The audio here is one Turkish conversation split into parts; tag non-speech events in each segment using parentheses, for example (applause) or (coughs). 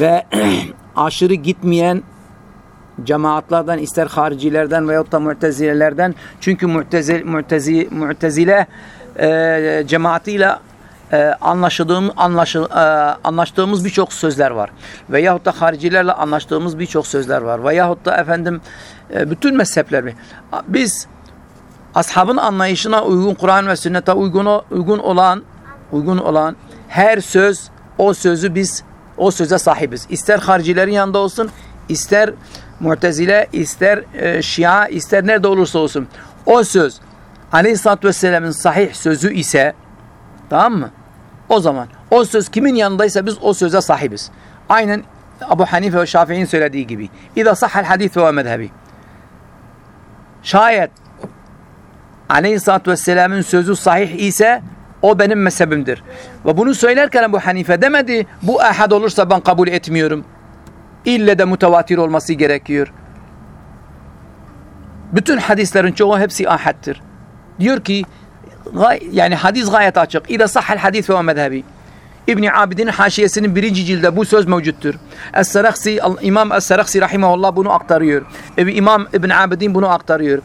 ve (clears throat) aşırı gitmeyen cemaatlerden ister haricilerden veyahut da mutezilelerden çünkü mutezile, mutezi, mutezile e, cemaatiyle e, anlaştığım, anlaşı, e, anlaştığımız birçok sözler var. Veyahut da haricilerle anlaştığımız birçok sözler var. Veyahut da efendim e, bütün mezhepler. Biz ashabın anlayışına uygun Kur'an ve sünnete uygun, uygun olan uygun olan her söz o sözü biz o söze sahibiz. İster haricilerin yanında olsun, ister Mu'tezile, ister e, Şia, ister nerede olursa olsun. O söz Aleyhisselatü Vesselam'ın sahih sözü ise tamam mı? O zaman o söz kimin yanındaysa biz o söze sahibiz. Aynen Abu Hanife ve Şafii'nin söylediği gibi. İza sahhal hadis ve mezhebi. Şayet Aleyhisselatü Vesselam'ın sözü sahih ise o benim mezhebimdir. Ve bunu söylerken bu Hanife demedi bu ahad olursa ben kabul etmiyorum. İlle de mutevatir olması gerekiyor. Bütün hadislerin çoğu hepsi ahaddir. Diyor ki yani hadis gayet açık. İza sahhal hadis ve mezhebi. İbni Abidin haşiyesinin birinci cilde bu söz mevcuttur. Es-Saraksi, İmam Es-Saraksi rahimahullah bunu aktarıyor. İmam İbn Abidin bunu aktarıyor.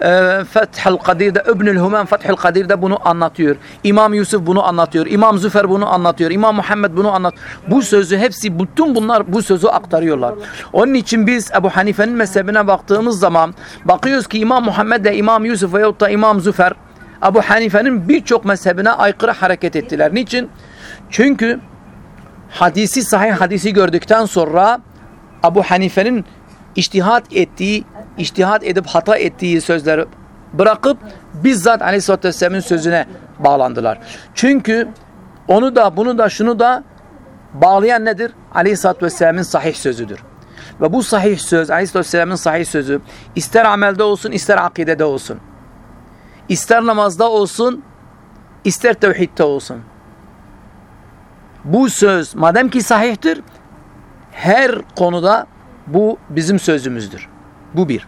E, Fethül Kadir'de, İbnül Humen Fethül Kadir'de bunu anlatıyor. İmam Yusuf bunu anlatıyor. İmam Züfer bunu anlatıyor. İmam Muhammed bunu anlat. Bu sözü hepsi, bütün bunlar bu sözü aktarıyorlar. Onun için biz Ebu Hanife'nin mezhebine baktığımız zaman bakıyoruz ki İmam Muhammed de İmam Yusuf veyahut da İmam Züfer Ebu Hanife'nin birçok mezhebine aykırı hareket ettiler. Niçin? Çünkü hadisi sahih hadisi gördükten sonra Abu Hanife'nin iştihat ettiği, iştihat edip hata ettiği sözleri bırakıp bizzat Aleyhisselatü Vesselam'ın sözüne bağlandılar. Çünkü onu da bunu da şunu da bağlayan nedir? Aleyhisselatü Vesselam'ın sahih sözüdür. Ve bu sahih söz, Aleyhisselatü Vesselam'ın sahih sözü ister amelde olsun, ister akidede olsun. İster namazda olsun, ister tevhidde olsun bu söz madem ki sahihtir her konuda bu bizim sözümüzdür. Bu bir.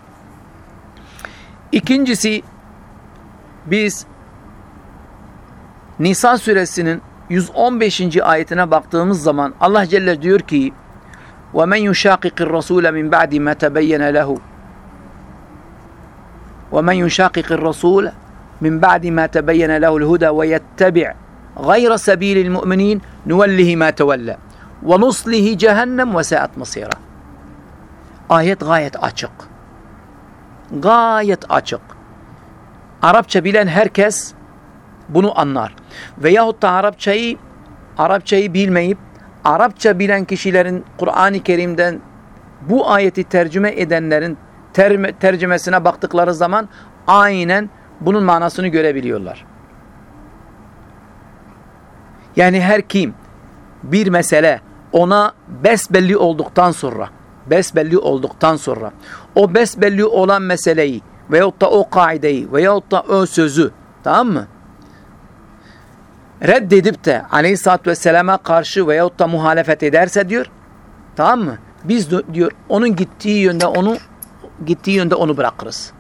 İkincisi biz Nisa suresinin 115. ayetine baktığımız zaman Allah Celle diyor ki وَمَنْ يُشَاقِقِ الرَّسُولَ مِنْ بَعْدِ مَا تَبَيَّنَ لَهُ وَمَنْ يُشَاقِقِ الرَّسُولَ مِنْ بَعْدِ مَا تَبَيَّنَ لَهُ الْهُدَى وَيَتَّبِعْ mu'minin nuvellihi ma tevella ve nuslihi cehennem ve saat masira. Ayet gayet açık. Gayet açık. Arapça bilen herkes bunu anlar. Veyahut da Arapçayı Arapçayı bilmeyip Arapça bilen kişilerin Kur'an-ı Kerim'den bu ayeti tercüme edenlerin ter tercümesine baktıkları zaman aynen bunun manasını görebiliyorlar. Yani her kim bir mesele ona besbelli olduktan sonra besbelli olduktan sonra o besbelli olan meseleyi veyahut da o kaideyi veyahut da o sözü tamam mı? Reddedip de aleyhissalatü vesselama karşı veyahut da muhalefet ederse diyor tamam mı? Biz diyor onun gittiği yönde onu gittiği yönde onu bırakırız.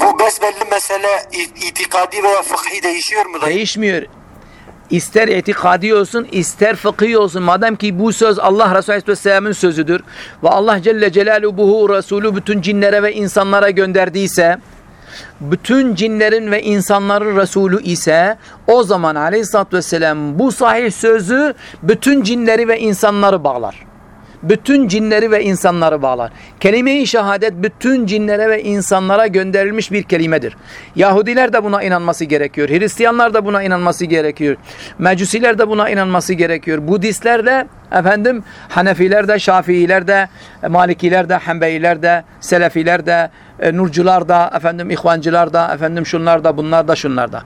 Bu besbelli mesele itikadi veya fıkhi değişiyor mu? Değişmiyor ister etikadi olsun ister fıkhi olsun. Madem ki bu söz Allah Resulü Aleyhisselam'ın sözüdür ve Allah Celle Celaluhu Resulü bütün cinlere ve insanlara gönderdiyse bütün cinlerin ve insanların Resulü ise o zaman Aleyhisselatü Vesselam bu sahih sözü bütün cinleri ve insanları bağlar bütün cinleri ve insanları bağlar. Kelime-i şehadet bütün cinlere ve insanlara gönderilmiş bir kelimedir. Yahudiler de buna inanması gerekiyor. Hristiyanlar da buna inanması gerekiyor. Mecusiler de buna inanması gerekiyor. Budistler de efendim Hanefiler de, Şafiiler de, Malikiler de, Hanbeliler de, Selefiler de, e, Nurcular da, efendim İhvancılar da, efendim şunlar da, bunlar da, şunlar da.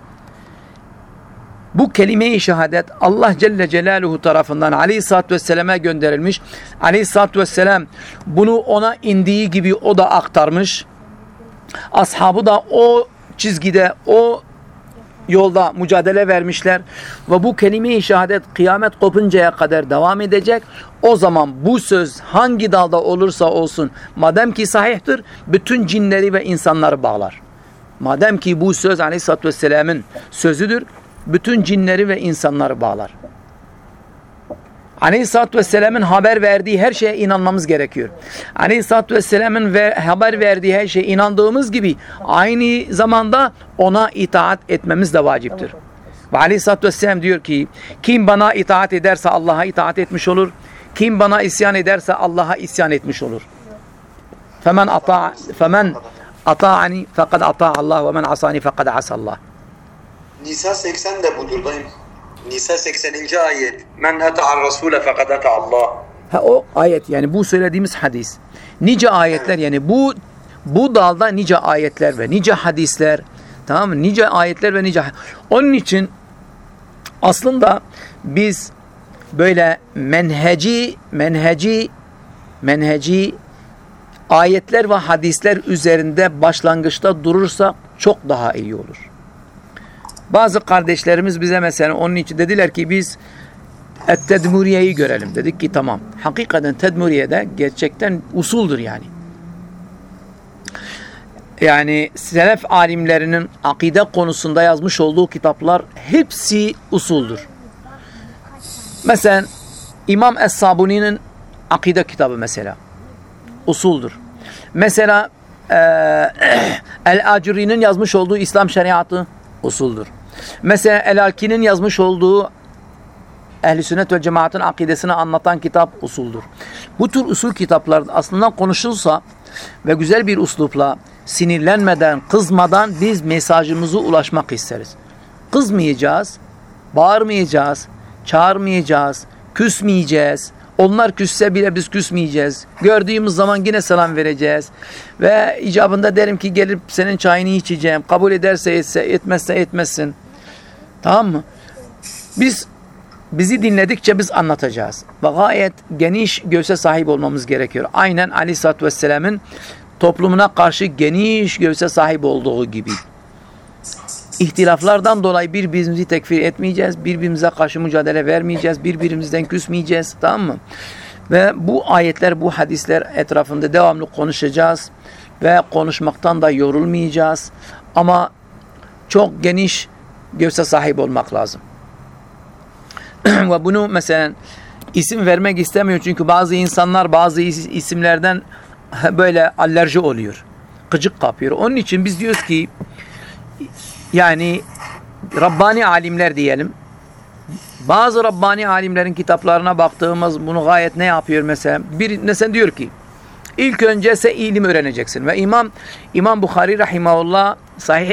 Bu kelime-i şehadet Allah Celle Celaluhu tarafından Aleyhisselatü Vesselam'a gönderilmiş. Aleyhisselatü Vesselam bunu ona indiği gibi o da aktarmış. Ashabı da o çizgide, o yolda mücadele vermişler. Ve bu kelime-i şehadet kıyamet kopuncaya kadar devam edecek. O zaman bu söz hangi dalda olursa olsun madem ki sahihtir bütün cinleri ve insanları bağlar. Madem ki bu söz Aleyhisselatü Vesselam'ın sözüdür bütün cinleri ve insanları bağlar. Aleyhisselatü Vesselam'ın haber verdiği her şeye inanmamız gerekiyor. Aleyhisselatü Vesselam'ın ver, haber verdiği her şeye inandığımız gibi aynı zamanda ona itaat etmemiz de vaciptir. Ve Aleyhisselatü Vesselam diyor ki kim bana itaat ederse Allah'a itaat etmiş olur. Kim bana isyan ederse Allah'a isyan etmiş olur. Femen ata femen ata'ani fekad ata Allah ve men asani fekad asallah. Nisa 80 de budur dayım. Nisa 80. ayet. Men eta'ar rasule fekad eta Allah. Ha o ayet yani bu söylediğimiz hadis. Nice ayetler yani bu bu dalda nice ayetler ve nice hadisler tamam mı? Nice ayetler ve nice onun için aslında biz böyle menheci menheci menheci ayetler ve hadisler üzerinde başlangıçta durursa çok daha iyi olur. Bazı kardeşlerimiz bize mesela onun için dediler ki biz Et-Tedmuriye'yi görelim. Dedik ki tamam. Hakikaten Tedmuriye'de gerçekten usuldur yani. Yani selef alimlerinin akide konusunda yazmış olduğu kitaplar hepsi usuldur. Mesela İmam Es-Sabuni'nin akide kitabı mesela usuldur. Mesela eee (clears throat) El-Acuri'nin yazmış olduğu İslam şeriatı usuldur. Mesela El-Alki'nin yazmış olduğu Ehl-i Sünnet ve Cemaat'in akidesini anlatan kitap usuldur. Bu tür usul kitaplar aslında konuşulsa ve güzel bir uslupla sinirlenmeden, kızmadan biz mesajımızı ulaşmak isteriz. Kızmayacağız, bağırmayacağız, çağırmayacağız, küsmeyeceğiz. Onlar küsse bile biz küsmeyeceğiz. Gördüğümüz zaman yine selam vereceğiz. Ve icabında derim ki gelip senin çayını içeceğim. Kabul ederse etse, etmezse etmezsin. Tamam mı? Biz bizi dinledikçe biz anlatacağız. Ve gayet geniş göğse sahip olmamız gerekiyor. Aynen Aleyhisselatü Vesselam'ın toplumuna karşı geniş göğse sahip olduğu gibi. İhtilaflardan dolayı birbirimizi tekfir etmeyeceğiz. Birbirimize karşı mücadele vermeyeceğiz. Birbirimizden küsmeyeceğiz. Tamam mı? Ve bu ayetler, bu hadisler etrafında devamlı konuşacağız. Ve konuşmaktan da yorulmayacağız. Ama çok geniş göğse sahip olmak lazım. (clears throat) Ve bunu mesela isim vermek istemiyor. Çünkü bazı insanlar bazı isimlerden böyle alerji oluyor. Gıcık kapıyor. Onun için biz diyoruz ki yani Rabbani alimler diyelim. Bazı Rabbani alimlerin kitaplarına baktığımız bunu gayet ne yapıyor mesela? Bir mesela diyor ki ilk önce ise ilim öğreneceksin ve İmam İmam Bukhari rahimahullah sahih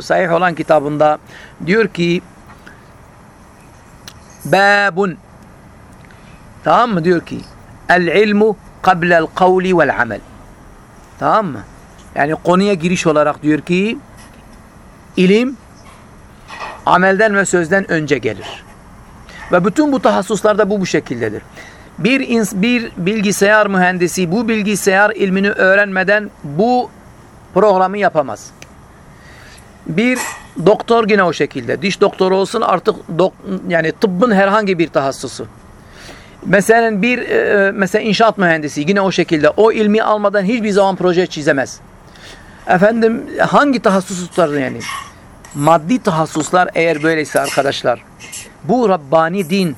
sahih olan kitabında diyor ki babun tamam mı diyor ki el ilmu qabla'l kavli vel amel tamam mı? Yani konuya giriş olarak diyor ki ilim amelden ve sözden önce gelir. Ve bütün bu tahassuslarda bu bu şekildedir. Bir, ins bir bilgisayar mühendisi bu bilgisayar ilmini öğrenmeden bu programı yapamaz. Bir doktor yine o şekilde. Diş doktoru olsun artık dok yani tıbbın herhangi bir tahassusu. Mesela bir e, mesela inşaat mühendisi yine o şekilde. O ilmi almadan hiçbir zaman proje çizemez. Efendim hangi tahassuslar yani? Maddi tahassuslar eğer böyleyse arkadaşlar bu Rabbani din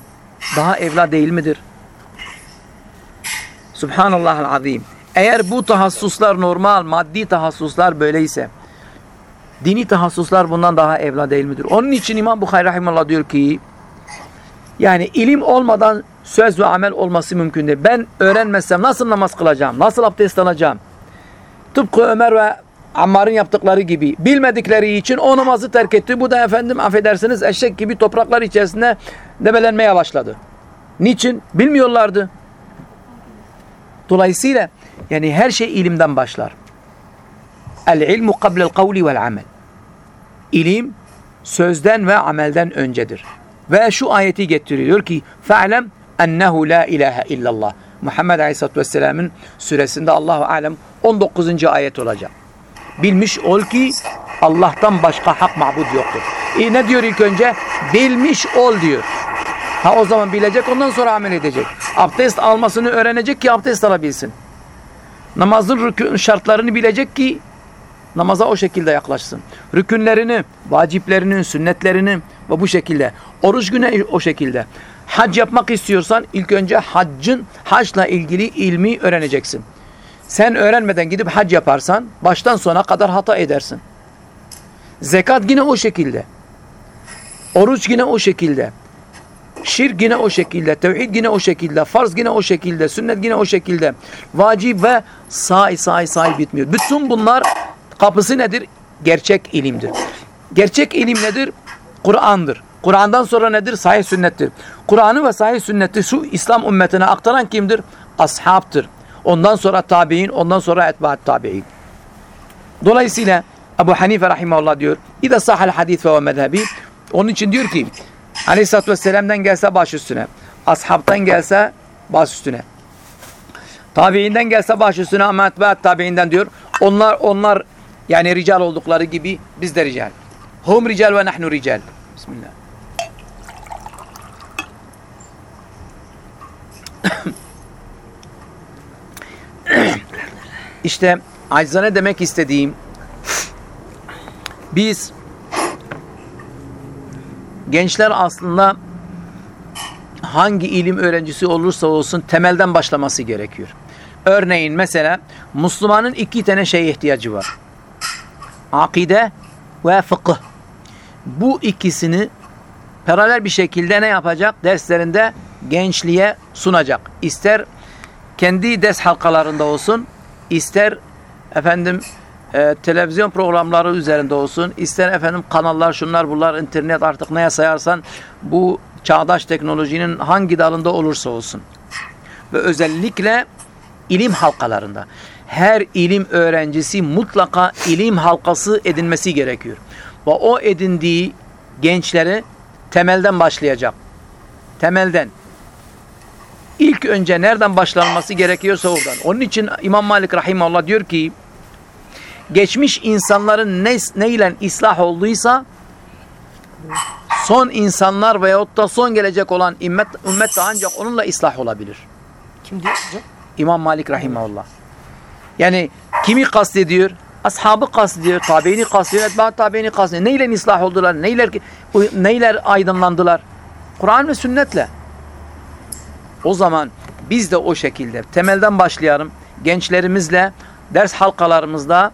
daha evla değil midir? Subhanallah azim. Eğer bu tahassuslar normal, maddi tahassuslar böyleyse dini tahassuslar bundan daha evla değil midir? Onun için İmam Bukhari Rahimallah diyor ki yani ilim olmadan söz ve amel olması mümkün değil. Ben öğrenmezsem nasıl namaz kılacağım? Nasıl abdest alacağım? Tıpkı Ömer ve Ammar'ın yaptıkları gibi bilmedikleri için o namazı terk etti. Bu da efendim affedersiniz eşek gibi topraklar içerisinde debelenmeye başladı. Niçin? Bilmiyorlardı. Dolayısıyla yani her şey ilimden başlar. El ilmu kablel kavli vel amel. İlim sözden ve amelden öncedir. Ve şu ayeti getiriyor ki fe'lem ennehu la ilahe illallah. Muhammed Aleyhisselatü Vesselam'ın süresinde Allahu Alem 19. ayet olacak. Bilmiş ol ki Allah'tan başka hak mabud yoktur. E ne diyor ilk önce? Bilmiş ol diyor. Ha o zaman bilecek ondan sonra amel edecek. Abdest almasını öğrenecek ki abdest alabilsin. Namazın rükün şartlarını bilecek ki namaza o şekilde yaklaşsın. Rükünlerini, vaciplerini, sünnetlerini ve bu şekilde. Oruç güne o şekilde. Hac yapmak istiyorsan ilk önce haccın, hacla ilgili ilmi öğreneceksin. Sen öğrenmeden gidip hac yaparsan baştan sona kadar hata edersin. Zekat yine o şekilde. Oruç yine o şekilde. Şirk yine o şekilde. Tevhid yine o şekilde. Farz yine o şekilde. Sünnet yine o şekilde. Vacip ve say say say bitmiyor. Bütün bunlar kapısı nedir? Gerçek ilimdir. Gerçek ilim nedir? Kur'an'dır. Kur'an'dan sonra nedir? Sahih sünnettir. Kur'an'ı ve sahih sünneti şu İslam ümmetine aktaran kimdir? Ashabtır. Ondan sonra tabi'in, ondan sonra etbaat tabi'in. Dolayısıyla Ebu Hanife rahimahullah diyor İde sahal hadis ve mezhebi onun için diyor ki Aleyhisselatü Vesselam'dan gelse baş üstüne. Ashabtan gelse baş üstüne. Tabiinden gelse baş üstüne ama etbaat tabiinden diyor. Onlar onlar yani rical oldukları gibi biz de rical. Hum rical ve nahnu rical. Bismillah. İşte acizane demek istediğim biz gençler aslında hangi ilim öğrencisi olursa olsun temelden başlaması gerekiyor. Örneğin mesela Müslümanın iki tane şeye ihtiyacı var. Akide ve fıkıh. Bu ikisini paralel bir şekilde ne yapacak? Derslerinde gençliğe sunacak. İster kendi ders halkalarında olsun, ister efendim e, televizyon programları üzerinde olsun, ister efendim kanallar, şunlar bunlar, internet artık neye sayarsan bu çağdaş teknolojinin hangi dalında olursa olsun. Ve özellikle ilim halkalarında. Her ilim öğrencisi mutlaka ilim halkası edinmesi gerekiyor. Ve o edindiği gençleri temelden başlayacak. Temelden. İlk önce nereden başlanması gerekiyorsa oradan. Onun için İmam Malik Rahimahullah diyor ki geçmiş insanların ne, neyle ıslah olduysa son insanlar veyahut da son gelecek olan ümmet, ümmet de ancak onunla ıslah olabilir. Kim diyor hocam? İmam Malik Rahimahullah. Yani kimi kastediyor? Ashabı kastediyor, tabiini kastediyor, etbaat tabiini kastediyor. Neyle ıslah oldular? Neyler, neyler aydınlandılar? Kur'an ve sünnetle. O zaman biz de o şekilde temelden başlayalım. Gençlerimizle, ders halkalarımızda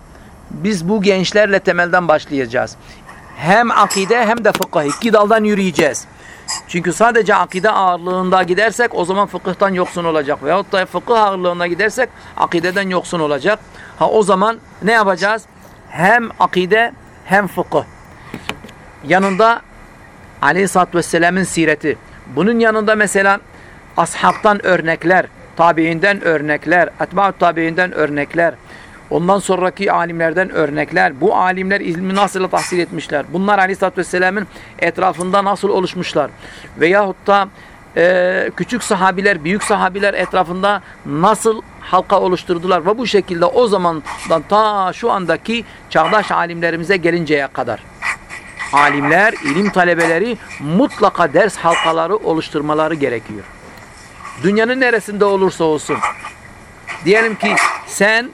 biz bu gençlerle temelden başlayacağız. Hem akide hem de fıkıh. iki daldan yürüyeceğiz. Çünkü sadece akide ağırlığında gidersek o zaman fıkıhtan yoksun olacak. Veyahut da fıkıh ağırlığında gidersek akideden yoksun olacak. Ha o zaman ne yapacağız? Hem akide hem fıkıh. Yanında Aleyhisselatü Vesselam'ın sireti. Bunun yanında mesela ashabtan örnekler, tabiinden örnekler, etba'ut tabiinden örnekler, ondan sonraki alimlerden örnekler, bu alimler ilmi nasıl tahsil etmişler, bunlar Aleyhisselatü Vesselam'ın etrafında nasıl oluşmuşlar veyahut da e, küçük sahabiler, büyük sahabiler etrafında nasıl halka oluşturdular ve bu şekilde o zamandan ta şu andaki çağdaş alimlerimize gelinceye kadar alimler, ilim talebeleri mutlaka ders halkaları oluşturmaları gerekiyor. Dünyanın neresinde olursa olsun. Diyelim ki sen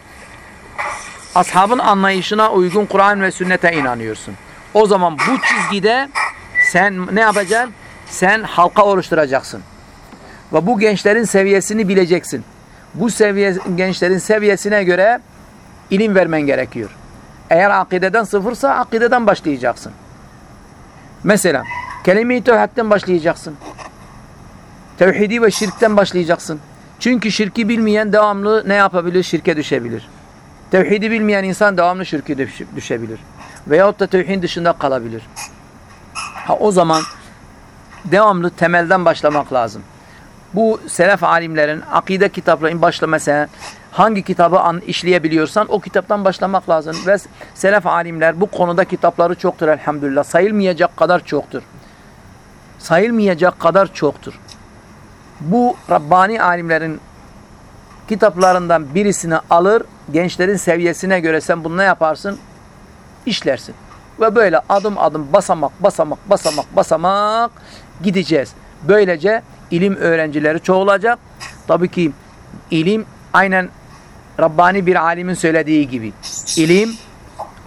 ashabın anlayışına uygun Kur'an ve sünnete inanıyorsun. O zaman bu çizgide sen ne yapacaksın? Sen halka oluşturacaksın. Ve bu gençlerin seviyesini bileceksin. Bu seviye, gençlerin seviyesine göre ilim vermen gerekiyor. Eğer akideden sıfırsa akideden başlayacaksın. Mesela kelime-i tevhidden başlayacaksın. Tevhidi ve şirkten başlayacaksın. Çünkü şirki bilmeyen devamlı ne yapabilir? Şirke düşebilir. Tevhidi bilmeyen insan devamlı şirke düşebilir. Veyahut da tevhidin dışında kalabilir. Ha o zaman devamlı temelden başlamak lazım. Bu selef alimlerin akide kitaplarının başla hangi kitabı an, işleyebiliyorsan o kitaptan başlamak lazım. Ve selef alimler bu konuda kitapları çoktur elhamdülillah. Sayılmayacak kadar çoktur. Sayılmayacak kadar çoktur. Bu Rabbani alimlerin kitaplarından birisini alır, gençlerin seviyesine göre sen bunu ne yaparsın? İşlersin. Ve böyle adım adım basamak basamak basamak basamak gideceğiz. Böylece ilim öğrencileri çoğalacak. Tabii ki ilim aynen Rabbani bir alimin söylediği gibi. İlim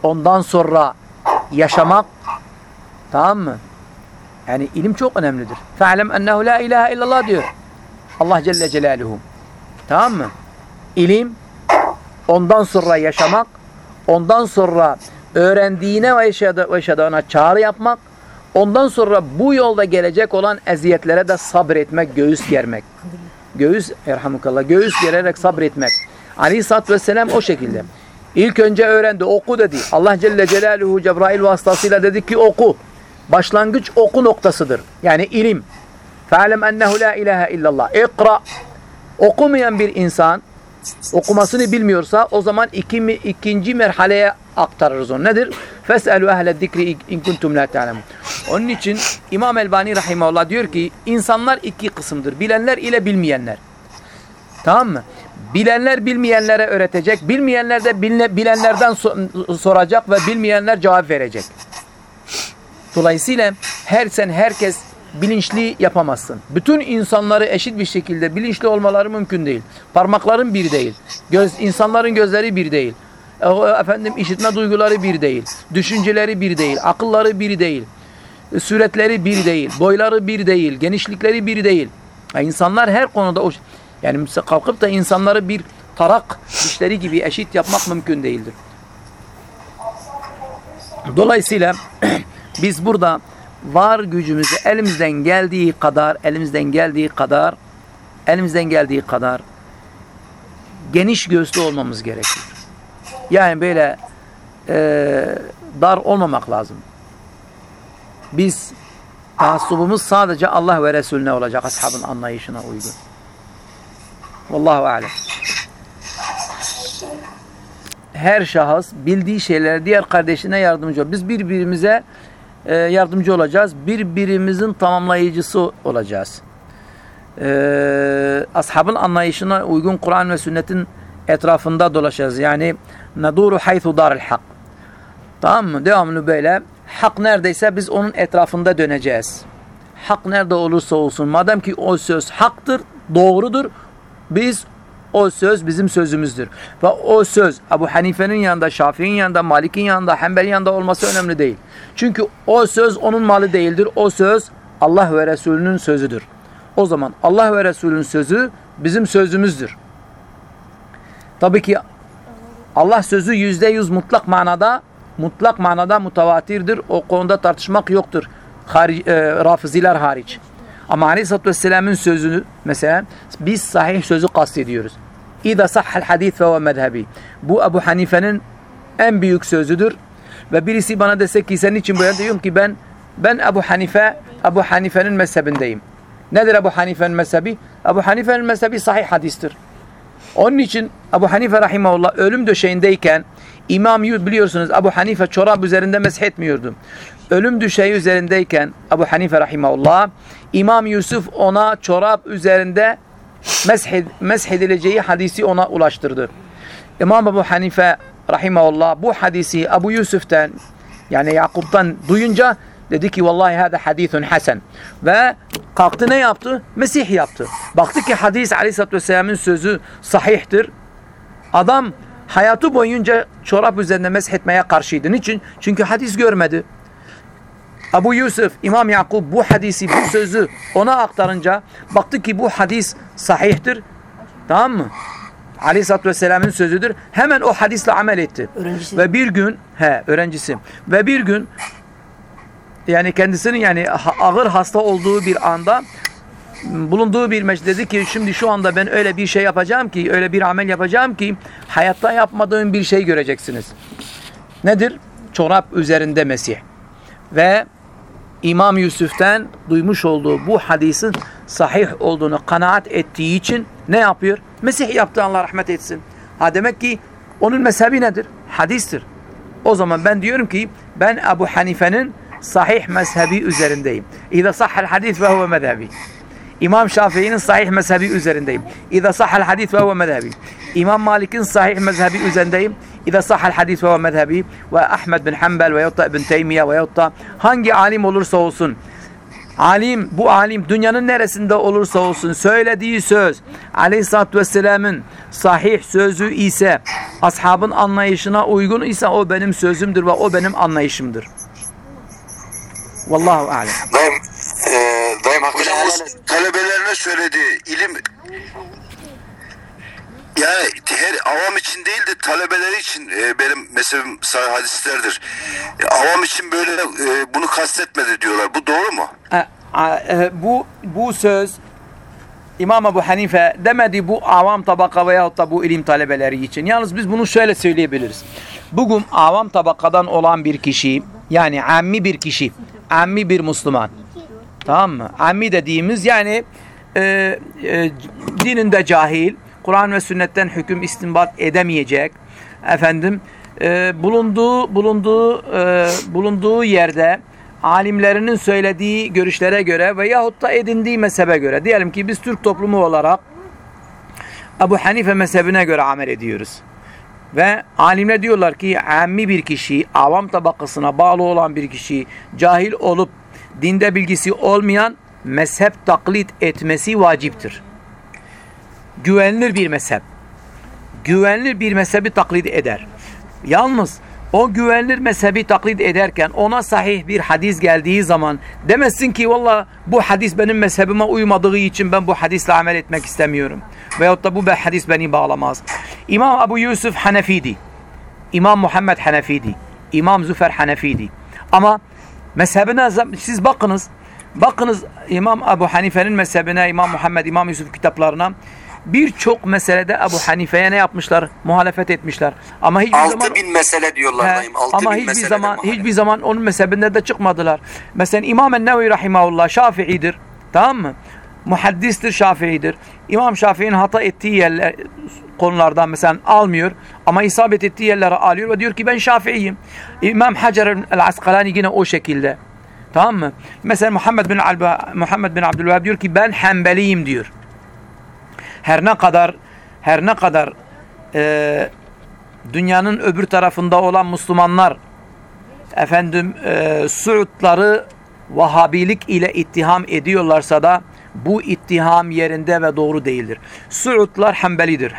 ondan sonra yaşamak tamam mı? Yani ilim çok önemlidir. Fe'lem ennehu la ilahe illallah diyor. Allah Celle Celaluhu. Tamam mı? İlim, ondan sonra yaşamak, ondan sonra öğrendiğine ve yaşadı- ve yaşadığına çağrı yapmak, ondan sonra bu yolda gelecek olan eziyetlere de sabretmek, göğüs germek. Göğüs, erhamukallah, göğüs gererek sabretmek. Aleyhisselatü Vesselam o şekilde. İlk önce öğrendi, oku dedi. Allah Celle Celaluhu Cebrail vasıtasıyla dedi ki oku. Başlangıç oku noktasıdır. Yani ilim. Fe'lem ennehu la ilahe illallah. İkra. Okumayan bir insan okumasını bilmiyorsa o zaman iki, ikinci merhaleye aktarırız onu. Nedir? Fes'elu ehle zikri in kuntum la ta'lemun. Onun için İmam Elbani rahimahullah diyor ki insanlar iki kısımdır. Bilenler ile bilmeyenler. Tamam mı? Bilenler bilmeyenlere öğretecek. Bilmeyenler de biline- bilenlerden so- soracak ve bilmeyenler cevap verecek. Dolayısıyla her sen herkes bilinçli yapamazsın. Bütün insanları eşit bir şekilde bilinçli olmaları mümkün değil. Parmakların bir değil. Göz, insanların gözleri bir değil. E, Efendim işitme duyguları bir değil. Düşünceleri bir değil. Akılları bir değil. E, Süretleri bir değil. Boyları bir değil. Genişlikleri bir değil. E, İnsanlar her konuda o yani kalkıp da insanları bir tarak dişleri gibi eşit yapmak mümkün değildir. Dolayısıyla (clears throat) biz burada var gücümüzü elimizden geldiği kadar, elimizden geldiği kadar, elimizden geldiği kadar geniş göğüslü olmamız gerekiyor. Yani böyle e, dar olmamak lazım. Biz taassubumuz sadece Allah ve Resulüne olacak ashabın anlayışına uygun. Vallahu alem. Her şahıs bildiği şeyler diğer kardeşine yardımcı ol. Biz birbirimize e, yardımcı olacağız. Birbirimizin tamamlayıcısı olacağız. E, ashabın anlayışına uygun Kur'an ve sünnetin etrafında dolaşacağız. Yani naduru haythu daril hak. Tamam mı? Devamlı böyle. Hak neredeyse biz onun etrafında döneceğiz. Hak nerede olursa olsun. Madem ki o söz haktır, doğrudur. Biz o söz bizim sözümüzdür. Ve o söz Ebu Hanife'nin yanında, Şafii'nin yanında, Malik'in yanında, Hanbel'in yanında olması önemli değil. Çünkü o söz onun malı değildir. O söz Allah ve Resulünün sözüdür. O zaman Allah ve Resulünün sözü bizim sözümüzdür. Tabii ki Allah sözü yüzde yüz mutlak manada mutlak manada mutavatirdir. O konuda tartışmak yoktur. Hari, e, rafiziler hariç. Ama Aleyhisselatü Vesselam'ın sözünü mesela biz sahih sözü kastediyoruz. İza sahhal hadis ve mezhebi. Bu Ebu Hanife'nin en büyük sözüdür. Ve birisi bana dese ki senin için böyle diyorum ki ben ben Ebu Hanife Ebu Hanife'nin mezhebindeyim. Nedir Ebu Hanife'nin mezhebi? Ebu Hanife'nin mezhebi sahih hadistir. Onun için Ebu Hanife rahimahullah ölüm döşeğindeyken İmam biliyorsunuz Ebu Hanife çorap üzerinde meshetmiyordu. Ölüm döşeği üzerindeyken Ebu Hanife rahimahullah İmam Yusuf ona çorap üzerinde meshed, meshedileceği hadisi ona ulaştırdı. İmam Ebu Hanife rahimahullah bu hadisi Ebu Yusuf'tan yani Yakup'tan duyunca dedi ki vallahi hada hadithun hasen ve kalktı ne yaptı? Mesih yaptı. Baktı ki hadis aleyhissalatü vesselamın sözü sahihtir. Adam hayatı boyunca çorap üzerinde meshetmeye karşıydı. Niçin? Çünkü hadis görmedi. Abu Yusuf, İmam Yakub bu hadisi, bu sözü ona aktarınca baktı ki bu hadis sahihtir. Tamam mı? Aleyhisselatü Vesselam'ın sözüdür. Hemen o hadisle amel etti. Öğrencisi. Ve bir gün, he öğrencisi. Ve bir gün yani kendisinin yani ağır hasta olduğu bir anda bulunduğu bir meclis dedi ki şimdi şu anda ben öyle bir şey yapacağım ki öyle bir amel yapacağım ki hayatta yapmadığım bir şey göreceksiniz. Nedir? Çorap üzerinde Mesih. Ve İmam Yusuf'ten duymuş olduğu bu hadisin sahih olduğunu kanaat ettiği için ne yapıyor? Mesih yaptı Allah rahmet etsin. Ha demek ki onun mezhebi nedir? Hadistir. O zaman ben diyorum ki ben Ebu Hanife'nin sahih mezhebi üzerindeyim. İza sahhal hadis ve huve mezhebi. İmam Şafii'nin sahih mezhebi üzerindeyim. İza sahhal hadis ve huve mezhebi. İmam Malik'in sahih mezhebi üzerindeyim. İza sahhal hadis ve huve mezhebi. Ve Ahmed bin Hanbel ve yutta İbn Teymiye ve yutta hangi alim olursa olsun alim bu alim dünyanın neresinde olursa olsun söylediği söz aleyhissalatü vesselamın sahih sözü ise ashabın anlayışına uygun ise o benim sözümdür ve o benim anlayışımdır. Vallahu alem. Dayım ilim yani her avam için değil de talebeleri için e, benim mezhebim sahih hadislerdir. E, avam için böyle e, bunu kastetmedi diyorlar. Bu doğru mu? E, e, bu bu söz İmam Ebu Hanife demedi bu avam tabaka veyahut da bu ilim talebeleri için. Yalnız biz bunu şöyle söyleyebiliriz. Bugün avam tabakadan olan bir kişi yani ammi bir kişi, ammi bir Müslüman. Tamam mı? Ammi dediğimiz yani e, e, dininde cahil, Kur'an ve sünnetten hüküm istinbat edemeyecek. Efendim e, bulunduğu bulunduğu e, bulunduğu yerde alimlerinin söylediği görüşlere göre veyahut da edindiği mezhebe göre diyelim ki biz Türk toplumu olarak Ebu Hanife mezhebine göre amel ediyoruz. Ve alimler diyorlar ki ammi bir kişi, avam tabakasına bağlı olan bir kişi, cahil olup dinde bilgisi olmayan mezhep taklit etmesi vaciptir. Güvenilir bir mezhep. Güvenilir bir mezhebi taklit eder. Yalnız o güvenilir mezhebi taklit ederken ona sahih bir hadis geldiği zaman demesin ki valla bu hadis benim mezhebime uymadığı için ben bu hadisle amel etmek istemiyorum. Veyahut da bu hadis beni bağlamaz. İmam Ebu Yusuf Hanefidi, İmam Muhammed Hanefidi, İmam Züfer Hanefidi. Ama mezhebine siz bakınız, bakınız İmam Ebu Hanife'nin mezhebine, İmam Muhammed, İmam Yusuf kitaplarına birçok meselede Ebu Hanife'ye ne yapmışlar? Muhalefet etmişler. Ama hiçbir zaman 6000 mesele diyorlar He, dayım. 6000 ama hiçbir meseleden zaman muhalefet. hiçbir zaman onun mezhebinde de çıkmadılar. Mesela İmam en-Nevi rahimahullah Şafii'dir. Tamam mı? Muhaddistir, Şafii'dir. İmam Şafii'nin hata ettiği yerler konulardan mesela almıyor ama isabet ettiği yerlere alıyor ve diyor ki ben Şafii'yim. İmam Hacer el-Asqalani yine o şekilde. Tamam mı? Mesela Muhammed bin Alba, Muhammed bin Abdülvehhab diyor ki ben Hanbeliyim diyor. Her ne kadar her ne kadar e, dünyanın öbür tarafında olan Müslümanlar efendim e, Suudları Vahabilik ile ittiham ediyorlarsa da bu ittiham yerinde ve doğru değildir. Suudlar Hanbelidir.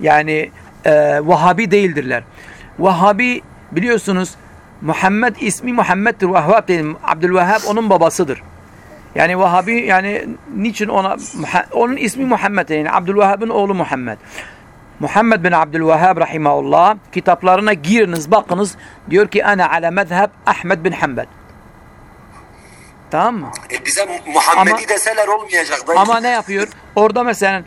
Yani e, Vahabi değildirler. Vahabi biliyorsunuz Muhammed ismi Muhammed'dir. Vahhab değil. Abdülvehhab onun babasıdır. Yani Vahabi yani niçin ona onun ismi Muhammed yani Abdülvehhab'ın oğlu Muhammed. Muhammed bin Abdülvehhab rahimahullah kitaplarına giriniz bakınız diyor ki ana ala mezheb Ahmed bin Hanbel. Tamam mı? E bize Muhammedi Ama- deseler olmayacak dayım. Ama ne yapıyor? Orada mesela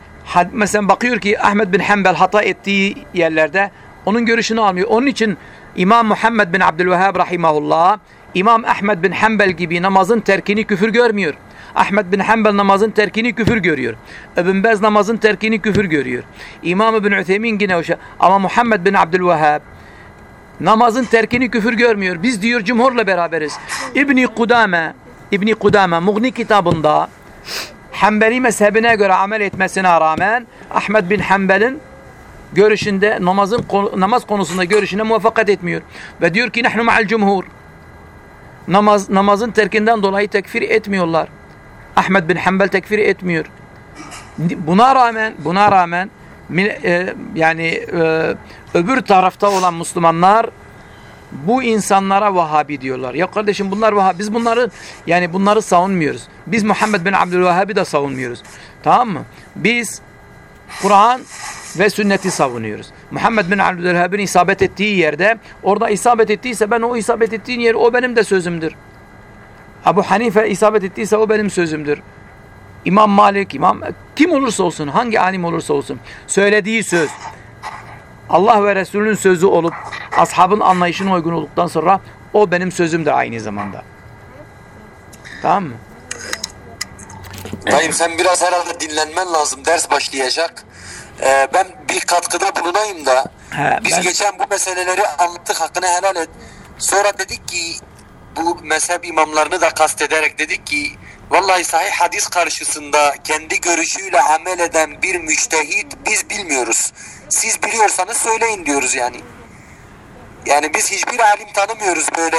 mesela bakıyor ki Ahmed bin Hanbel hata ettiği yerlerde onun görüşünü almıyor. Onun için İmam Muhammed bin Abdülvehhab rahimahullah İmam Ahmed bin Hanbel gibi namazın terkini küfür görmüyor. Ahmed bin Hanbel namazın terkini küfür görüyor. İbn Bez namazın terkini küfür görüyor. İmam İbn Üthemin yine o şey. Ama Muhammed bin Abdülvehhab namazın terkini küfür görmüyor. Biz diyor cumhurla beraberiz. İbni Kudame, İbni Kudame Mughni kitabında Hanbeli mezhebine göre amel etmesine rağmen Ahmed bin Hanbel'in görüşünde namazın namaz konusunda görüşüne muvaffakat etmiyor. Ve diyor ki nahnu ma'al cumhur. Namaz, namazın terkinden dolayı tekfir etmiyorlar. Ahmed bin Hanbel tekfir etmiyor. Buna rağmen buna rağmen e, yani e, öbür tarafta olan Müslümanlar bu insanlara Vahabi diyorlar. Ya kardeşim bunlar Vahabi. Biz bunları yani bunları savunmuyoruz. Biz Muhammed bin Abdülvehhab'i de savunmuyoruz. Tamam mı? Biz Kur'an ve sünneti savunuyoruz. Muhammed bin Abdülvehhab'in isabet ettiği yerde orada isabet ettiyse ben o isabet ettiğin yer o benim de sözümdür. Ebu Hanife isabet ettiyse o benim sözümdür. İmam Malik, İmam kim olursa olsun, hangi alim olursa olsun söylediği söz Allah ve Resulünün sözü olup ashabın anlayışına uygun olduktan sonra o benim sözüm de aynı zamanda. Tamam mı? Dayım sen biraz herhalde dinlenmen lazım. Ders başlayacak. Ee, ben bir katkıda bulunayım da He, biz ben- geçen bu meseleleri anlattık hakkını helal et. Sonra dedik ki bu mezhep imamlarını da kastederek dedik ki vallahi sahih hadis karşısında kendi görüşüyle amel eden bir müştehit biz bilmiyoruz. Siz biliyorsanız söyleyin diyoruz yani. Yani biz hiçbir alim tanımıyoruz böyle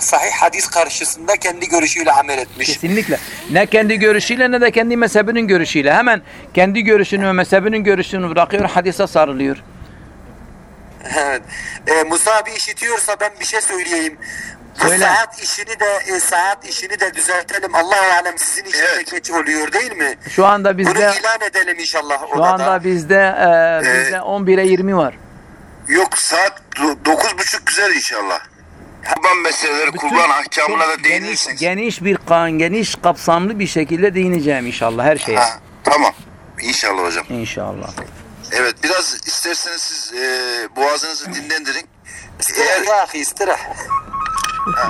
sahih hadis karşısında kendi görüşüyle amel etmiş. Kesinlikle. Ne kendi görüşüyle ne de kendi mezhebinin görüşüyle. Hemen kendi görüşünü ve mezhebinin görüşünü bırakıyor, hadise sarılıyor. Evet. Ee, Musa abi işitiyorsa ben bir şey söyleyeyim. Söyle. saat işini de e, saat işini de düzeltelim. Allah alem sizin için Evet. de geç oluyor değil mi? Şu anda Bunu bizde ilan edelim inşallah şu orada. anda bizde e, bizde 11'e 20 var. Yok saat do- dokuz buçuk güzel inşallah. Kurban meseleleri, kurban ahkamına da geniş, değinirsiniz. geniş bir kan, geniş kapsamlı bir şekilde değineceğim inşallah her şeye. Ha, tamam. İnşallah hocam. İnşallah. Evet biraz isterseniz siz e, boğazınızı dinlendirin. İstirah Eğer ya ahi istirah.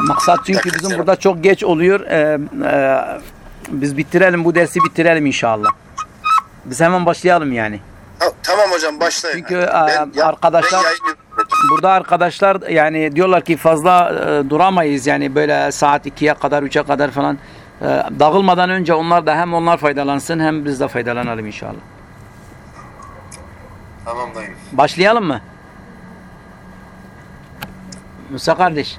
Maksat çünkü bizim burada çok geç oluyor. Ee, e, biz bitirelim bu dersi bitirelim inşallah. Biz hemen başlayalım yani. Tamam hocam başlayın. Çünkü, Ben- e, arkadaşlar- ben. Burada arkadaşlar yani diyorlar ki fazla e, duramayız yani böyle saat 2'ye kadar 3'e kadar falan. E, dağılmadan önce onlar da hem onlar faydalansın hem biz de faydalanalım inşallah. Tamam dayım. Başlayalım mı? Musa kardeş.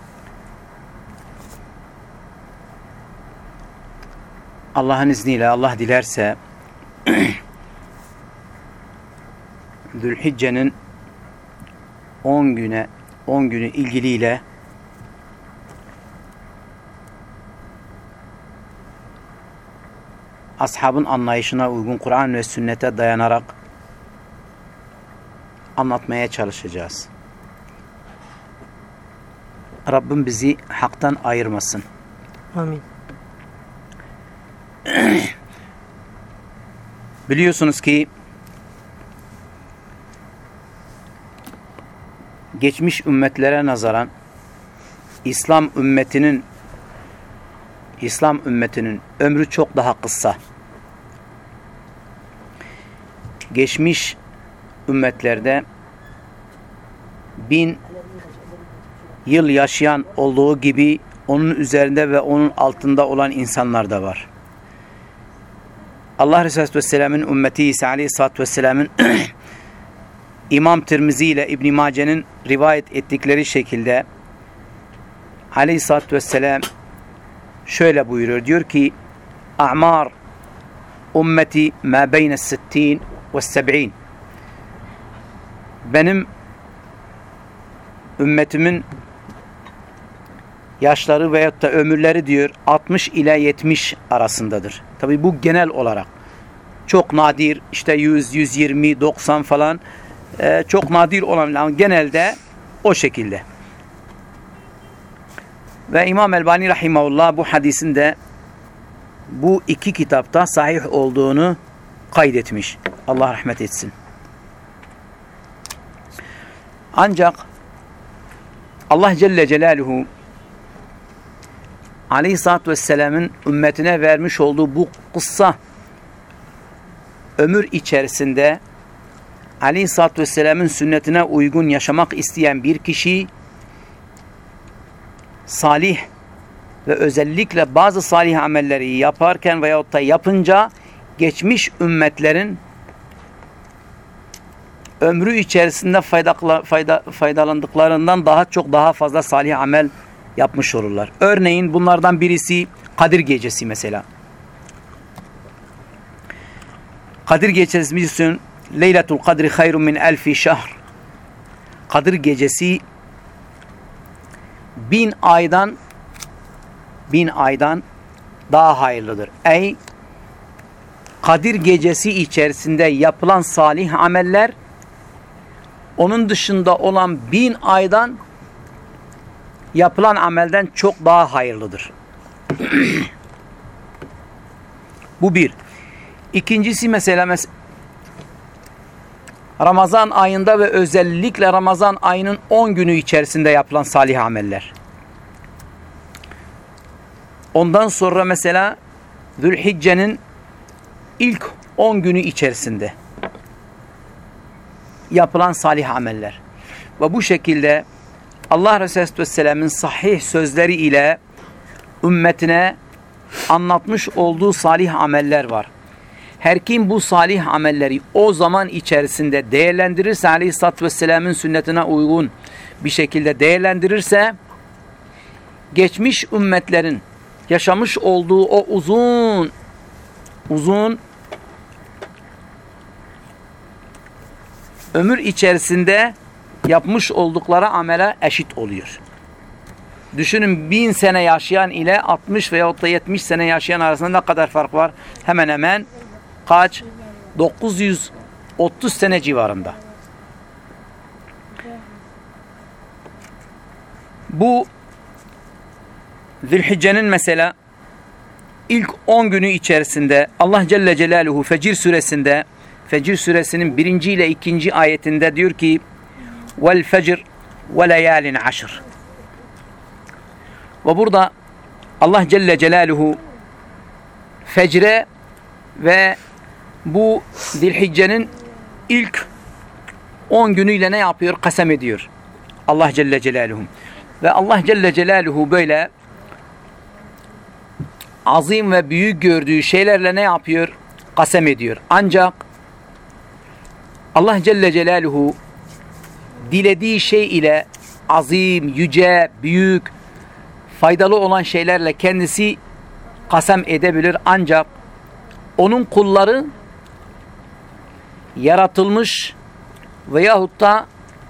Allah'ın izniyle Allah dilerse (clears throat) Zülhicce'nin 10 güne 10 günü ilgiliyle ashabın anlayışına uygun Kur'an ve sünnete dayanarak anlatmaya çalışacağız. Rabbim bizi haktan ayırmasın. Amin. (clears throat) Biliyorsunuz ki geçmiş ümmetlere nazaran İslam ümmetinin İslam ümmetinin ömrü çok daha kısa. Geçmiş ümmetlerde bin yıl yaşayan olduğu gibi onun üzerinde ve onun altında olan insanlar da var. Allah Resulü Vesselam'ın ümmeti İsa Aleyhisselatü Vesselam'ın (clears throat) İmam Tirmizi ile İbn Mace'nin rivayet ettikleri şekilde Aleyhisselatü Vesselam şöyle buyuruyor. Diyor ki A'mar ümmeti ma beyne sittin ve seb'in Benim ümmetimin yaşları veyahut da ömürleri diyor 60 ile 70 arasındadır. Tabi bu genel olarak. Çok nadir işte 100, 120, 90 falan e, çok nadir olan genelde o şekilde. Ve İmam Elbani Rahimahullah bu hadisin de bu iki kitapta sahih olduğunu kaydetmiş. Allah rahmet etsin. Ancak Allah Celle Celaluhu Aleyhisselatü Vesselam'ın ümmetine vermiş olduğu bu kıssa ömür içerisinde Aleyhisselatü Vesselam'ın sünnetine uygun yaşamak isteyen bir kişi salih ve özellikle bazı salih amelleri yaparken veyahut da yapınca geçmiş ümmetlerin ömrü içerisinde fayda, fayda, faydalandıklarından daha çok daha fazla salih amel yapmış olurlar. Örneğin bunlardan birisi Kadir Gecesi mesela. Kadir Gecesi biliyorsun Leyletul Kadri hayrun min elfi şahr. Kadir Gecesi bin aydan bin aydan daha hayırlıdır. Ey Kadir Gecesi içerisinde yapılan salih ameller onun dışında olan bin aydan yapılan amelden çok daha hayırlıdır. Bu bir. İkincisi mesela mes Ramazan ayında ve özellikle Ramazan ayının 10 günü içerisinde yapılan salih ameller. Ondan sonra mesela Zülhicce'nin ilk 10 günü içerisinde yapılan salih ameller. Ve bu şekilde Allah Resulü Vesselam'ın sahih sözleri ile ümmetine anlatmış olduğu salih ameller var. Her kim bu salih amelleri o zaman içerisinde değerlendirirse Aleyhisselatü Vesselam'ın sünnetine uygun bir şekilde değerlendirirse geçmiş ümmetlerin yaşamış olduğu o uzun uzun ömür içerisinde yapmış oldukları amele eşit oluyor. Düşünün bin sene yaşayan ile 60 veyahut da 70 sene yaşayan arasında ne kadar fark var? Hemen hemen kaç? 930 sene civarında. Bu Zülhicce'nin mesela ilk 10 günü içerisinde Allah Celle Celaluhu Fecir suresinde Fecir suresinin birinci ile ikinci ayetinde diyor ki vel fecr ve leyalin aşr ve burada Allah Celle Celaluhu fecre ve bu Zilhicce'nin ilk 10 günüyle ne yapıyor? Kasem ediyor. Allah Celle Celaluhu. Ve Allah Celle Celaluhu böyle azim ve büyük gördüğü şeylerle ne yapıyor? Kasem ediyor. Ancak Allah Celle Celaluhu dilediği şey ile azim, yüce, büyük, faydalı olan şeylerle kendisi kasem edebilir. Ancak onun kulları yaratılmış veyahut da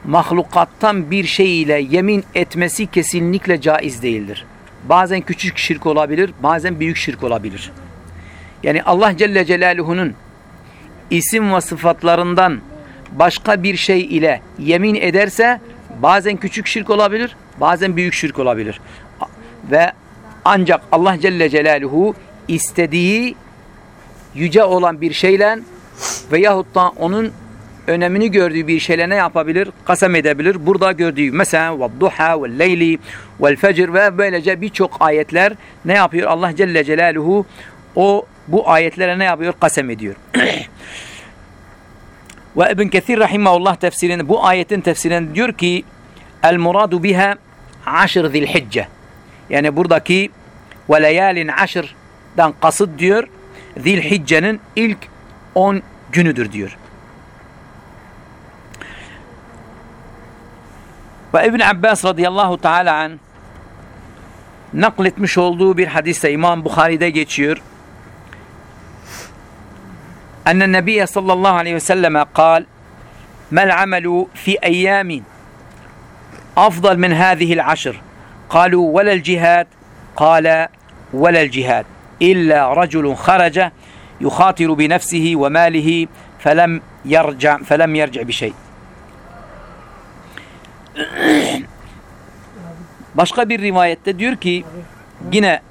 mahlukattan bir şey ile yemin etmesi kesinlikle caiz değildir. Bazen küçük şirk olabilir, bazen büyük şirk olabilir. Yani Allah Celle Celaluhu'nun isim ve sıfatlarından başka bir şey ile yemin ederse bazen küçük şirk olabilir, bazen büyük şirk olabilir. Ve ancak Allah Celle Celaluhu istediği yüce olan bir şeyle veyahut da onun önemini gördüğü bir şeyle ne yapabilir? Kasem edebilir. Burada gördüğü mesela وَالضُّحَا وَالْلَيْلِ وَالْفَجْرِ ve böylece birçok ayetler ne yapıyor? Allah Celle Celaluhu o bu ayetlere ne yapıyor? Kasem ediyor. (clears throat) ve İbn Kesir rahimahullah tefsirinde bu ayetin tefsirinde diyor ki el muradu biha aşr zilhicce yani buradaki ve leyalin aşrdan kasıt diyor zilhiccenin ilk 10 günüdür diyor. Ve İbn Abbas radıyallahu teala an nakletmiş olduğu bir hadiste İmam Bukhari'de geçiyor. أن النبي صلى الله عليه وسلم قال ما العمل في أيام أفضل من هذه العشر قالوا ولا الجهاد قال ولا الجهاد إلا رجل خرج يخاطر بنفسه وماله فلم يرجع فلم يرجع بشيء. Başka bir rivayette diyor ki yine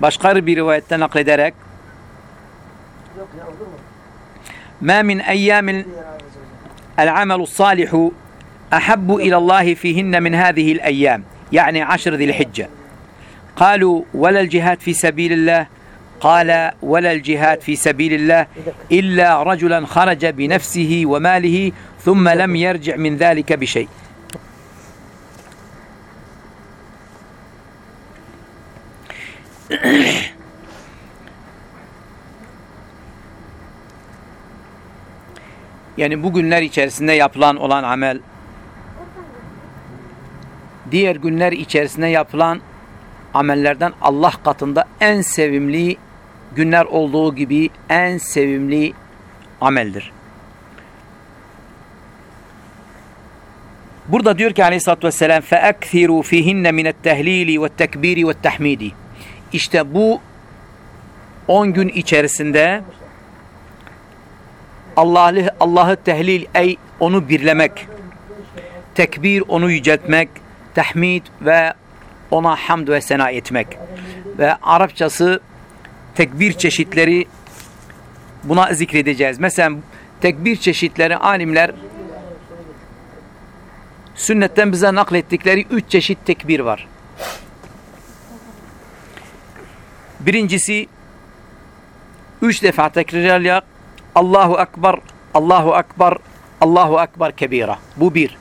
başka bir rivayette naklederek ما من أيام العمل الصالح أحب إلى الله فيهن من هذه الأيام يعني عشر ذي الحجة. قالوا ولا الجهاد في سبيل الله. قال ولا الجهاد في سبيل الله إلا رجلا خرج بنفسه وماله ثم لم يرجع من ذلك بشيء. (clears throat) Yani bu günler içerisinde yapılan olan amel diğer günler içerisinde yapılan amellerden Allah katında en sevimli günler olduğu gibi en sevimli ameldir. Burada diyor ki aleyhissalatü vesselam فَاَكْثِرُوا فِيهِنَّ مِنَ التَّهْلِيلِ وَالتَّكْبِيرِ وَالتَّحْمِيدِ İşte bu 10 gün içerisinde Allah'ı Allah'ı tehlil ey onu birlemek, tekbir onu yüceltmek, tahmid ve ona hamd ve sena etmek. Ve Arapçası tekbir çeşitleri buna zikredeceğiz. Mesela tekbir çeşitleri alimler sünnetten bize naklettikleri üç çeşit tekbir var. Birincisi üç defa tekrarlayarak Allahu Akbar, Allahu Akbar, Allahu Akbar kebira. Bu bir.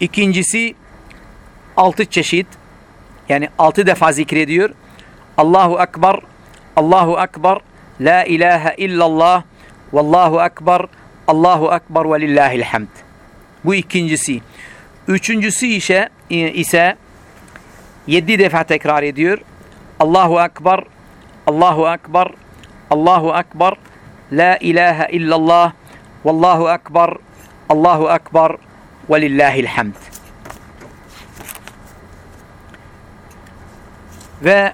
İkincisi altı çeşit yani altı defa zikrediyor. Allahu Ekber, Allahu Ekber, La ilahe illallah, Vallahu Ekber, Allahu Ekber ve lillahil hamd. Bu ikincisi. Üçüncüsü ise, ise yedi defa tekrar ediyor. Allahu Ekber, Allahu Ekber, Allahu Ekber, La ilahe illallah, Vallahu Ekber, Allahu Ekber ve lillahil hamd. Ve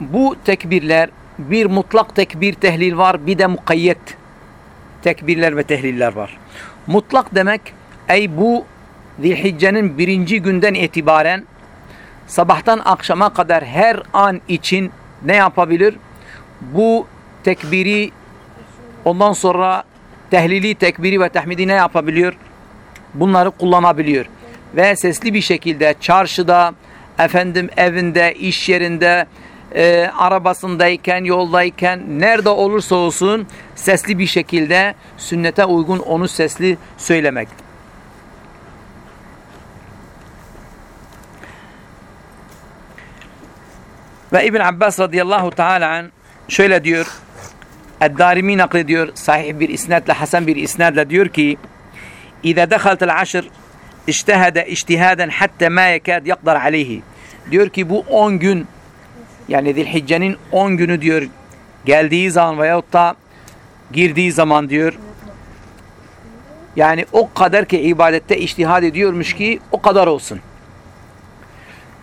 bu tekbirler bir mutlak tekbir tehlil var bir de mukayyet tekbirler ve tehliller var. Mutlak demek ey bu Zilhicce'nin birinci günden itibaren sabahtan akşama kadar her an için ne yapabilir? Bu tekbiri ondan sonra tehlili, tekbiri ve tahmidi ne yapabiliyor? Bunları kullanabiliyor. Ve sesli bir şekilde çarşıda, efendim evinde, iş yerinde, e, arabasındayken, yoldayken, nerede olursa olsun sesli bir şekilde sünnete uygun onu sesli söylemek. Ve İbn Abbas radıyallahu teala şöyle diyor. Ed-Darimi naklediyor sahih bir isnadle, hasen bir isnadle diyor ki İza dekhaltel aşr iştehede iştihaden hatta ma yekad yakdar aleyhi. Diyor ki bu 10 gün yani Zilhicce'nin 10 günü diyor geldiği zaman veyahut da girdiği zaman diyor yani o kadar ki ibadette iştihad ediyormuş ki o kadar olsun.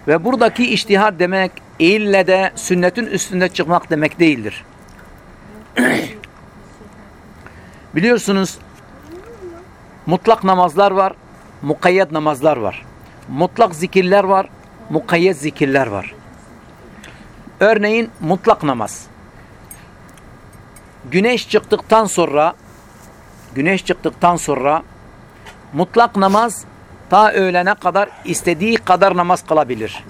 Ve buradaki iştihad demek ille de sünnetin üstünde çıkmak demek değildir. (clears throat) Biliyorsunuz mutlak namazlar var, mukayyet namazlar var. Mutlak zikirler var, mukayyet zikirler var. Örneğin mutlak namaz. Güneş çıktıktan sonra güneş çıktıktan sonra mutlak namaz ta öğlene kadar istediği kadar namaz kılabilir.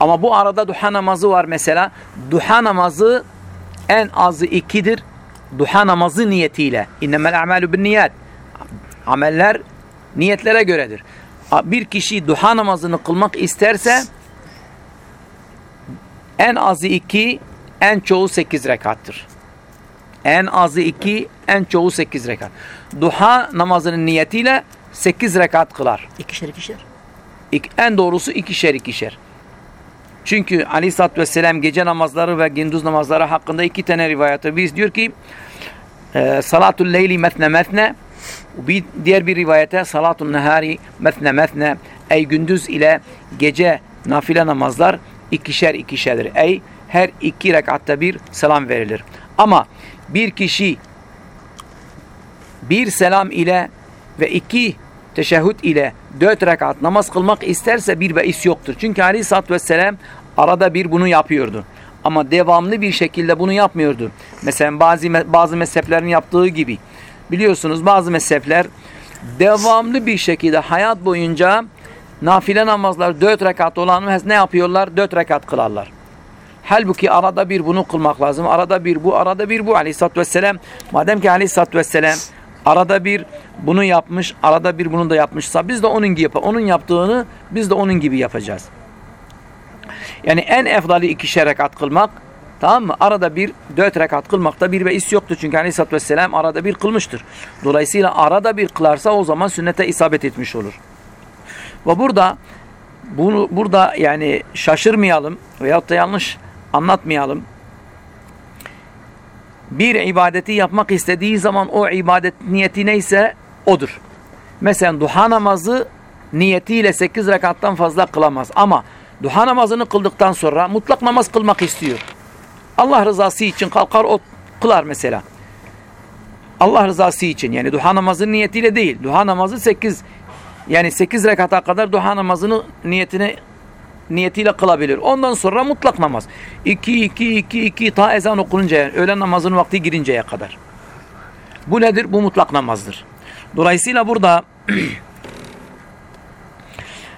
Ama bu arada duha namazı var mesela. Duha namazı en azı ikidir. Duha namazı niyetiyle. İnnemel a'malu bin niyet. Ameller niyetlere göredir. Bir kişi duha namazını kılmak isterse en azı iki, en çoğu sekiz rekattır. En azı iki, en çoğu sekiz rekat. Duha namazının niyetiyle sekiz rekat kılar. İkişer ikişer. En doğrusu ikişer ikişer. Çünkü aleyhissalatü vesselam gece namazları ve gündüz namazları hakkında iki tane rivayette biz diyor ki e, salatul leyli metne metne bir diğer bir rivayete salatun nehari metne metne ey gündüz ile gece nafile namazlar ikişer ikişerdir. Ey her iki rekatta bir selam verilir. Ama bir kişi bir selam ile ve iki teşehhüd ile dört rekat namaz kılmak isterse bir beis yoktur. Çünkü aleyhissalatü vesselam arada bir bunu yapıyordu. Ama devamlı bir şekilde bunu yapmıyordu. Mesela bazı, bazı mezheplerin yaptığı gibi. Biliyorsunuz bazı mezhepler devamlı bir şekilde hayat boyunca nafile namazlar dört rekat olan ne yapıyorlar? Dört rekat kılarlar. Halbuki arada bir bunu kılmak lazım. Arada bir bu, arada bir bu aleyhissalatü vesselam. Madem ki aleyhissalatü vesselam arada bir bunu yapmış, arada bir bunu da yapmışsa biz de onun gibi yapalım. Onun yaptığını biz de onun gibi yapacağız. Yani en efdali ikişer rekat kılmak tamam mı? Arada bir dört rekat kılmakta bir beis yoktur. Çünkü aleyhissalatü vesselam arada bir kılmıştır. Dolayısıyla arada bir kılarsa o zaman sünnete isabet etmiş olur. Ve burada bunu burada yani şaşırmayalım veyahut da yanlış anlatmayalım. Bir ibadeti yapmak istediği zaman o ibadet niyeti neyse odur. Mesela duha namazı niyetiyle 8 rekattan fazla kılamaz. Ama duha namazını kıldıktan sonra mutlak namaz kılmak istiyor. Allah rızası için kalkar o kılar mesela. Allah rızası için yani duha namazının niyetiyle değil. Duha namazı 8 yani 8 rekata kadar duha namazını niyetine niyetiyle kılabilir. Ondan sonra mutlak namaz. 2 2 2 2 ta ezan okununcaya, öğlen namazının vakti girinceye kadar. Bu nedir? Bu mutlak namazdır. Dolayısıyla burada (clears throat)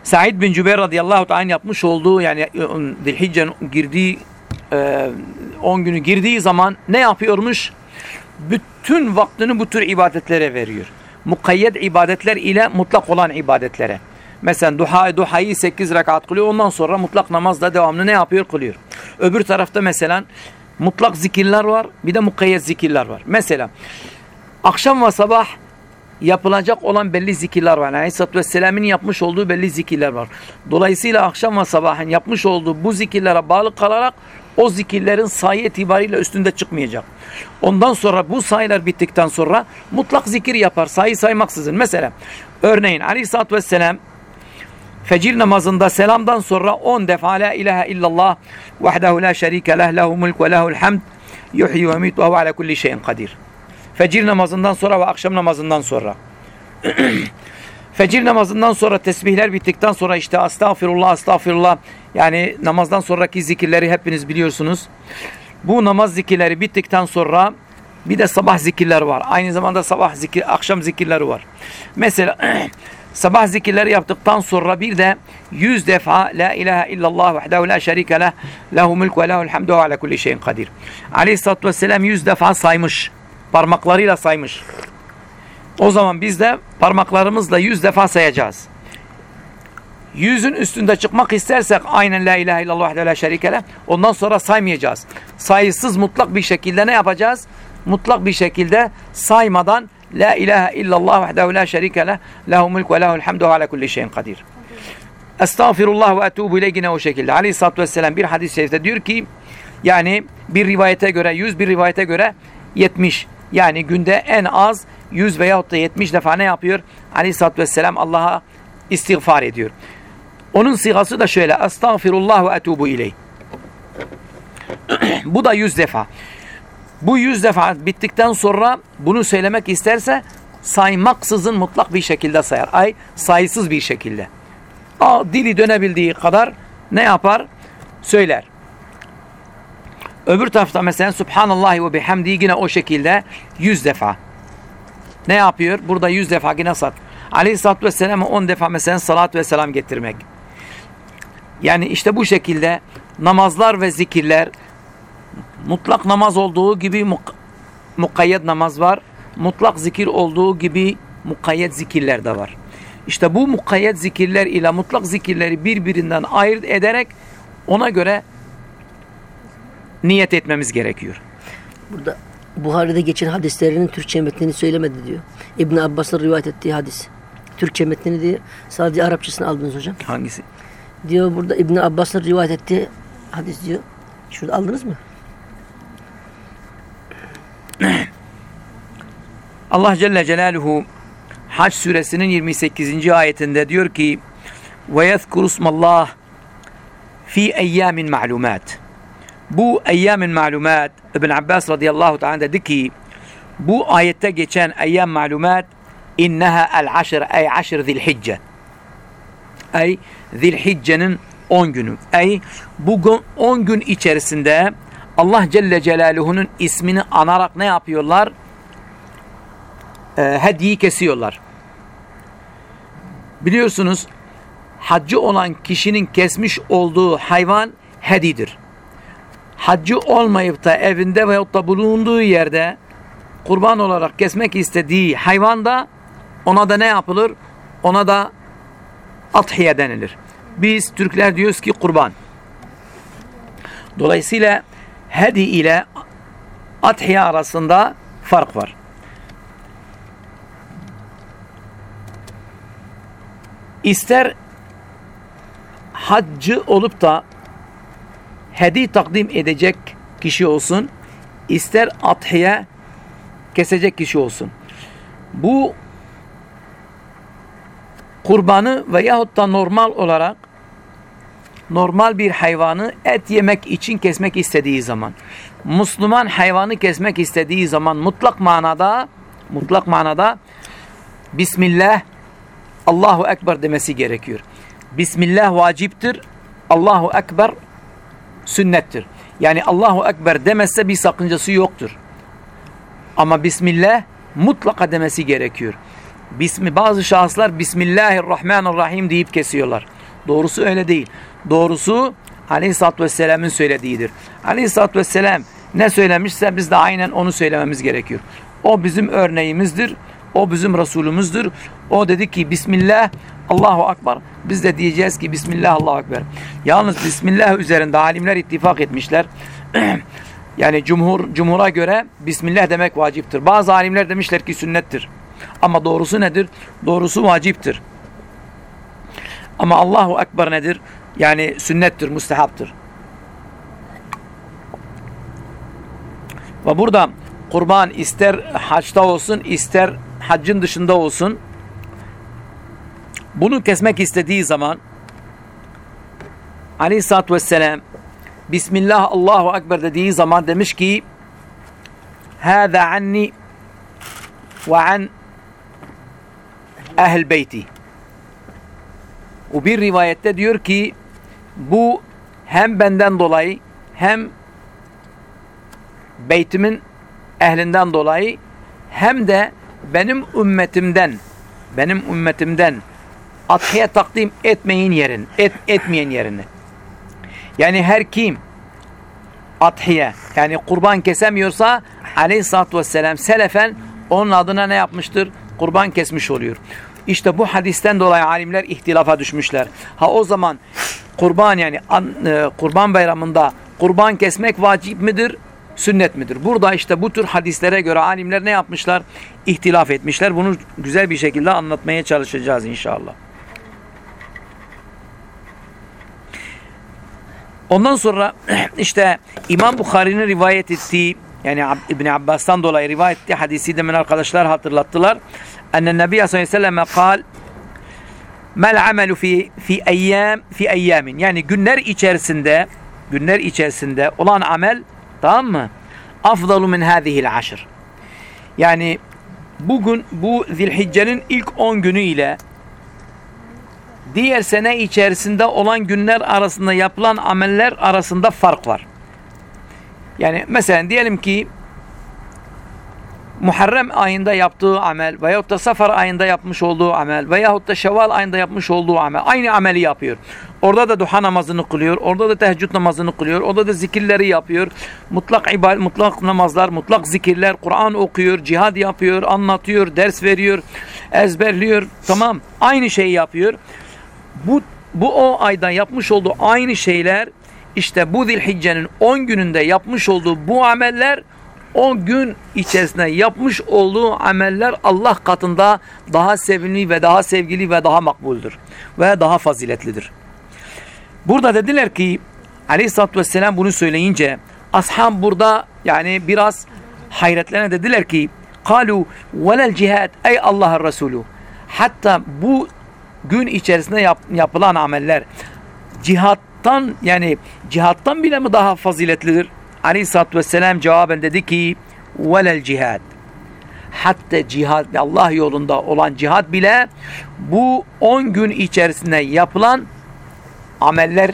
Said bin Cübeyr radıyallahu ta'ala yapmış olduğu yani Zilhicce'nin girdiği 10 günü girdiği zaman ne yapıyormuş? Bütün vaktini bu tür ibadetlere veriyor. Mukayyet ibadetler ile mutlak olan ibadetlere. Mesela duha, duhayı 8 rekat kılıyor. Ondan sonra mutlak namazda devamlı ne yapıyor? Kılıyor. Öbür tarafta mesela mutlak zikirler var. Bir de mukayyet zikirler var. Mesela akşam ve sabah yapılacak olan belli zikirler var. Aleyhisselatü Vesselam'ın yapmış olduğu belli zikirler var. Dolayısıyla akşam ve sabahın yapmış olduğu bu zikirlere bağlı kalarak o zikirlerin sayı itibariyle üstünde çıkmayacak. Ondan sonra bu sayılar bittikten sonra mutlak zikir yapar sayı saymaksızın. Mesela örneğin Aleyhisselatü Vesselam fecir namazında selamdan sonra 10 defa la ilahe illallah vahdehu la şerike leh lehu mulk ve lehu'l hamd yuhyi ve yumit ve huve ala kulli şeyin kadir. Fecir namazından sonra ve akşam namazından sonra. (clears throat) Fecir namazından sonra tesbihler bittikten sonra işte estağfirullah estağfirullah yani namazdan sonraki zikirleri hepiniz biliyorsunuz. Bu namaz zikirleri bittikten sonra bir de sabah zikirler var. Aynı zamanda sabah zikir, akşam zikirleri var. Mesela (clears throat) sabah zikirleri yaptıktan sonra bir de yüz defa La ilahe illallah vahdehu la şerike leh lehu mulk ve lehu'l hamdu ve ala kulli şeyin kadir. Aleyhisselatü Vesselam yüz defa saymış. Parmaklarıyla saymış. O zaman biz de parmaklarımızla yüz defa sayacağız. Yüzün üstünde çıkmak istersek aynen la ilahe illallah ve la şerike leh ondan sonra saymayacağız. Sayısız mutlak bir şekilde ne yapacağız? Mutlak bir şekilde saymadan la ilahe illallah vahdehu la şerike leh lehu mulk ve lehu'l hamdu ala kulli şeyin kadir. Estağfirullah ve etubu ile yine o şekilde. Aleyhisselatü Vesselam bir hadis-i şerifte diyor ki yani bir rivayete göre 100 bir rivayete göre 70 yani günde en az 100 veyahut da 70 defa ne yapıyor? Aleyhisselatü Vesselam Allah'a istiğfar ediyor. Onun sigası da şöyle. Estağfirullah ve etubu ileyh. (clears throat) Bu da 100 defa. Bu 100 defa bittikten sonra bunu söylemek isterse saymaksızın mutlak bir şekilde sayar. Ay sayısız bir şekilde. A, dili dönebildiği kadar ne yapar? Söyler. Öbür tarafta mesela Subhanallah ve bihamdi yine o şekilde 100 defa. Ne yapıyor? Burada 100 defa yine sat. Aleyhisselatü Vesselam'a 10 defa mesela salat ve selam getirmek. Yani işte bu şekilde namazlar ve zikirler mutlak namaz olduğu gibi muk mukayyet namaz var. Mutlak zikir olduğu gibi mukayyet zikirler de var. İşte bu mukayyet zikirler ile mutlak zikirleri birbirinden ayırt ederek ona göre niyet etmemiz gerekiyor. Burada Buhari'de geçen hadislerinin Türkçe metnini söylemedi diyor. İbn Abbas'ın rivayet ettiği hadis. Türkçe metnini diye sadece Arapçasını aldınız hocam. Hangisi? Diyor burada İbn Abbas'ın rivayet ettiği hadis diyor. Şurada aldınız mı? Allah Celle Celaluhu Haç suresinin 28. ayetinde diyor ki ve yezkurusmallah fi eyyamin ma'lumat. Bu eyyamin ma'lumat İbn Abbas radıyallahu ta'ala dedi ki bu ayette geçen eyyam ma'lumat inneha el aşr ay aşr zilhicce. Ay zilhiccenin 10 günü. Ay bu 10 gün içerisinde Allah Celle Celaluhu'nun ismini anarak ne yapıyorlar? Ee, hediyi kesiyorlar. Biliyorsunuz haccı olan kişinin kesmiş olduğu hayvan hedidir. Haccı olmayıp da evinde veyahut da bulunduğu yerde kurban olarak kesmek istediği hayvan da ona da ne yapılır? Ona da athiye denilir. Biz Türkler diyoruz ki kurban. Dolayısıyla hedi ile athiye arasında fark var. İster haccı olup da hedi takdim edecek kişi olsun, ister athiye kesecek kişi olsun. Bu kurbanı veyahut da normal olarak normal bir hayvanı et yemek için kesmek istediği zaman Müslüman hayvanı kesmek istediği zaman mutlak manada mutlak manada Bismillah Allahu Ekber demesi gerekiyor. Bismillah vaciptir. Allahu Ekber sünnettir. Yani Allahu Ekber demezse bir sakıncası yoktur. Ama Bismillah mutlaka demesi gerekiyor. Bismi, bazı şahıslar Bismillahirrahmanirrahim deyip kesiyorlar. Doğrusu öyle değil. Doğrusu Aleyhisselatü Vesselam'ın söylediğidir. Aleyhisselatü Vesselam ne söylemişse biz de aynen onu söylememiz gerekiyor. O bizim örneğimizdir. O bizim Resulümüzdür. O dedi ki Bismillah Allahu Akbar. Biz de diyeceğiz ki Bismillah Allahu Ekber. Yalnız Bismillah üzerinde alimler ittifak etmişler. (clears throat) yani cumhur cumhura göre Bismillah demek vaciptir. Bazı alimler demişler ki sünnettir. Ama doğrusu nedir? Doğrusu vaciptir. Ama Allahu Ekber nedir? Yani sünnettir, müstehaptır. Ve burada kurban ister haçta olsun ister haccın dışında olsun bunu kesmek istediği zaman Aleyhisselatü Vesselam Bismillah Allahu Ekber dediği zaman demiş ki Hâzâ anni ve an ehl beyti o bir rivayette diyor ki bu hem benden dolayı hem beytimin ehlinden dolayı hem de benim ümmetimden benim ümmetimden athiye takdim etmeyin yerin et, etmeyen yerini yani her kim athiye yani kurban kesemiyorsa aleyhissalatü vesselam selefen onun adına ne yapmıştır? Kurban kesmiş oluyor. İşte bu hadisten dolayı alimler ihtilafa düşmüşler. Ha o zaman kurban yani an, e, kurban bayramında kurban kesmek vacip midir? Sünnet midir? Burada işte bu tür hadislere göre alimler ne yapmışlar? İhtilaf etmişler. Bunu güzel bir şekilde anlatmaya çalışacağız inşallah. Ondan sonra (clears throat) işte İmam Bukhari'nin rivayet ettiği yani İbn Abbas'tan dolayı rivayet ettiği hadisi demin arkadaşlar hatırlattılar. Enne Nebi sallallahu aleyhi ve sellem kal Mel amelu fi fi eyyam fi eyyamin. Yani günler içerisinde günler içerisinde olan amel tamam mı? Afdalu min hadihi'l aşr. Yani bugün bu Zilhicce'nin ilk 10 günü ile diğer sene içerisinde olan günler arasında yapılan ameller arasında fark var. Yani mesela diyelim ki Muharrem ayında yaptığı amel veyahut da Safar ayında yapmış olduğu amel veyahut da Şevval ayında yapmış olduğu amel aynı ameli yapıyor. Orada da duha namazını kılıyor, orada da teheccüd namazını kılıyor, orada da zikirleri yapıyor. Mutlak ibadet, mutlak namazlar, mutlak zikirler, Kur'an okuyor, cihad yapıyor, anlatıyor, ders veriyor, ezberliyor. Tamam, aynı şeyi yapıyor. Bu bu o ayda yapmış olduğu aynı şeyler işte bu Zilhicce'nin 10 gününde yapmış olduğu bu ameller o gün içerisinde yapmış olduğu ameller Allah katında daha sevimli ve daha sevgili ve daha makbuldür. Ve daha faziletlidir. Burada dediler ki aleyhissalatü vesselam bunu söyleyince ashab burada yani biraz hayretlerine dediler ki kalu velel cihad ey Allah'ın Resulü hatta bu gün içerisinde yap, yapılan ameller cihattan yani cihattan bile mi daha faziletlidir? Aleyhisselatü Vesselam cevaben dedi ki velel cihad hatta cihad Allah yolunda olan cihad bile bu 10 gün içerisinde yapılan ameller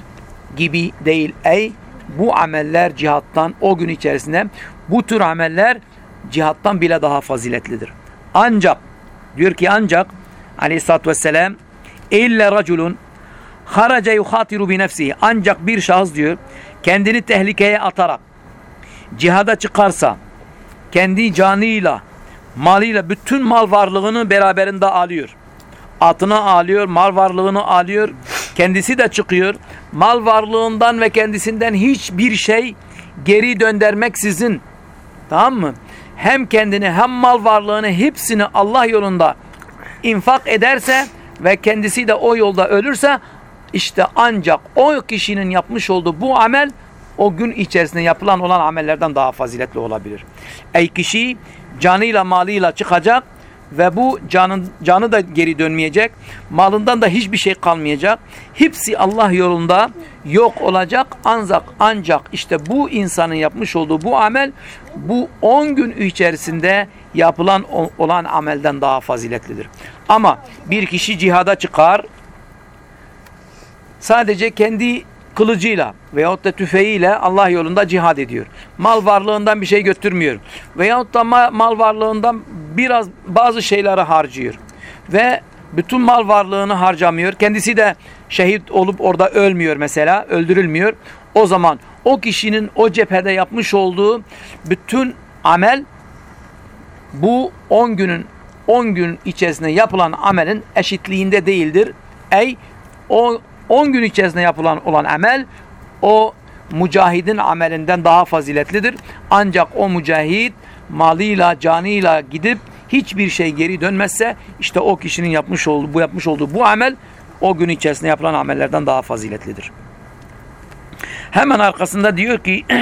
gibi değil. Ey bu ameller cihattan o gün içerisinde bu tür ameller cihattan bile daha faziletlidir. Ancak diyor ki ancak aleyhissalatü vesselam illa raculun haraca yuhatiru bi nefsihi ancak bir şahıs diyor kendini tehlikeye atarak cihada çıkarsa kendi canıyla malıyla bütün mal varlığını beraberinde alıyor. Atını alıyor, mal varlığını alıyor. Kendisi de çıkıyor. Mal varlığından ve kendisinden hiçbir şey geri döndürmeksizin tamam mı? Hem kendini hem mal varlığını hepsini Allah yolunda infak ederse ve kendisi de o yolda ölürse işte ancak o kişinin yapmış olduğu bu amel o gün içerisinde yapılan olan amellerden daha faziletli olabilir. Ey kişi canıyla malıyla çıkacak ve bu canın canı da geri dönmeyecek. Malından da hiçbir şey kalmayacak. Hepsi Allah yolunda yok olacak. Ancak ancak işte bu insanın yapmış olduğu bu amel bu 10 gün içerisinde yapılan olan amelden daha faziletlidir. Ama bir kişi cihada çıkar sadece kendi kılıcıyla veyahut da tüfeğiyle Allah yolunda cihad ediyor. Mal varlığından bir şey götürmüyor. Veyahut da mal varlığından biraz bazı şeyleri harcıyor. Ve bütün mal varlığını harcamıyor. Kendisi de şehit olup orada ölmüyor mesela, öldürülmüyor. O zaman o kişinin o cephede yapmış olduğu bütün amel bu 10 günün 10 gün içerisinde yapılan amelin eşitliğinde değildir. Ey o 10 gün içerisinde yapılan olan amel o mücahidin amelinden daha faziletlidir. Ancak o mücahit malıyla, canıyla gidip hiçbir şey geri dönmezse işte o kişinin yapmış olduğu bu yapmış olduğu bu amel o gün içerisinde yapılan amellerden daha faziletlidir. Hemen arkasında diyor ki (clears throat)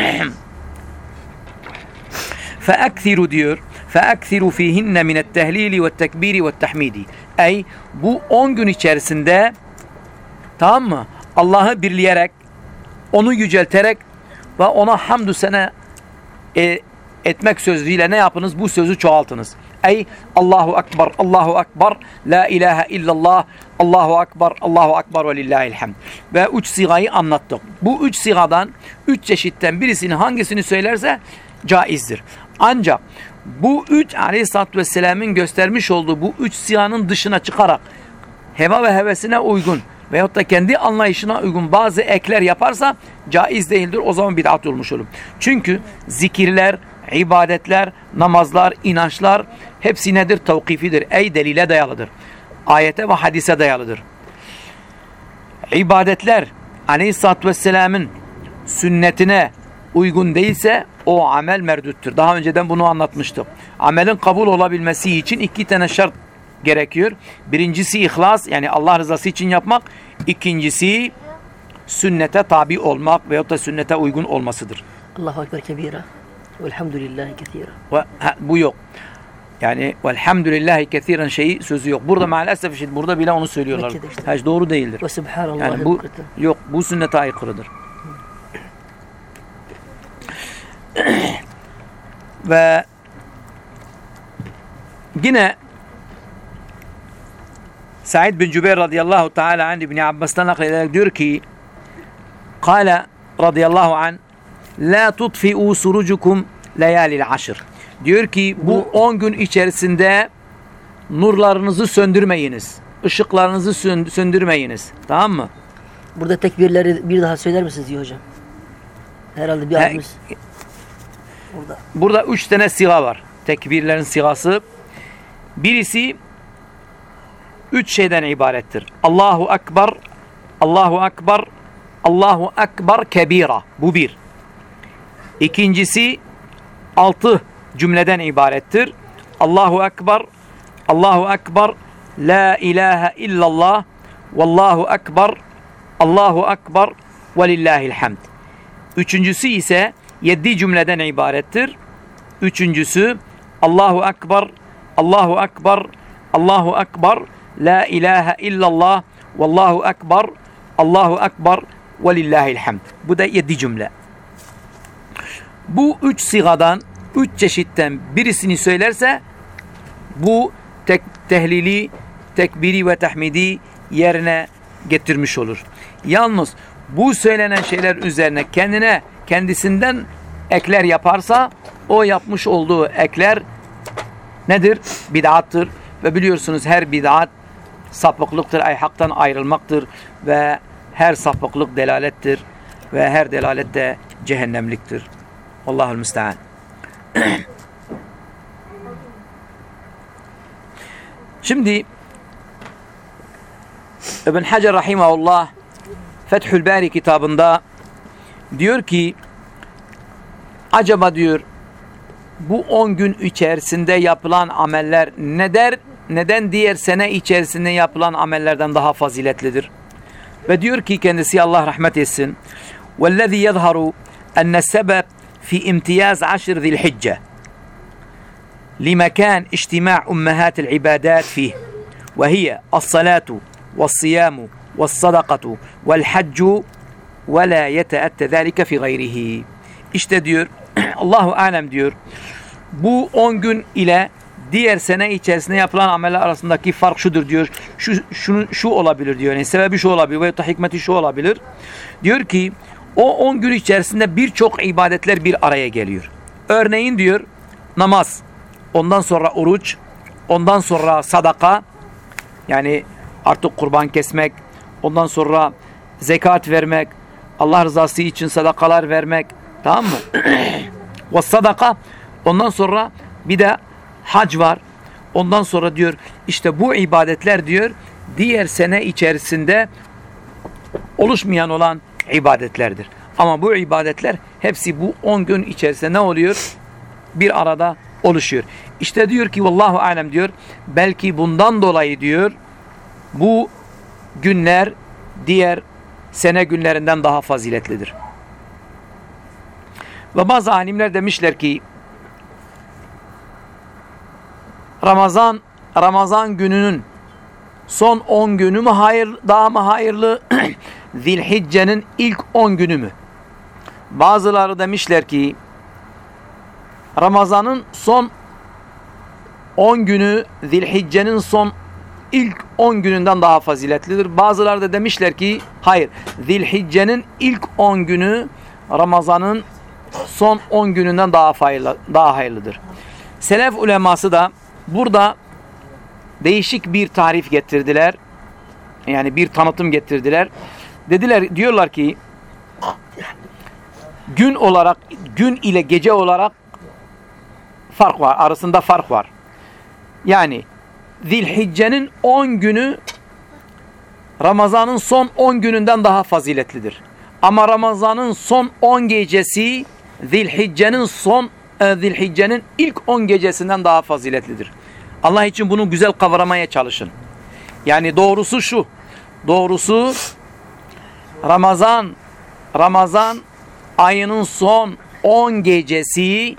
فَاَكْثِرُ diyor فَاَكْثِرُ ف۪يهِنَّ مِنَ التَّهْلِيلِ وَالتَّكْبِيرِ وَالتَّحْمِيدِ Ey bu 10 gün içerisinde tamam mı? Allah'ı birleyerek onu yücelterek ve ona hamdü sene e, etmek sözüyle ne yapınız? Bu sözü çoğaltınız. Ey Allahu Akbar, Allahu Akbar, La ilahe illallah, Allahu Akbar, Allahu Akbar ve lillahil hamd. Ve üç sigayı anlattık. Bu üç sigadan, üç çeşitten birisini hangisini söylerse caizdir. Ancak bu üç aleyhissalatü vesselamın göstermiş olduğu bu üç siganın dışına çıkarak heva ve hevesine uygun veyahut da kendi anlayışına uygun bazı ekler yaparsa caiz değildir. O zaman bid'at olmuş olur. Çünkü zikirler, ibadetler, namazlar, inançlar hepsi nedir? Tevkifidir. Ey delile dayalıdır. Ayete ve hadise dayalıdır. İbadetler aleyhissalatü vesselamın sünnetine uygun değilse o amel merduttur. Daha önceden bunu anlatmıştım. Amelin kabul olabilmesi için iki tane şart gerekiyor. Birincisi ihlas yani Allah rızası için yapmak. İkincisi sünnete tabi olmak veyahut da sünnete uygun olmasıdır. Allahu Ekber kebira. Velhamdülillahi kethira. Bu yok. Yani velhamdülillahi kethiren şeyi sözü yok. Burada maalesef işte burada bile onu söylüyorlar. İşte. Ha, doğru değildir. Ve subhanallah. Yani bu yok bu sünnete aykırıdır. (clears throat) Ve yine Said bin Cübeyr radıyallahu teala an İbni Abbas'tan naklederek diyor ki Kale radıyallahu an La tutfi'u surucukum leyalil aşır. Diyor ki bu 10 gün içerisinde nurlarınızı söndürmeyiniz. Işıklarınızı sön- söndürmeyiniz. Tamam mı? Burada tekbirleri bir daha söyler misiniz diyor hocam? Herhalde bir He- abimiz. Burada. Burada üç tane siga var. Tekbirlerin sigası. Birisi üç şeyden ibarettir. Allahu Ekber, Allahu Ekber, Allahu Ekber kebira. Bu bir. İkincisi altı cümleden ibarettir. Allahu Ekber, Allahu Ekber, La ilahe illallah, Vallahu Ekber, Allahu Ekber, ve lillahil hamd. Üçüncüsü ise yedi cümleden ibarettir. Üçüncüsü Allahu Ekber, Allahu Ekber, Allahu Ekber, La ilahe illallah, Vallahu Ekber, Allahu Ekber, ve lillahil hamd. Bu da yedi cümle. Bu üç sigadan, üç çeşitten birisini söylerse bu tek, tehlili, tekbiri ve tahmidi yerine getirmiş olur. Yalnız bu söylenen şeyler üzerine kendine kendisinden ekler yaparsa o yapmış olduğu ekler nedir? Bid'attır. Ve biliyorsunuz her bid'at sapıklıktır, ay haktan ayrılmaktır ve her sapıklık delalettir ve her delalet de cehennemliktir. Allahül müstean. (clears throat) Şimdi İbn Hacer rahimahullah Fethül Bari kitabında diyor ki acaba diyor bu 10 gün içerisinde yapılan ameller neden neden diğer sene içerisinde yapılan amellerden daha faziletlidir? Ve diyor ki kendisi Allah rahmet etsin. وَالَّذِي يَظْهَرُ أَنَّ السَّبَبْ في امتياز عشر ذي الحجة لمكان اجتماع أمهات العبادات فيه وهي الصلاة والصيام والصدقة والحج ولا يتأتى ذلك في غيره İşte diyor Allahu alem diyor bu 10 gün ile diğer sene içerisinde yapılan ameller arasındaki fark şudur diyor. Şu şunu şu olabilir diyor. Yani sebebi şu olabilir veya da hikmeti şu olabilir. Diyor ki o 10 gün içerisinde birçok ibadetler bir araya geliyor. Örneğin diyor namaz, ondan sonra oruç, ondan sonra sadaka yani artık kurban kesmek, ondan sonra zekat vermek, Allah rızası için sadakalar vermek, tamam mı? (clears throat) Ve sadaka, ondan sonra bir de hac var. Ondan sonra diyor işte bu ibadetler diyor diğer sene içerisinde oluşmayan olan ibadetlerdir. Ama bu ibadetler hepsi bu 10 gün içerisinde ne oluyor? Bir arada oluşuyor. İşte diyor ki vallahu alem diyor belki bundan dolayı diyor bu günler diğer sene günlerinden daha faziletlidir. Ve bazı alimler demişler ki Ramazan Ramazan gününün son 10 günü mü hayır daha mı hayırlı (clears throat) Zilhicce'nin ilk 10 günü mü? Bazıları demişler ki Ramazan'ın son 10 günü Zilhicce'nin son ilk 10 gününden daha faziletlidir. Bazıları da demişler ki hayır Zilhicce'nin ilk 10 günü Ramazan'ın son 10 gününden daha hayırlı, daha hayırlıdır. Selef uleması da burada değişik bir tarif getirdiler. Yani bir tanıtım getirdiler. Dediler diyorlar ki gün olarak gün ile gece olarak fark var. Arasında fark var. Yani Zilhicce'nin 10 günü Ramazan'ın son 10 gününden daha faziletlidir. Ama Ramazan'ın son 10 gecesi Zilhicce'nin son Zilhicce'nin ilk 10 gecesinden daha faziletlidir. Allah için bunu güzel kavramaya çalışın. Yani doğrusu şu. Doğrusu Ramazan Ramazan ayının son 10 gecesi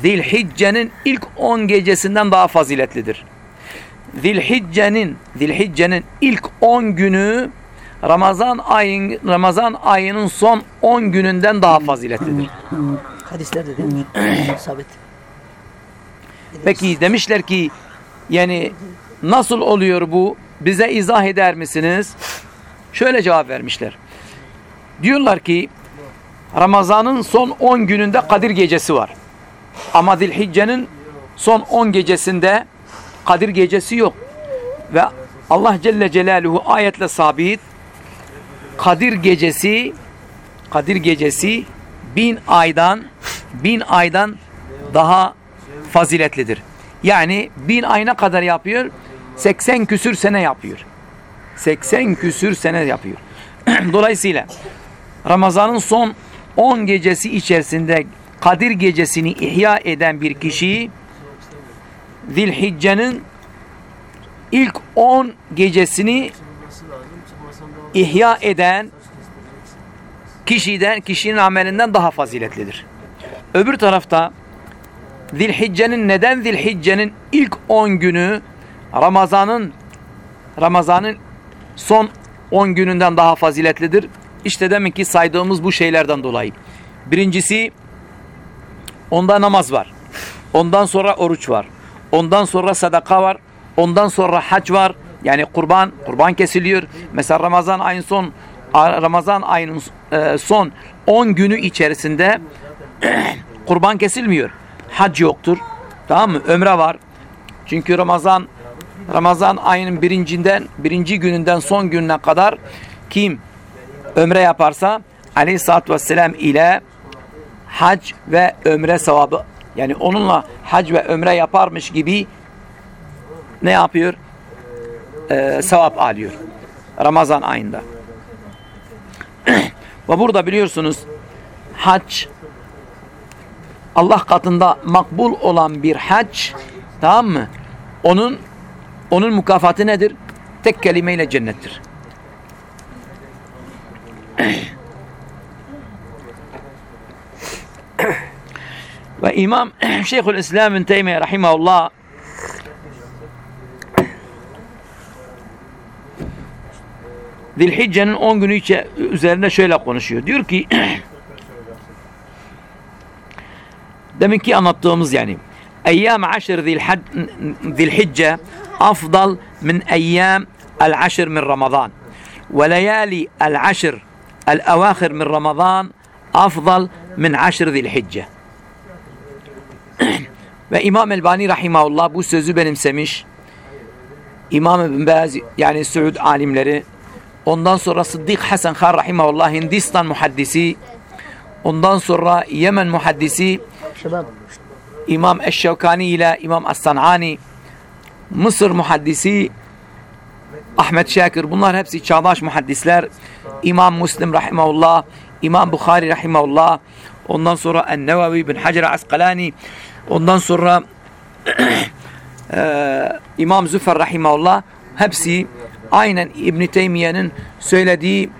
Zilhicce'nin ilk 10 gecesinden daha faziletlidir. Zilhicce'nin Zilhicce'nin ilk 10 günü Ramazan ayın Ramazan ayının son 10 gününden daha faziletlidir. Hadislerde mi? Sabit. Peki demişler ki yani nasıl oluyor bu? Bize izah eder misiniz? Şöyle cevap vermişler. Diyorlar ki Ramazan'ın son 10 gününde Kadir gecesi var. Ama Zilhicce'nin son 10 gecesinde Kadir gecesi yok. Ve Allah Celle Celaluhu ayetle sabit Kadir gecesi Kadir gecesi bin aydan bin aydan daha faziletlidir. Yani bin ayına kadar yapıyor 80 küsür sene yapıyor. 80 küsür sene yapıyor. (clears throat) Dolayısıyla Ramazan'ın son 10 gecesi içerisinde Kadir gecesini ihya eden bir kişi Zilhicce'nin ilk 10 gecesini ihya eden kişiden, kişinin amelinden daha faziletlidir. Öbür tarafta Zilhicce'nin neden Zilhicce'nin ilk 10 günü Ramazan'ın Ramazan'ın son 10 gününden daha faziletlidir? İşte demek ki saydığımız bu şeylerden dolayı. Birincisi onda namaz var. Ondan sonra oruç var. Ondan sonra sadaka var. Ondan sonra hac var. Yani kurban, kurban kesiliyor. Mesela Ramazan ayın son Ramazan ayının e, son 10 günü içerisinde (clears throat) kurban kesilmiyor. Hac yoktur. Tamam mı? Ömre var. Çünkü Ramazan Ramazan ayının birincinden birinci gününden son gününe kadar kim ömre yaparsa aleyhissalatü vesselam ile hac ve ömre sevabı yani onunla hac ve ömre yaparmış gibi ne yapıyor? Ee, sevap alıyor. Ramazan ayında. (clears throat) ve burada biliyorsunuz hac Allah katında makbul olan bir hac tamam mı? Onun onun mükafatı nedir? Tek kelimeyle cennettir. (clears throat) Ve İmam (clears throat) Şeyhül İslam bin Teymiye rahimahullah Zilhicce'nin 10 günü üzerinde şöyle konuşuyor. Diyor ki (clears throat) demin ki anlattığımız yani eyyam aşır zilhicce afdal min eyyam el aşır min ramazan ve leyali el aşır el evahir min ramazan afdal min aşır zilhicce (clears throat) ve İmam Elbani rahimahullah bu sözü benimsemiş. İmam İbn Baz yani Suud alimleri ondan sonra Sıddık Hasan Khan rahimahullah Hindistan muhaddisi. Ondan sonra Yemen muhaddisi. İmam Eşşevkani ile İmam As-San'ani. Mısır muhaddisi. Ahmet Şakir. Bunlar hepsi çağdaş muhaddisler. İmam Müslim rahimahullah, İmam Bukhari rahimahullah, ondan sonra En-Nevevi bin Hacer Asqalani, ondan sonra (clears throat) eee, İmam Züfer rahimahullah. Hepsi aynen İbn Teymiye'nin söylediği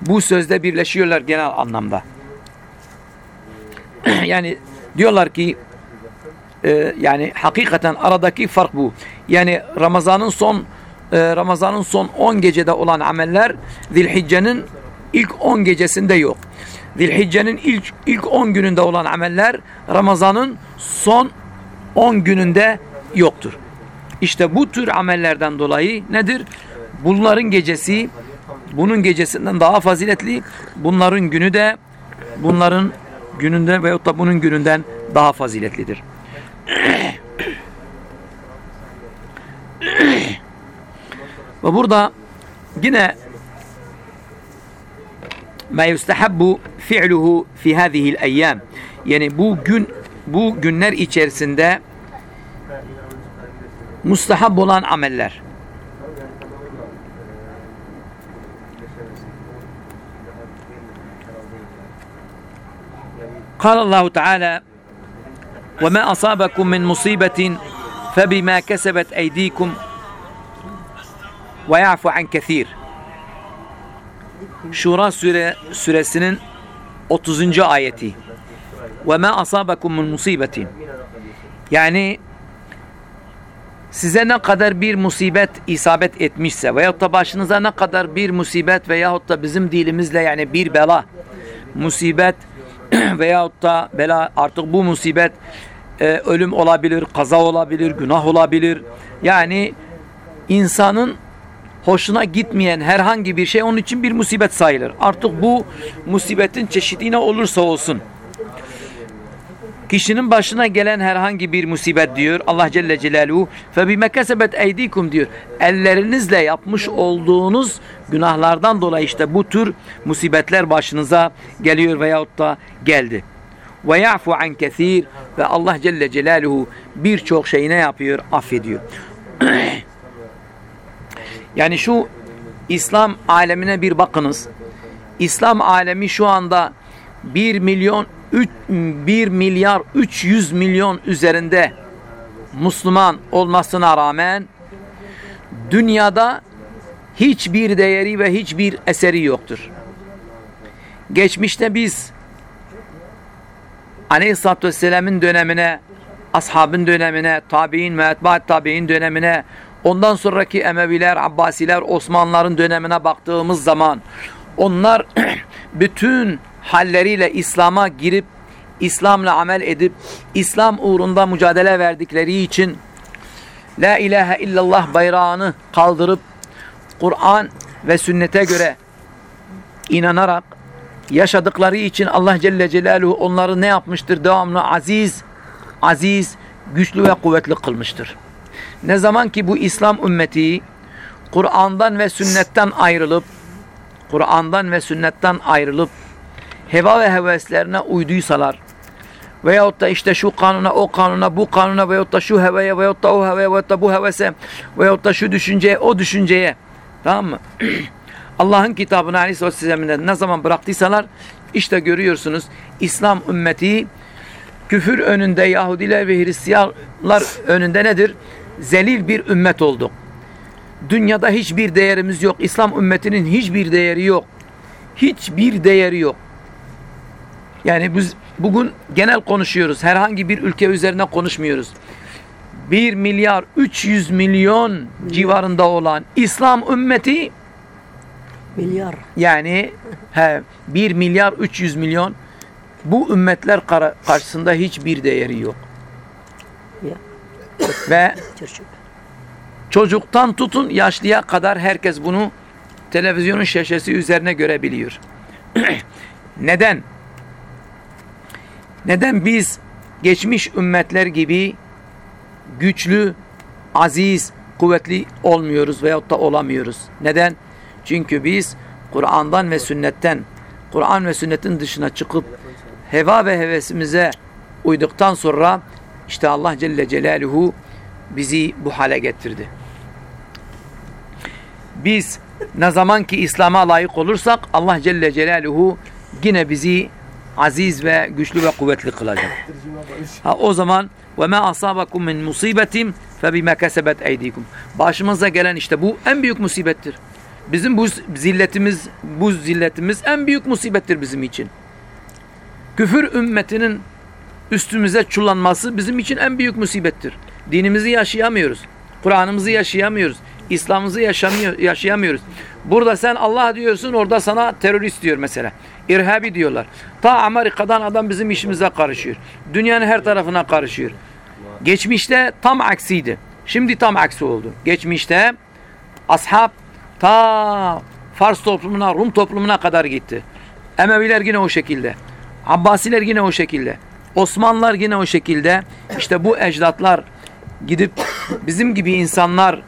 bu sözde birleşiyorlar genel anlamda. (clears throat) yani diyorlar ki e, yani hakikaten aradaki fark bu. Yani Ramazan'ın son e, Ramazan'ın son 10 gecede olan ameller Zilhicce'nin ilk 10 gecesinde yok. Zilhicce'nin ilk ilk 10 gününde olan ameller Ramazan'ın son 10 gününde yoktur. İşte bu tür amellerden dolayı nedir? Bunların gecesi bunun gecesinden daha faziletli. Bunların günü de bunların gününde veyahut da bunun gününden daha faziletlidir. Ve burada yine ma yustahabbu fi'luhu fi hadihi'l eyyam. Yani bu gün bu günler içerisinde mustahab olan ameller. قال الله تعالى وما أصابكم من مصيبة فبما كسبت أيديكم ويعفو عن كثير Şura süre, suresinin 30. ayeti. Ve ma asabakum min musibetin. Yani size ne kadar bir musibet isabet etmişse veyahut da başınıza ne kadar bir musibet veyahut da bizim dilimizle yani bir bela musibet (clears throat) veyahut da bela artık bu musibet e, ölüm olabilir, kaza olabilir, günah olabilir. Yani insanın hoşuna gitmeyen herhangi bir şey onun için bir musibet sayılır. Artık bu musibetin çeşidi ne olursa olsun. Kişinin başına gelen herhangi bir musibet diyor Allah Celle Celaluhu فَبِمَ كَسَبَتْ اَيْد۪يكُمْ diyor. Ellerinizle yapmış olduğunuz günahlardan dolayı işte bu tür musibetler başınıza geliyor veyahut da geldi. وَيَعْفُ عَنْ كَثِيرٍ Ve Allah Celle Celaluhu birçok şeyi ne yapıyor? Affediyor. (clears throat) yani şu İslam alemine bir bakınız. İslam alemi şu anda 1 milyon 3, 1 milyar 300 milyon üzerinde Müslüman olmasına rağmen dünyada hiçbir değeri ve hiçbir eseri yoktur. Geçmişte biz Aleyhisselatü Vesselam'ın dönemine, ashabın dönemine, tabi'in ve etbaat tabi'in dönemine, ondan sonraki Emeviler, Abbasiler, Osmanlıların dönemine baktığımız zaman onlar (clears throat) bütün halleriyle İslam'a girip İslam'la amel edip İslam uğrunda mücadele verdikleri için La ilahe illallah bayrağını kaldırıp Kur'an ve sünnete göre inanarak yaşadıkları için Allah Celle Celaluhu onları ne yapmıştır? Devamlı aziz, aziz, güçlü ve kuvvetli kılmıştır. Ne zaman ki bu İslam ümmeti Kur'an'dan ve sünnetten ayrılıp Kur'an'dan ve sünnetten ayrılıp heva ve heveslerine uyduysalar veyahut da işte şu kanuna, o kanuna, bu kanuna veyahut da şu heveye veyahut da o heveye veyahut da bu hevese veyahut da şu düşünceye, o düşünceye tamam mı? (clears throat) Allah'ın kitabını Aleyhisselatü Vesselam'ın ne zaman bıraktıysalar işte görüyorsunuz İslam ümmeti küfür önünde Yahudiler ve Hristiyanlar önünde nedir? Zelil bir ümmet olduk. Dünyada hiçbir değerimiz yok. İslam ümmetinin hiçbir değeri yok. Hiçbir değeri yok. Yani biz bugün genel konuşuyoruz. Herhangi bir ülke üzerine konuşmuyoruz. 1 milyar 300 milyon civarında olan İslam ümmeti Milyar. yani he, 1 milyar 300 milyon bu ümmetler karşısında hiçbir değeri yok. Ya. Ve çocuktan tutun yaşlıya kadar herkes bunu televizyonun şaşesi üzerine görebiliyor. (clears throat) Neden? Neden biz geçmiş ümmetler gibi güçlü, aziz, kuvvetli olmuyoruz veyahut da olamıyoruz? Neden? Çünkü biz Kur'an'dan ve sünnetten, Kur'an ve sünnetin dışına çıkıp heva ve hevesimize uyduktan sonra işte Allah Celle Celaluhu bizi bu hale getirdi. Biz ne zaman ki İslam'a layık olursak Allah Celle Celaluhu yine bizi aziz ve güçlü ve kuvvetli kılacak. Ha, o zaman ve ma asabakum min musibetin fe bima kesebet eydikum. Başımıza gelen işte bu en büyük musibettir. Bizim bu zilletimiz, bu zilletimiz en büyük musibettir bizim için. Küfür ümmetinin üstümüze çullanması bizim için en büyük musibettir. Dinimizi yaşayamıyoruz. Kur'an'ımızı yaşayamıyoruz. İslam'ımızı yaşamıyor, yaşayamıyoruz. Burada sen Allah diyorsun orada sana terörist diyor mesela. İrhabi diyorlar. Ta Amerika'dan adam bizim işimize karışıyor. Dünyanın her tarafına karışıyor. Geçmişte tam aksiydi. Şimdi tam aksi oldu. Geçmişte ashab ta Fars toplumuna, Rum toplumuna kadar gitti. Emeviler yine o şekilde. Abbasiler yine o şekilde. Osmanlılar yine o şekilde. İşte bu ecdatlar gidip bizim gibi insanlar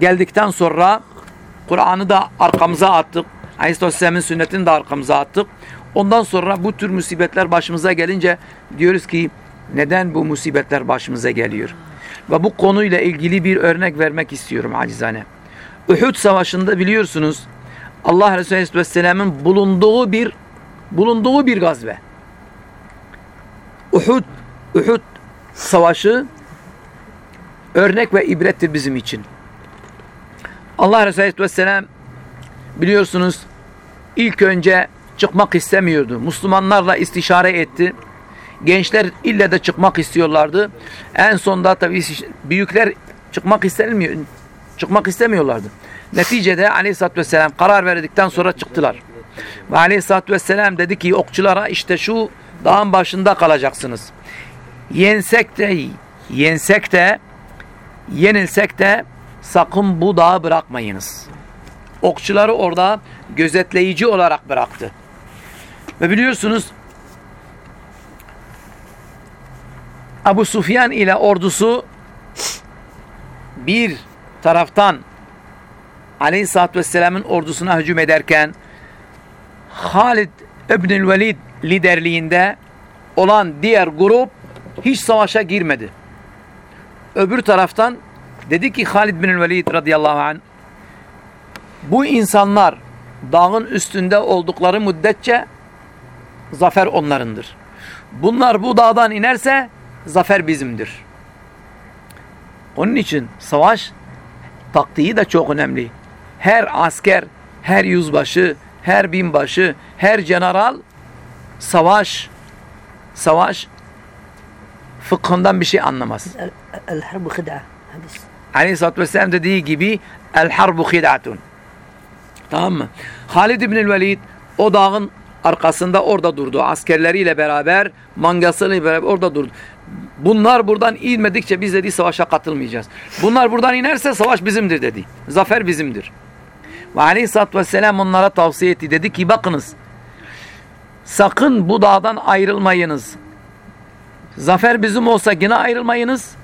geldikten sonra Kur'an'ı da arkamıza attık. Aleyhisselam'ın sünnetini de arkamıza attık. Ondan sonra bu tür musibetler başımıza gelince diyoruz ki neden bu musibetler başımıza geliyor? Ve bu konuyla ilgili bir örnek vermek istiyorum acizane. Uhud Savaşı'nda biliyorsunuz Allah Resulü Aleyhisselam'ın bulunduğu bir bulunduğu bir gazve. Uhud Uhud Savaşı örnek ve ibrettir bizim için. Allah Resulü Aleyhisselam biliyorsunuz ilk önce çıkmak istemiyordu. Müslümanlarla istişare etti. Gençler ille de çıkmak istiyorlardı. En sonunda tabii büyükler çıkmak istemiyor, çıkmak istemiyorlardı. Neticede Aleyhisselatü Vesselam karar verdikten sonra çıktılar. Ve Aleyhisselatü Vesselam dedi ki okçulara işte şu dağın başında kalacaksınız. Yensek de yensek de yenilsek de sakın bu dağı bırakmayınız. Okçuları orada gözetleyici olarak bıraktı. Ve biliyorsunuz Abu Sufyan ile ordusu bir taraftan Aleyhisselatü Vesselam'ın ordusuna hücum ederken Halid İbnül Velid liderliğinde olan diğer grup hiç savaşa girmedi. Öbür taraftan dedi ki Halid bin Velid radıyallahu anh bu insanlar dağın üstünde oldukları müddetçe zafer onlarındır. Bunlar bu dağdan inerse zafer bizimdir. Onun için savaş taktiği de çok önemli. Her asker, her yüzbaşı, her binbaşı, her general savaş savaş fıkhından bir şey anlamaz. El-harbu khid'a. Hadis. Aleyhisselatü Vesselam dediği gibi el harbu khid'atun. Tamam mı? Halid İbnül Velid o dağın arkasında orada durdu. Askerleriyle beraber, mangasıyla beraber orada durdu. Bunlar buradan inmedikçe biz dedi savaşa katılmayacağız. Bunlar buradan inerse savaş bizimdir dedi. Zafer bizimdir. Ve aleyhissalatü vesselam onlara tavsiye etti. Dedi ki bakınız sakın bu dağdan ayrılmayınız. Zafer bizim olsa yine ayrılmayınız.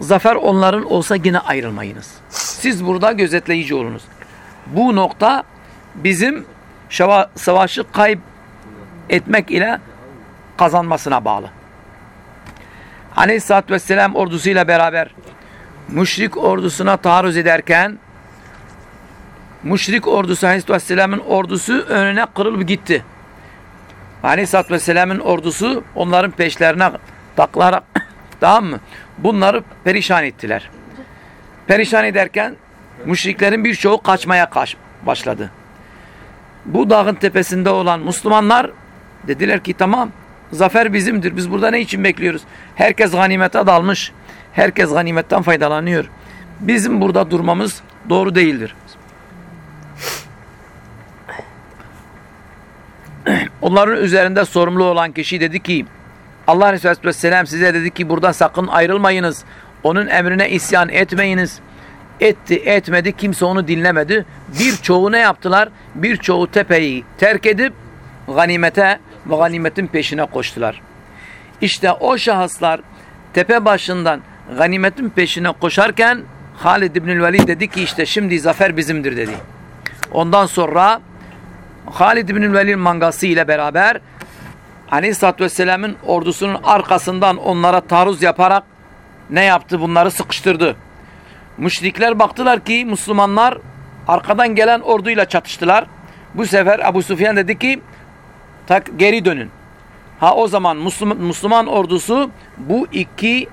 Zafer onların olsa yine ayrılmayınız. Siz burada gözetleyici olunuz. Bu nokta bizim savaşı kayıp etmek ile kazanmasına bağlı. Aleyhisselatü Vesselam ordusuyla beraber müşrik ordusuna taarruz ederken müşrik ordusu Aleyhisselatü Vesselam'ın ordusu önüne kırılıp gitti. Aleyhisselatü Vesselam'ın ordusu onların peşlerine taklarak (coughs) tamam mı? Bunları perişan ettiler. Perişan ederken müşriklerin birçoğu kaçmaya kaç başladı. Bu dağın tepesinde olan Müslümanlar dediler ki tamam zafer bizimdir. Biz burada ne için bekliyoruz? Herkes ganimete dalmış. Herkes ganimetten faydalanıyor. Bizim burada durmamız doğru değildir. (clears throat) Onların üzerinde sorumlu olan kişi dedi ki Allah Resulü Aleyhisselam size dedi ki buradan sakın ayrılmayınız. Onun emrine isyan etmeyiniz. Etti etmedi kimse onu dinlemedi. Birçoğu ne yaptılar? Birçoğu tepeyi terk edip ganimete ve ganimetin peşine koştular. İşte o şahıslar tepe başından ganimetin peşine koşarken Halid İbnül Velid dedi ki işte şimdi zafer bizimdir dedi. Ondan sonra Halid İbnül Velid mangası ile beraber Aleyhisselatü Vesselam'ın ordusunun arkasından onlara taarruz yaparak ne yaptı? Bunları sıkıştırdı. Müşrikler baktılar ki Müslümanlar arkadan gelen orduyla çatıştılar. Bu sefer Abu Sufyan dedi ki tak geri dönün. Ha o zaman Müslüman, Müslüman ordusu bu iki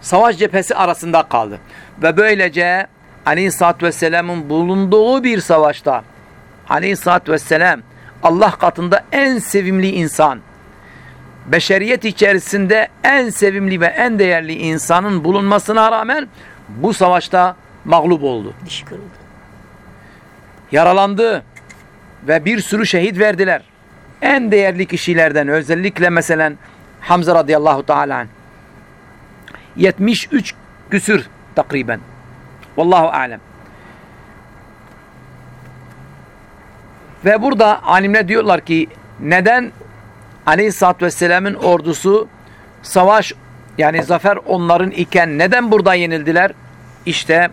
savaş cephesi arasında kaldı. Ve böylece Aleyhisselatü Vesselam'ın bulunduğu bir savaşta Aleyhisselatü Vesselam Allah katında en sevimli insan, beşeriyet içerisinde en sevimli ve en değerli insanın bulunmasına rağmen bu savaşta mağlup oldu. Dişi kırıldı. Yaralandı ve bir sürü şehit verdiler. En değerli kişilerden özellikle mesela Hamza radıyallahu teala anh. 73 küsür takriben. Vallahu alem. Ve burada alimler diyorlar ki neden Aleyhisselatü Vesselam'ın ordusu savaş yani zafer onların iken neden burada yenildiler? İşte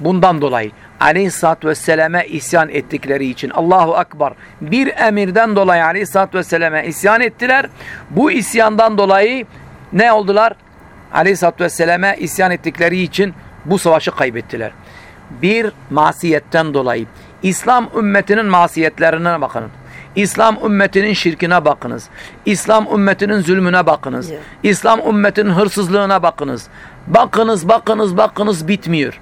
bundan dolayı Aleyhisselatü Vesselam'a isyan ettikleri için Allahu Akbar bir emirden dolayı Aleyhisselatü Vesselam'a isyan ettiler. Bu isyandan dolayı ne oldular? Aleyhisselatü Vesselam'a isyan ettikleri için bu savaşı kaybettiler. Bir masiyetten dolayı İslam ümmetinin masiyetlerine bakın. İslam ümmetinin şirkine bakınız. İslam ümmetinin zulmüne bakınız. Evet. İslam ümmetinin hırsızlığına bakınız. Bakınız, bakınız, bakınız bitmiyor.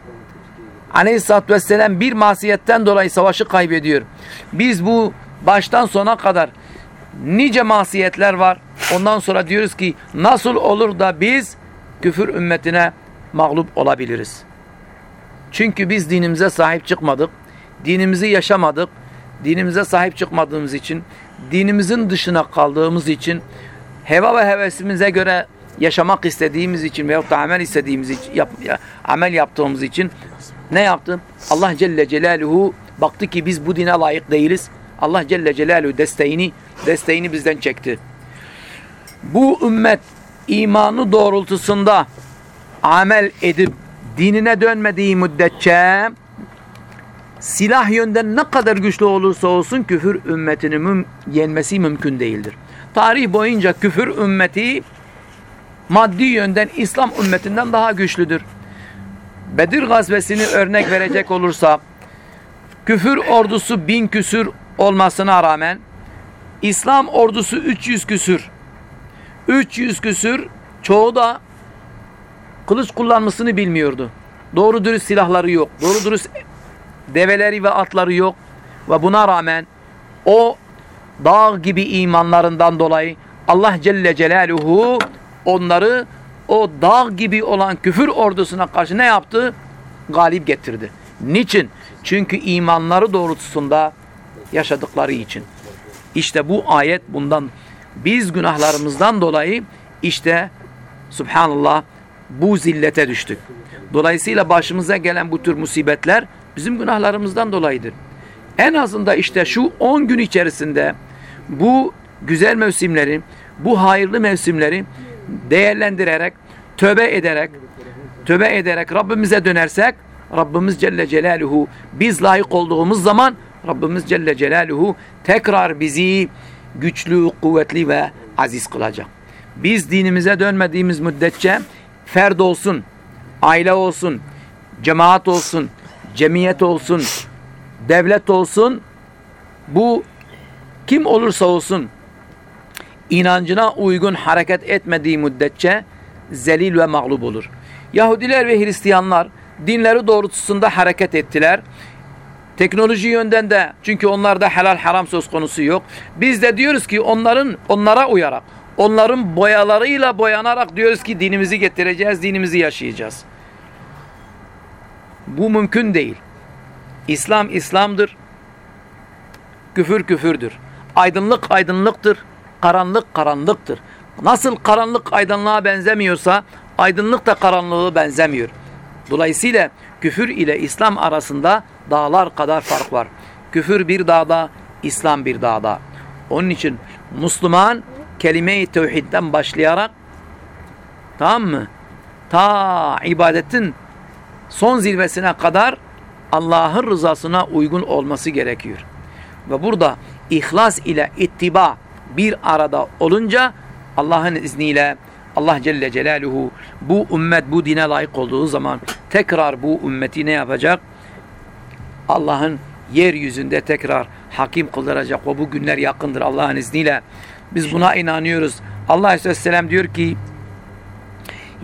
Aleyhisselatü Vesselam bir masiyetten dolayı savaşı kaybediyor. Biz bu baştan sona kadar nice masiyetler var. Ondan sonra diyoruz ki nasıl olur da biz küfür ümmetine mağlup olabiliriz? Çünkü biz dinimize sahip çıkmadık. Dinimizi yaşamadık. Dinimize sahip çıkmadığımız için, dinimizin dışına kaldığımız için, heva ve hevesimize göre yaşamak istediğimiz için veyahut da amel istediğimiz için, yap, ya- amel yaptığımız için ne yaptı? Allah Celle Celaluhu baktı ki biz bu dine layık değiliz. Allah Celle Celaluhu desteğini, desteğini bizden çekti. Bu ümmet imanı doğrultusunda amel edip dinine dönmediği müddetçe silah yönden ne kadar güçlü olursa olsun küfür ümmetini müm- yenmesi mümkün değildir. Tarih boyunca küfür ümmeti maddi yönden İslam ümmetinden daha güçlüdür. Bedir gazvesini örnek verecek olursak küfür ordusu bin küsür olmasına rağmen İslam ordusu 300 küsür. 300 küsür çoğu da kılıç kullanmasını bilmiyordu. Doğru dürüst silahları yok. Doğru dürüst develeri ve atları yok. Ve buna rağmen o dağ gibi imanlarından dolayı Allah Celle Celaluhu onları o dağ gibi olan küfür ordusuna karşı ne yaptı? Galip getirdi. Niçin? Çünkü imanları doğrultusunda yaşadıkları için. İşte bu ayet bundan biz günahlarımızdan dolayı işte subhanallah bu zillete düştük. Dolayısıyla başımıza gelen bu tür musibetler bizim günahlarımızdan dolayıdır. En azında işte şu 10 gün içerisinde bu güzel mevsimleri, bu hayırlı mevsimleri değerlendirerek, tövbe ederek, tövbe ederek Rabbimize dönersek Rabbimiz Celle Celaluhu biz layık olduğumuz zaman Rabbimiz Celle Celaluhu tekrar bizi güçlü, kuvvetli ve aziz kılacak. Biz dinimize dönmediğimiz müddetçe ferd olsun, aile olsun, cemaat olsun, cemiyet olsun, devlet olsun, bu kim olursa olsun inancına uygun hareket etmediği müddetçe zelil ve mağlup olur. Yahudiler ve Hristiyanlar dinleri doğrultusunda hareket ettiler. Teknoloji yönden de çünkü onlarda helal haram söz konusu yok. Biz de diyoruz ki onların onlara uyarak, onların boyalarıyla boyanarak diyoruz ki dinimizi getireceğiz, dinimizi yaşayacağız. Bu mümkün değil. İslam İslam'dır. Küfür küfürdür. Aydınlık aydınlıktır. Karanlık karanlıktır. Nasıl karanlık aydınlığa benzemiyorsa aydınlık da karanlığı benzemiyor. Dolayısıyla küfür ile İslam arasında dağlar kadar fark var. Küfür bir dağda, İslam bir dağda. Onun için Müslüman kelime-i tevhidden başlayarak tamam mı? Ta ibadetin son zirvesine kadar Allah'ın rızasına uygun olması gerekiyor. Ve burada ihlas ile ittiba bir arada olunca Allah'ın izniyle Allah Celle Celaluhu bu ümmet bu dine layık olduğu zaman tekrar bu ümmeti ne yapacak? Allah'ın yeryüzünde tekrar hakim kıldıracak ve bu günler yakındır Allah'ın izniyle. Biz buna inanıyoruz. Allah Aleyhisselam diyor ki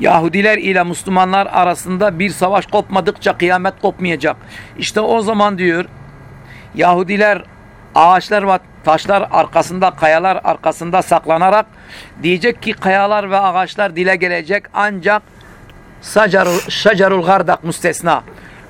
Yahudiler ile Müslümanlar arasında bir savaş kopmadıkça kıyamet kopmayacak. İşte o zaman diyor Yahudiler ağaçlar ve taşlar arkasında, kayalar arkasında saklanarak diyecek ki kayalar ve ağaçlar dile gelecek ancak Sacarul, şecerul gardak müstesna.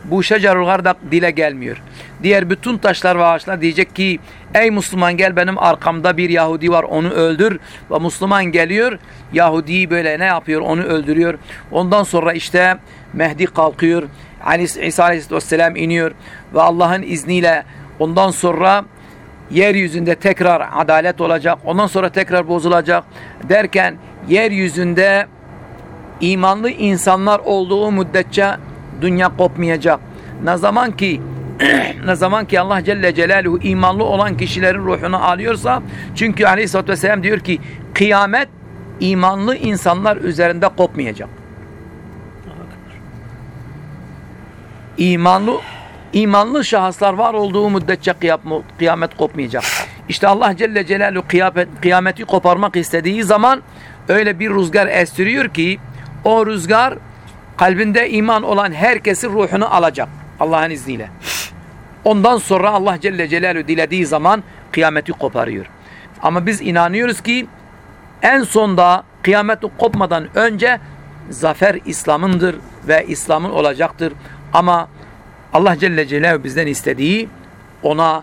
Bu şecerul gardak dile gelmiyor. Diğer bütün taşlar ve ağaçlar diyecek ki ey Müslüman gel benim arkamda bir Yahudi var onu öldür. Ve Müslüman geliyor Yahudi'yi böyle ne yapıyor onu öldürüyor. Ondan sonra işte Mehdi kalkıyor. Ali İsa Aleyhisselam iniyor ve Allah'ın izniyle ondan sonra yeryüzünde tekrar adalet olacak. Ondan sonra tekrar bozulacak derken yeryüzünde imanlı insanlar olduğu müddetçe dünya kopmayacak. Ne zaman ki ne zaman ki Allah Celle Celaluhu imanlı olan kişilerin ruhunu alıyorsa çünkü Aleyhisselatü Vesselam diyor ki kıyamet imanlı insanlar üzerinde kopmayacak. İmanlı imanlı şahıslar var olduğu müddetçe kıyamet kopmayacak. İşte Allah Celle Celaluhu kıyamet, kıyameti koparmak istediği zaman öyle bir rüzgar estiriyor ki o rüzgar kalbinde iman olan herkesin ruhunu alacak Allah'ın izniyle. Ondan sonra Allah Celle Celaluhu dilediği zaman kıyameti koparıyor. Ama biz inanıyoruz ki en sonda kıyameti kopmadan önce zafer İslam'ındır ve İslam'ın olacaktır. Ama Allah Celle Celaluhu bizden istediği ona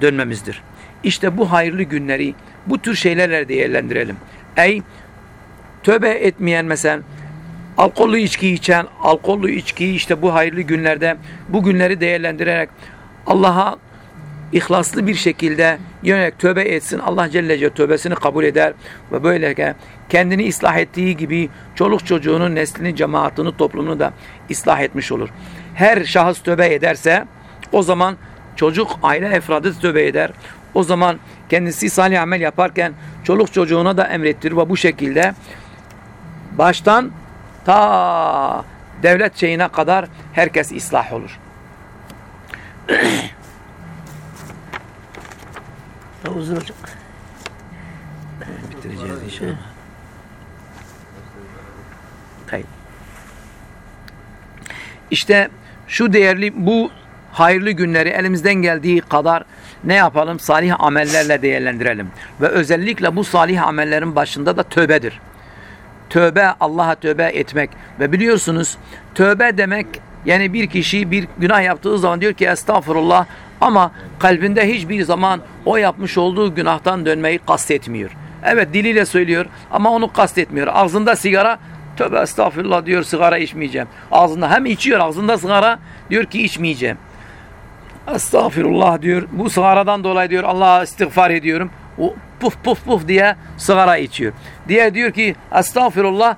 dönmemizdir. İşte bu hayırlı günleri bu tür şeylerle değerlendirelim. Ey tövbe etmeyen mesela alkollü içki içen, alkollü içkiyi işte bu hayırlı günlerde bu günleri değerlendirerek Allah'a ihlaslı bir şekilde yönelik tövbe etsin. Allah Celle Celle tövbesini kabul eder ve böylece kendini ıslah ettiği gibi çoluk çocuğunun neslini, cemaatini, toplumunu da ıslah etmiş olur. Her şahıs tövbe ederse o zaman çocuk aile efradı tövbe eder. O zaman kendisi salih amel yaparken çoluk çocuğuna da emrettirir ve bu şekilde baştan ta devlet şeyine kadar herkes ıslah olur. Daha uzun olacak. Bitireceğiz inşallah. Hayır. İşte şu değerli bu hayırlı günleri elimizden geldiği kadar ne yapalım? Salih amellerle değerlendirelim. Ve özellikle bu salih amellerin başında da tövbedir. Tövbe, Allah'a tövbe etmek. Ve biliyorsunuz tövbe demek yani bir kişi bir günah yaptığı zaman diyor ki estağfurullah ama kalbinde hiçbir zaman o yapmış olduğu günahtan dönmeyi kastetmiyor. Evet diliyle söylüyor ama onu kastetmiyor. Ağzında sigara tövbe estağfurullah diyor sigara içmeyeceğim. Ağzında hem içiyor ağzında sigara diyor ki içmeyeceğim. Estağfirullah diyor. Bu sigaradan dolayı diyor Allah'a istiğfar ediyorum. O puf puf puf diye sigara içiyor. Diğer diyor ki estağfirullah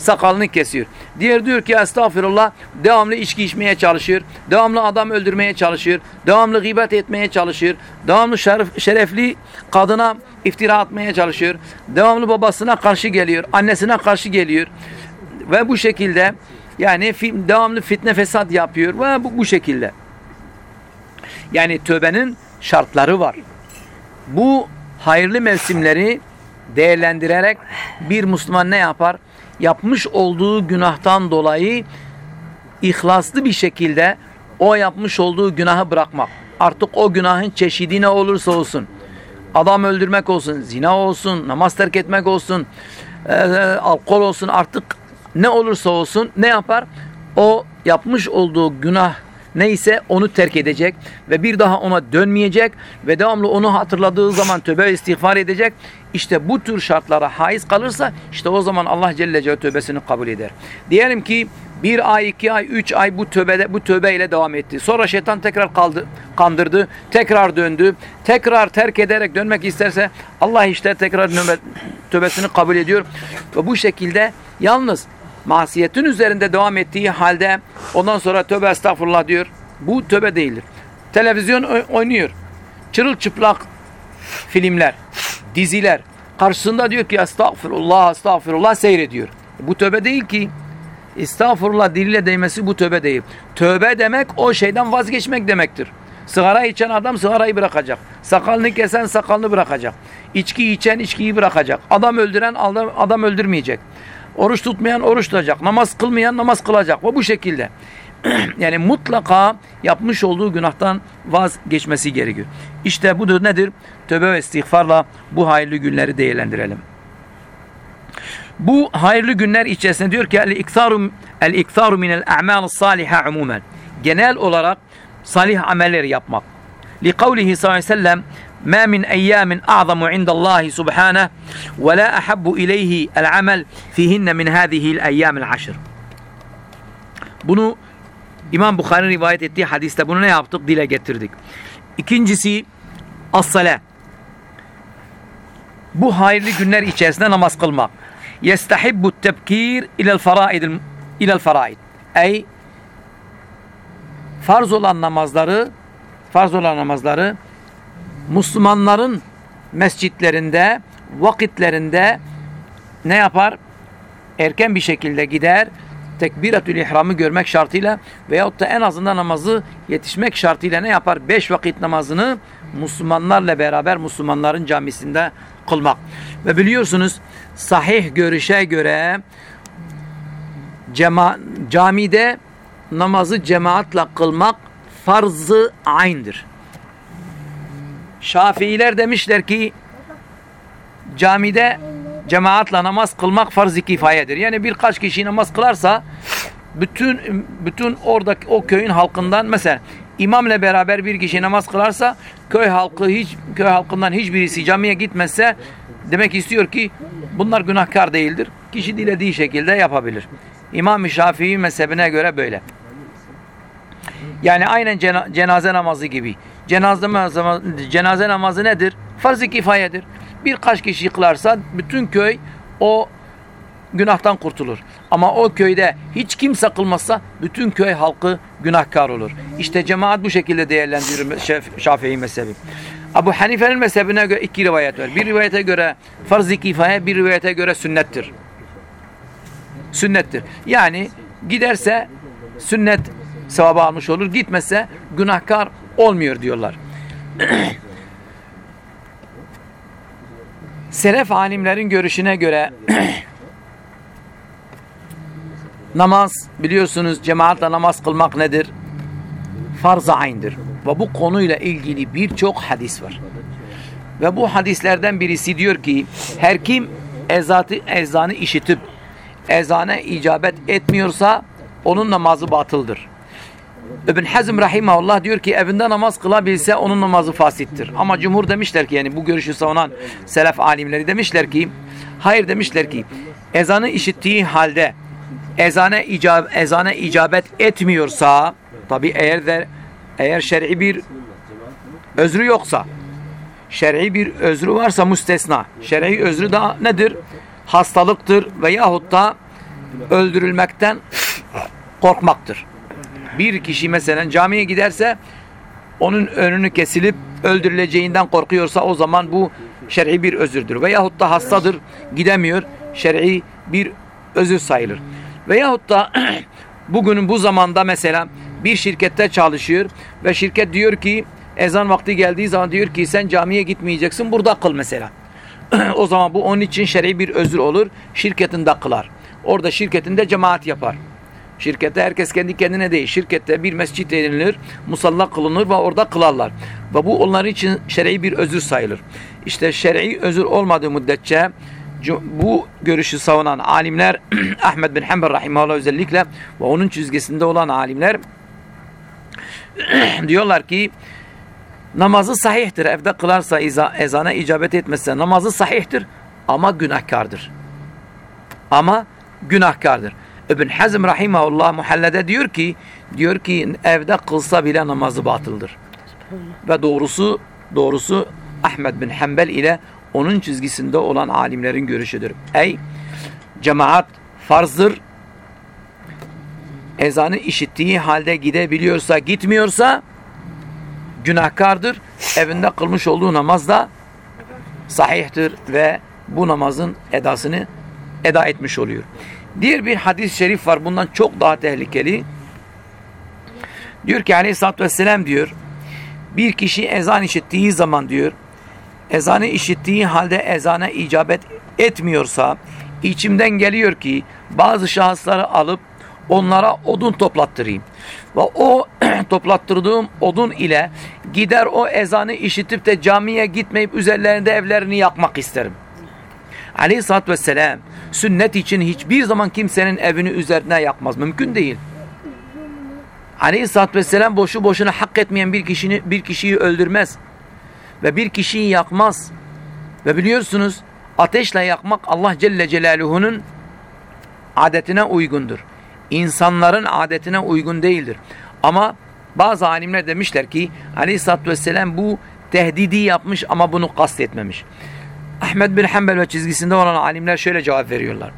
sakalını kesiyor. Diğer diyor ki estağfirullah devamlı içki içmeye çalışıyor. Devamlı adam öldürmeye çalışıyor. Devamlı gıybet etmeye çalışıyor. Devamlı şeref, şerefli kadına iftira atmaya çalışıyor. Devamlı babasına karşı geliyor. Annesine karşı geliyor. Ve bu şekilde yani devamlı fitne fesat yapıyor ve bu, bu şekilde. Yani tövbenin şartları var. Bu hayırlı mevsimleri değerlendirerek bir Müslüman ne yapar? Yapmış olduğu günahtan dolayı ihlaslı bir şekilde o yapmış olduğu günahı bırakmak. Artık o günahın çeşidi ne olursa olsun. Adam öldürmek olsun, zina olsun, namaz terk etmek olsun, e, alkol olsun artık ne olursa olsun ne yapar? O yapmış olduğu günah neyse onu terk edecek ve bir daha ona dönmeyecek ve devamlı onu hatırladığı zaman tövbe istiğfar edecek. İşte bu tür şartlara haiz kalırsa işte o zaman Allah Celle Celle tövbesini kabul eder. Diyelim ki bir ay, iki ay, üç ay bu tövbede, bu tövbeyle devam etti. Sonra şeytan tekrar kaldı, kandırdı, tekrar döndü. Tekrar terk ederek dönmek isterse Allah işte tekrar tövbesini kabul ediyor. Ve bu şekilde yalnız masiyetin üzerinde devam ettiği halde ondan sonra tövbe estağfurullah diyor. Bu tövbe değildir. Televizyon oynuyor. Çırılçıplak filmler, diziler, Karşısında diyor ki estağfirullah, estağfirullah seyrediyor. Bu tövbe değil ki. Estağfurullah diliyle değmesi bu tövbe değil. Tövbe demek o şeyden vazgeçmek demektir. Sigara içen adam sigarayı bırakacak. Sakalını kesen sakalını bırakacak. İçki içen içkiyi bırakacak. Adam öldüren adam, adam öldürmeyecek. Oruç tutmayan oruç tutacak. Namaz kılmayan namaz kılacak. Ve bu şekilde. (clears throat) yani mutlaka yapmış olduğu günahtan vazgeçmesi gerekiyor. İşte bu da nedir? Tövbe ve istiğfarla bu hayırlı günleri değerlendirelim. Bu hayırlı günler içerisinde diyor ki el-iktaru el-iktaru min el-a'mal saliha umumen. Genel olarak salih ameller yapmak. Li kavlihi sallallahu aleyhi ve sellem ما من أيام أعظم عند الله سبحانه ولا أحب إليه العمل فيهن من هذه الأيام العشر. Bunu İmam Bukhari rivayet ettiği hadiste bunu ne yaptık? Dile getirdik. İkincisi as-sale. Bu hayırlı günler içerisinde namaz kılmak. Yestahibbu tebkir ilel faraid ilel faraid. Ey farz olan namazları farz olan namazları Müslümanların mescitlerinde vakitlerinde ne yapar? Erken bir şekilde gider tekbiratül ihramı görmek şartıyla veyahut da en azından namazı yetişmek şartıyla ne yapar? Beş vakit namazını Müslümanlarla beraber Müslümanların camisinde kılmak. Ve biliyorsunuz sahih görüşe göre cema camide namazı cemaatla kılmak farzı aynıdır. Şafiiler demişler ki camide cemaatla namaz kılmak farz-ı kifayedir. Yani birkaç kişi namaz kılarsa bütün bütün oradaki o köyün halkından mesela imamla beraber bir kişi namaz kılarsa köy halkı hiç köy halkından hiçbirisi camiye gitmezse demek istiyor ki bunlar günahkar değildir. Kişi dilediği şekilde yapabilir. İmam-ı Şafii mezhebine göre böyle. Yani aynen cenaze namazı gibi. Cenaze cenaze namazı nedir? Farz-ı kifayedir. Birkaç kişi kılarsa bütün köy o günahtan kurtulur. Ama o köyde hiç kimse kılmazsa bütün köy halkı günahkar olur. İşte cemaat bu şekilde değerlendiriyor Şafii mezhebi. Abu Hanife'nin mezhebine göre iki rivayet var. Bir rivayete göre farz-ı kifaye, bir rivayete göre sünnettir. Sünnettir. Yani giderse sünnet sevabı almış olur. Gitmezse günahkar olmuyor diyorlar. Selef alimlerin görüşüne göre namaz biliyorsunuz cemaatle namaz kılmak nedir? Farz-ı ayn'dir. Ve bu konuyla ilgili birçok hadis var. Ve bu hadislerden birisi diyor ki her kim ezatı, ezanı işitip ezana icabet etmiyorsa onun namazı batıldır. İbn Hazm rahimahullah diyor ki evinde namaz kılabilse onun namazı fasittir. Ama cumhur demişler ki yani bu görüşü savunan selef alimleri demişler ki hayır demişler ki ezanı işittiği halde ezane icab ezane icabet etmiyorsa tabi eğer de eğer şer'i bir özrü yoksa şer'i bir özrü varsa müstesna. Şer'i özrü da nedir? Hastalıktır veyahut da öldürülmekten korkmaktır bir kişi mesela camiye giderse onun önünü kesilip öldürüleceğinden korkuyorsa o zaman bu şer'i bir özürdür. Veyahut da hastadır gidemiyor şer'i bir özür sayılır. Veyahut da (clears throat) bugünün bu zamanda mesela bir şirkette çalışıyor ve şirket diyor ki ezan vakti geldiği zaman diyor ki sen camiye gitmeyeceksin burada kıl mesela. (clears throat) o zaman bu onun için şer'i bir özür olur. Şirketinde kılar. Orada şirketinde cemaat yapar. Şirkette herkes kendi kendine değil. Şirkette bir mescit edinilir, musalla kılınır ve orada kılarlar. Ve bu onlar için şer'i bir özür sayılır. İşte şer'i özür olmadığı müddetçe bu görüşü savunan alimler (clears throat) Ahmed bin Hanbel rahimahullah özellikle ve onun çizgisinde olan alimler (clears throat) diyorlar ki namazı sahihtir. Evde kılarsa ezana icabet etmezse namazı sahihtir ama günahkardır. Ama günahkardır. İbn Hazm rahimahullah muhallede diyor ki diyor ki evde kılsa bile namazı batıldır. Ve doğrusu doğrusu Ahmed bin Hanbel ile onun çizgisinde olan alimlerin görüşüdür. Ey cemaat farzdır. Ezanı işittiği halde gidebiliyorsa gitmiyorsa günahkardır. Evinde kılmış olduğu namaz da sahihtir ve bu namazın edasını eda etmiş oluyor. Diğer bir hadis-i şerif var. Bundan çok daha tehlikeli. Diyor ki aleyhissalatü vesselam diyor bir kişi ezan işittiği zaman diyor ezanı işittiği halde ezana icabet etmiyorsa içimden geliyor ki bazı şahısları alıp onlara odun toplattırayım. Ve o (clears throat) toplattırdığım odun ile gider o ezanı işitip de camiye gitmeyip üzerlerinde evlerini yakmak isterim. Aleyhisselatü Vesselam sünnet için hiçbir zaman kimsenin evini üzerine yakmaz. Mümkün değil. Aleyhisselatü Vesselam boşu boşuna hak etmeyen bir kişini bir kişiyi öldürmez. Ve bir kişiyi yakmaz. Ve biliyorsunuz ateşle yakmak Allah Celle Celaluhu'nun adetine uygundur. İnsanların adetine uygun değildir. Ama bazı alimler demişler ki Aleyhisselatü Vesselam bu tehdidi yapmış ama bunu kastetmemiş. Ahmed bin Hanbel ve çizgisinde olan alimler şöyle cevap veriyorlar.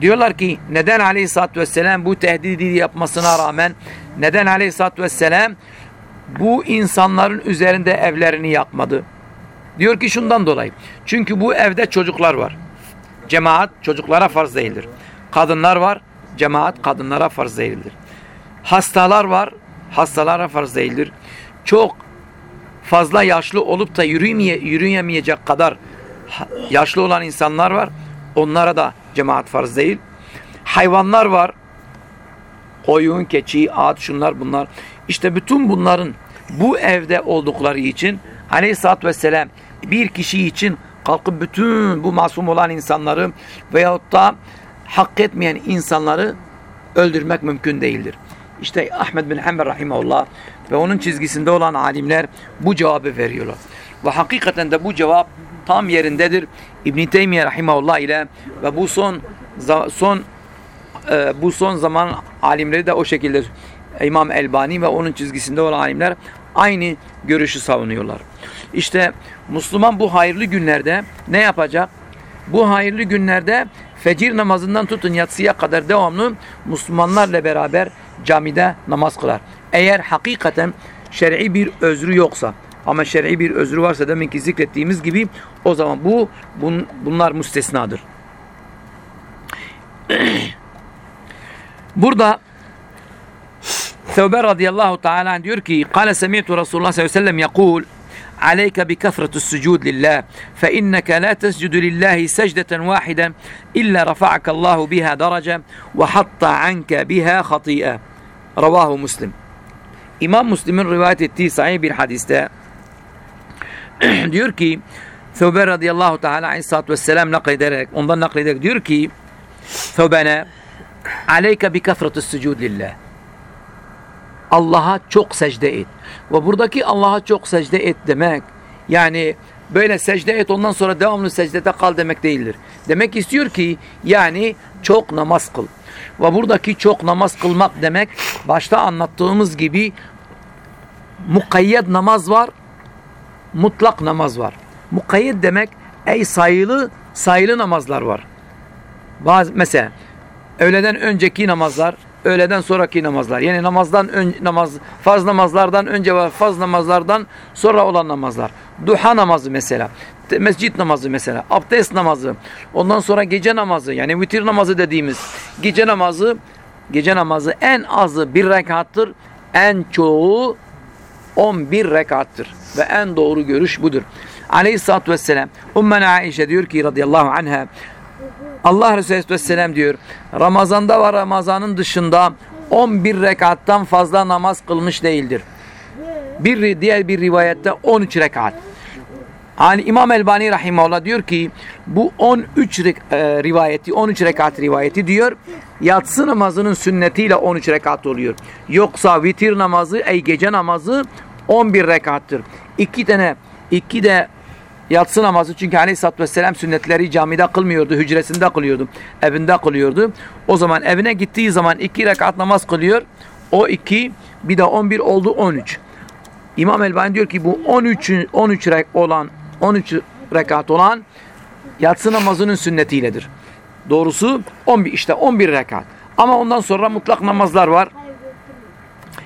Diyorlar ki neden Aleyhisselatü Vesselam bu tehdidi yapmasına rağmen neden Aleyhisselatü Vesselam bu insanların üzerinde evlerini yakmadı? Diyor ki şundan dolayı. Çünkü bu evde çocuklar var. Cemaat çocuklara farz değildir. Kadınlar var. Cemaat kadınlara farz değildir. Hastalar var. Hastalara farz değildir. Çok fazla yaşlı olup da yürüyemeye, yürüyemeyecek kadar yaşlı olan insanlar var. Onlara da cemaat farz değil. Hayvanlar var. Koyun, keçi, at, şunlar bunlar. İşte bütün bunların bu evde oldukları için aleyhissalatü vesselam bir kişi için kalkıp bütün bu masum olan insanları veyahut da hak etmeyen insanları öldürmek mümkün değildir. İşte Ahmed bin Hanbel rahimahullah ve onun çizgisinde olan alimler bu cevabı veriyorlar. Ve hakikaten de bu cevap tam yerindedir. İbn Teymiye rahimahullah ile ve bu son son e, bu son zaman alimleri de o şekilde İmam Elbani ve onun çizgisinde olan alimler aynı görüşü savunuyorlar. İşte Müslüman bu hayırlı günlerde ne yapacak? Bu hayırlı günlerde fecir namazından tutun yatsıya kadar devamlı Müslümanlarla beraber camide namaz kılar. Eğer hakikaten şer'i bir özrü yoksa ama şer'i bir özrü varsa demek ki zikrettiğimiz gibi o zaman bu bun, bunlar müstesnadır. (clears throat) Burada Tevbe radıyallahu teala diyor ki Kale semi'tu Resulullah sallallahu aleyhi ve sellem yakul عليك بكثرة السجود لله فإنك لا تسجد لله سجدة واحدة إلا رفعك الله بها درجة وحط عنك بها خطيئة رواه مسلم İmam Müslim'in rivayet ettiği sahih bir hadiste (clears throat) diyor ki Thövbe radıyallahu teala aleyhissalatü vesselam naklederek ondan naklederek diyor ki Thövbene aleyke bi kefretü sücud lillah Allah'a çok secde et. Ve buradaki Allah'a çok secde et demek yani böyle secde et ondan sonra devamlı secdede kal demek değildir. Demek istiyor ki yani çok namaz kıl. Ve buradaki çok namaz kılmak demek başta anlattığımız gibi mukayyed namaz var, mutlak namaz var. Mukayyed demek ey sayılı sayılı namazlar var. Bazı mesela öğleden önceki namazlar, öğleden sonraki namazlar. Yani namazdan ön, namaz farz namazlardan önce ve farz namazlardan sonra olan namazlar. Duha namazı mesela. Mescit namazı mesela. Abdest namazı. Ondan sonra gece namazı yani vitir namazı dediğimiz gece namazı gece namazı en azı bir rekattır. En çoğu 11 rekattır. Ve en doğru görüş budur. Aleyhisselatü Vesselam Ummen Aişe diyor ki radıyallahu anha Allah Resulü Aleyhisselam diyor Ramazanda ve Ramazanın dışında 11 rekattan fazla namaz kılmış değildir. Bir diğer bir rivayette 13 rekat. Yani İmam Elbani Rahimahullah diyor ki bu 13 e, rivayeti 13 rekat rivayeti diyor yatsı namazının sünnetiyle 13 rekat oluyor. Yoksa vitir namazı ey gece namazı 11 rekattır. İki tane iki de yatsı namazı çünkü aleyhissalatü vesselam sünnetleri camide kılmıyordu. Hücresinde kılıyordu. Evinde kılıyordu. O zaman evine gittiği zaman iki rekat namaz kılıyor. O iki bir de 11 oldu 13. İmam Elbani diyor ki bu 13 13 rek olan 13 rekat olan yatsı namazının sünnetiyledir. Doğrusu 11 işte 11 rekat. Ama ondan sonra mutlak namazlar var.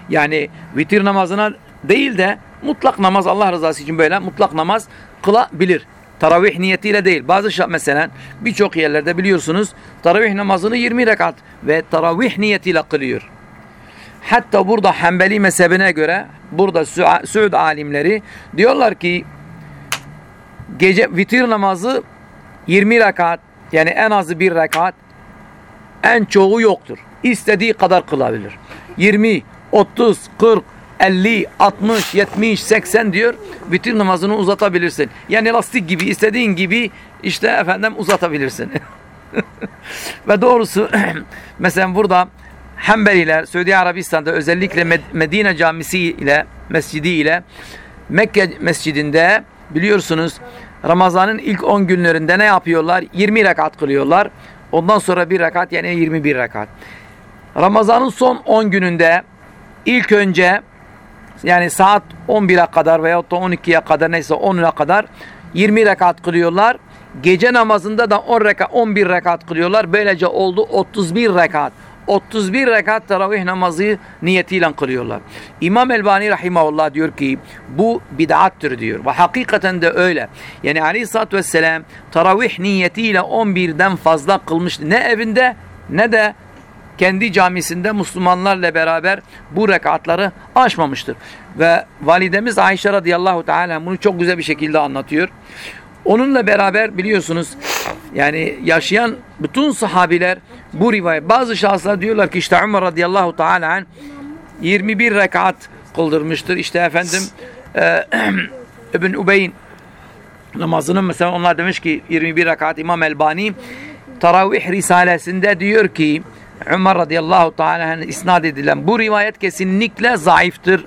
Yani vitir namazına değil de mutlak namaz Allah rızası için böyle mutlak namaz kılabilir. Taravih niyetiyle değil. Bazı mesela birçok yerlerde biliyorsunuz taravih namazını 20 rekat ve taravih niyetiyle kılıyor. Hatta burada Hanbeli mezhebine göre burada Su- Suud alimleri diyorlar ki gece vitir namazı 20 rekat yani en azı bir rekat en çoğu yoktur. İstediği kadar kılabilir. 20, 30, 40, 50, 60, 70, 80 diyor. Vitir namazını uzatabilirsin. Yani lastik gibi istediğin gibi işte efendim uzatabilirsin. (laughs) Ve doğrusu (clears throat) mesela burada Hanbeliler Suudi Arabistan'da özellikle Med- Medine camisi ile mescidi ile Mekke mescidinde biliyorsunuz Ramazan'ın ilk 10 günlerinde ne yapıyorlar? 20 rekat kılıyorlar. Ondan sonra bir rekat yani 21 rekat. Ramazan'ın son 10 gününde ilk önce yani saat 11'e kadar veyahut da 12'ye kadar neyse 10'a kadar 20 rekat kılıyorlar. Gece namazında da 10 rekat 11 rekat kılıyorlar. Böylece oldu 31 rekat. 31 rekat teravih namazı niyetiyle kılıyorlar. İmam Elbani rahimahullah diyor ki bu bid'attır diyor. Ve hakikaten de öyle. Yani aleyhissalatü vesselam teravih niyetiyle 11'den fazla kılmıştı. Ne evinde ne de kendi camisinde Müslümanlarla beraber bu rekatları aşmamıştır. Ve validemiz Ayşe radıyallahu teala bunu çok güzel bir şekilde anlatıyor. Onunla beraber biliyorsunuz yani yaşayan bütün sahabiler bu rivayet bazı şahıslar diyorlar ki işte Ömer radıyallahu teala anh 21 rekat kıldırmıştır. İşte efendim e, (clears throat) İbn Ubey'in namazının mesela onlar demiş ki 21 rekat İmam Elbani Taravih Risalesinde diyor ki Ömer radıyallahu teala anh isnat edilen bu rivayet kesinlikle zayıftır.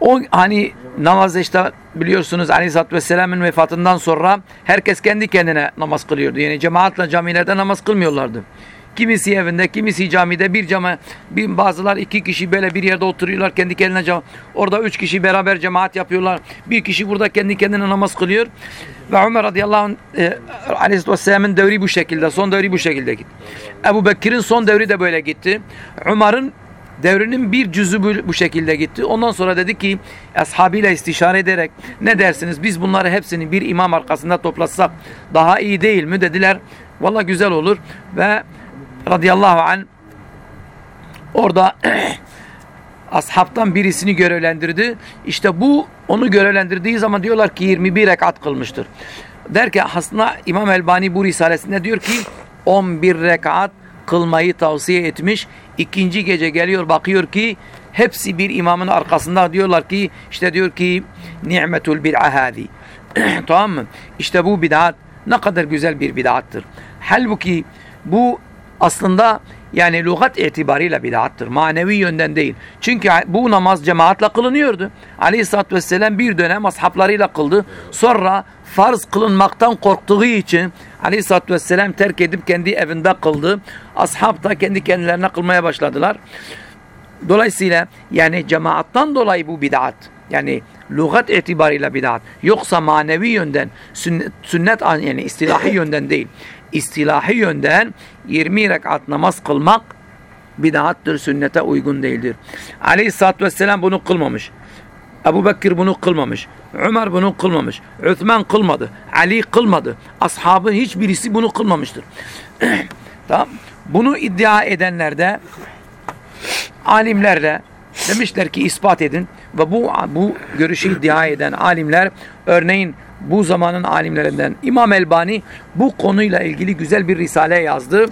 O hani namaz işte biliyorsunuz Aleyhisselatü Vesselam'ın vefatından sonra herkes kendi kendine namaz kılıyordu. Yani cemaatle camilerde namaz kılmıyorlardı. Kimisi evinde, kimisi camide, bir cama, bir, bazılar iki kişi böyle bir yerde oturuyorlar kendi kendine cama. Orada üç kişi beraber cemaat yapıyorlar. Bir kişi burada kendi kendine namaz kılıyor. Ve Ömer radıyallahu anh e, aleyhisselatü vesselamın devri bu şekilde, son devri bu şekilde gitti. Ebu Bekir'in son devri de böyle gitti. Ömer'in devrinin bir cüzü bu, şekilde gitti. Ondan sonra dedi ki ashabıyla istişare ederek ne dersiniz biz bunları hepsini bir imam arkasında toplasak daha iyi değil mi dediler. Valla güzel olur ve radıyallahu anh orada (clears throat) ashabtan birisini görevlendirdi. İşte bu onu görevlendirdiği zaman diyorlar ki 21 rekat kılmıştır. Derken aslında İmam Elbani bu risalesinde diyor ki 11 rekat kılmayı tavsiye etmiş. İkinci gece geliyor bakıyor ki hepsi bir imamın arkasında diyorlar ki işte diyor ki ni'metul bid'a hadi. (clears throat) tamam mı? İşte bu bid'at ne kadar güzel bir bid'attır. Halbuki bu aslında yani lügat itibariyle bid'attır. Manevi yönden değil. Çünkü bu namaz cemaatle kılınıyordu. Aleyhisselatü Vesselam bir dönem ashablarıyla kıldı. Sonra farz kılınmaktan korktuğu için Aleyhisselatü Vesselam terk edip kendi evinde kıldı. Ashab da kendi kendilerine kılmaya başladılar. Dolayısıyla yani cemaattan dolayı bu bid'at. Yani lügat itibariyle bid'at. Yoksa manevi yönden sünnet, sünnet yani istilahi yönden değil. İstilahi yönden 20 rekat namaz kılmak bid'attır, sünnete uygun değildir. Aleyhisselatü Vesselam bunu kılmamış. Ebu Bekir bunu kılmamış. Ömer bunu kılmamış. Üthman kılmadı. Ali kılmadı. Ashabın hiçbirisi bunu kılmamıştır. (clears throat) tamam. Bunu iddia edenler de alimler de demişler ki ispat edin ve bu bu görüşü iddia eden alimler örneğin bu zamanın alimlerinden İmam Elbani bu konuyla ilgili güzel bir risale yazdı.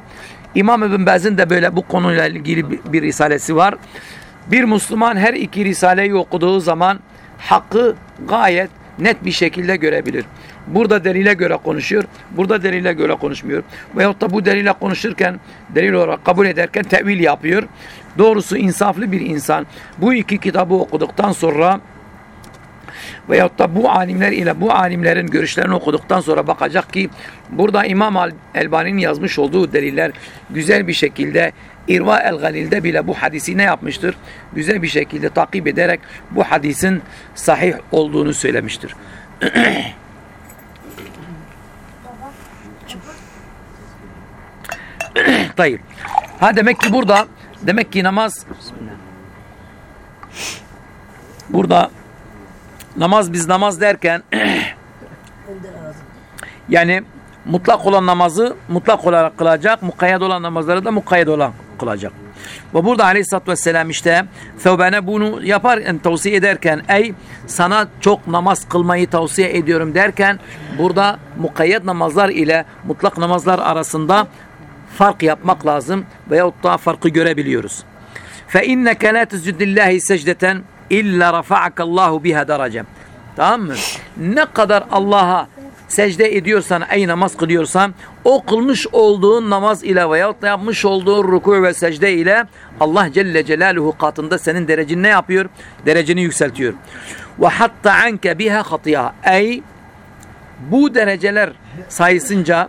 İmam İbn Baz'ın da böyle bu konuyla ilgili bir, bir risalesi var. Bir Müslüman her iki risaleyi okuduğu zaman hakkı gayet net bir şekilde görebilir. Burada delile göre konuşuyor, burada delile göre konuşmuyor. Veyahut da bu delile konuşurken, delil olarak kabul ederken tevil yapıyor. Doğrusu insaflı bir insan bu iki kitabı okuduktan sonra veyahut da bu alimler ile bu alimlerin görüşlerini okuduktan sonra bakacak ki burada İmam Elbani'nin yazmış olduğu deliller güzel bir şekilde İrva el-Galil'de bile bu hadisi ne yapmıştır? Güzel bir şekilde takip ederek bu hadisin sahih olduğunu söylemiştir. (clears throat) Tayyip. Ha demek ki burada demek ki namaz burada namaz biz namaz derken (clears throat) yani mutlak olan namazı mutlak olarak kılacak, mukayyet olan namazları da mukayyet olan kılacak. Ve burada aleyhissalatü vesselam işte Thevbane bunu yapar yani tavsiye ederken ey sana çok namaz kılmayı tavsiye ediyorum derken burada mukayyet namazlar ile mutlak namazlar arasında fark yapmak lazım veyahut da farkı görebiliyoruz. فَاِنَّكَ لَا تَسْجُدِ اللّٰهِ سَجْدَةً İlla rafa'akallahu biha derece. Tamam mı? Ne kadar Allah'a secde ediyorsan, ey namaz kılıyorsan o kılmış olduğun namaz ile veyahut da yapmış olduğun ruku ve secde ile Allah Celle Celaluhu katında senin dereceni ne yapıyor? Dereceni yükseltiyor. Ve hatta anke biha hatiha. Ey bu dereceler sayısınca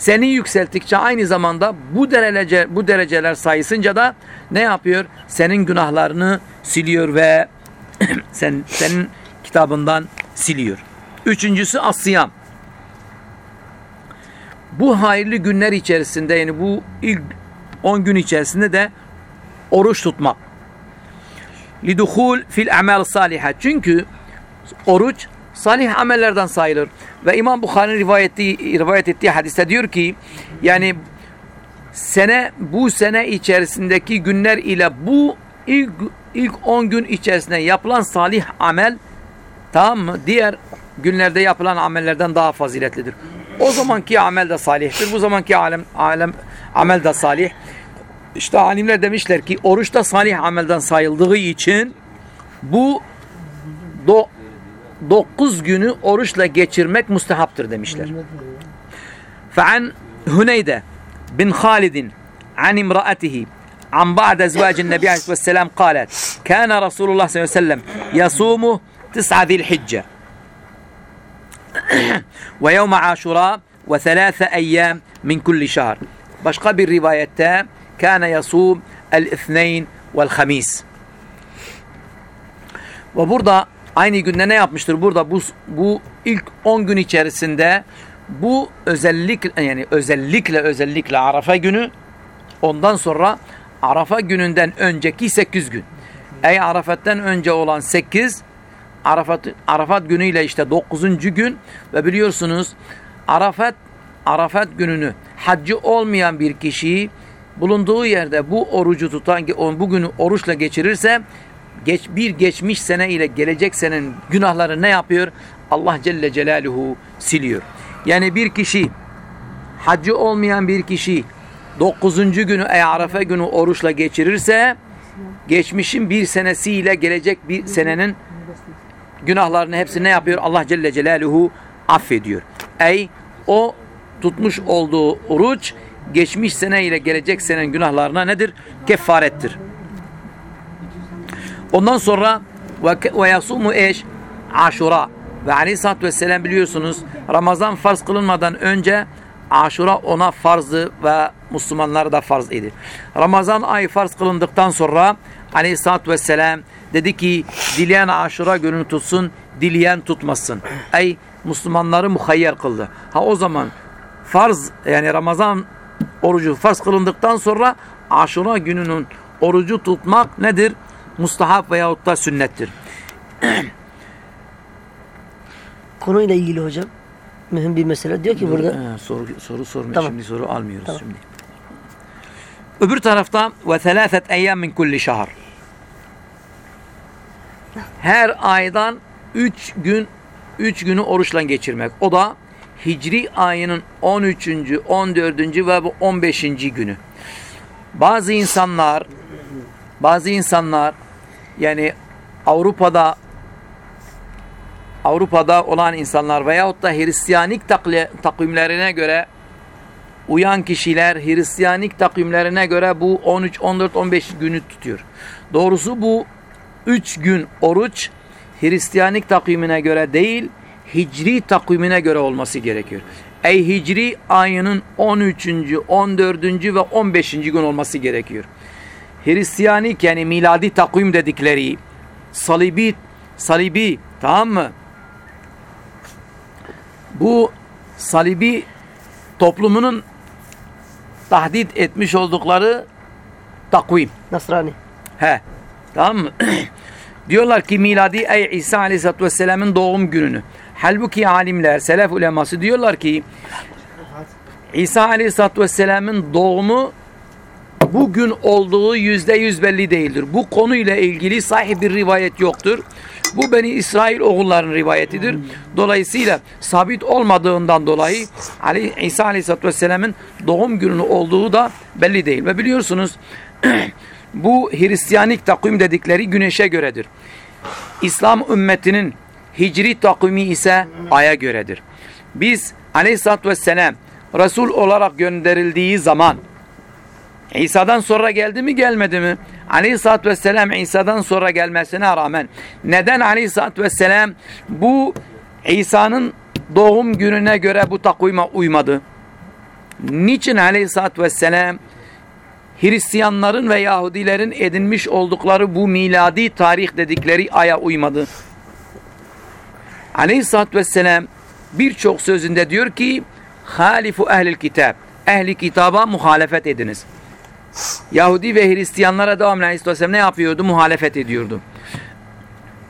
seni yükselttikçe aynı zamanda bu derece bu dereceler sayısınca da ne yapıyor? Senin günahlarını siliyor ve (clears throat) sen senin kitabından siliyor. Üçüncüsü asiyam. Bu hayırlı günler içerisinde yani bu ilk 10 gün içerisinde de oruç tutmak. Liduhul fil amel salihat. Çünkü oruç salih amellerden sayılır. Ve İmam Bukhari'nin rivayet rivayet ettiği hadiste diyor ki yani sene bu sene içerisindeki günler ile bu ilk ilk 10 gün içerisinde yapılan salih amel tamam mı? Diğer günlerde yapılan amellerden daha faziletlidir. O zamanki amel de salihtir. Bu zamanki alem, alem amel de salih. İşte alimler demişler ki oruç da salih amelden sayıldığı için bu do, 9 günü oruçla geçirmek mustahaptır demişler. بن خالد عن امرأته عن بعد أزواج النبي عليه الصلاة والسلام قالت كان رسول الله صلى الله عليه وسلم يصوم تسعة ذي الحجة ويوم عاشوراء وثلاث أيام من كل شهر başka bir rivayette كان يصوم الاثنين والخميس ve burada aynı günde ne yapmıştır? Burada bu bu ilk 10 gün içerisinde bu özellikle yani özellikle özellikle Arafa günü ondan sonra Arafa gününden önceki 8 gün. Ey Arafat'tan önce olan 8 Arafat Arafat günüyle işte 9. gün ve biliyorsunuz Arafat Arafat gününü haccı olmayan bir kişiyi bulunduğu yerde bu orucu tutan bu günü oruçla geçirirse geç, bir geçmiş sene ile gelecek senenin günahları ne yapıyor? Allah Celle Celaluhu siliyor. Yani bir kişi haccı olmayan bir kişi 9. günü ey Arafa günü oruçla geçirirse geçmişin bir senesiyle gelecek bir senenin günahlarını hepsini ne yapıyor? Allah Celle Celaluhu affediyor. Ey o tutmuş olduğu oruç geçmiş sene ile gelecek senenin günahlarına nedir? Kefarettir. Ondan sonra ve yasumu eş aşura ve aleyhissalatü vesselam biliyorsunuz Ramazan farz kılınmadan önce aşura ona farzdı ve Müslümanlara da farz idi. Ramazan ayı farz kılındıktan sonra aleyhissalatü vesselam dedi ki dileyen aşura gününü tutsun, dileyen tutmasın. Ey Müslümanları muhayyer kıldı. Ha o zaman farz yani Ramazan orucu farz kılındıktan sonra aşura gününün orucu tutmak nedir? Mustahap veyahut da sünnettir. (clears throat) Konuyla ilgili hocam mühim bir mesele. Diyor ki burada Ee, soru, soru sormuyor. Tamam. Şimdi soru almıyoruz Tamam. şimdi. Öbür tarafta ve thelâfet eyyâm min kulli şahar. Her aydan 3 gün 3 günü oruçla geçirmek. O da Hicri ayının 13. 14. ve bu 15. günü. Bazı insanlar bazı insanlar yani Avrupa'da Avrupa'da olan insanlar veyahut da Hristiyanik takvimlerine göre uyan kişiler Hristiyanik takvimlerine göre bu 13, 14, 15 günü tutuyor. Doğrusu bu 3 gün oruç Hristiyanik takvimine göre değil Hicri takvimine göre olması gerekiyor. Ey Hicri ayının 13. 14. ve 15. gün olması gerekiyor. Hristiyanik yani miladi takvim dedikleri salibi salibi tamam mı? Bu salibi toplumunun tahdit etmiş oldukları takvim. Nasrani. He. Tamam mı? (clears throat) Diyorlar ki miladi ey İsa Aleyhisselatü Vesselam'ın doğum gününü. Halbuki alimler, selef uleması diyorlar ki İsa Aleyhisselatü Vesselam'ın doğumu bugün olduğu yüzde yüz belli değildir. Bu konuyla ilgili sahih bir rivayet yoktur. Bu Beni İsrail oğullarının rivayetidir. Dolayısıyla sabit olmadığından dolayı Ali, İsa Aleyhisselatü Vesselam'ın doğum günü olduğu da belli değil. Ve biliyorsunuz (clears throat) bu Hristiyanik takvim dedikleri güneşe göredir. İslam ümmetinin hicri takvimi ise aya göredir. Biz Aleyhisselatü Vesselam Resul olarak gönderildiği zaman İsa'dan sonra geldi mi gelmedi mi? Aleyhisselatü Vesselam İsa'dan sonra gelmesine rağmen neden Aleyhisselatü Vesselam bu İsa'nın doğum gününe göre bu takvime uymadı? Niçin Aleyhisselatü Vesselam Hristiyanların ve Yahudilerin edinmiş oldukları bu miladi tarih dedikleri aya uymadı? Aleyhisselatü Vesselam birçok sözünde diyor ki halifu ehlil kitab ehli kitaba muhalefet ediniz. Yahudi ve Hristiyanlara devamlı Aleyhisselam ne yapıyordu? Muhalefet ediyordu.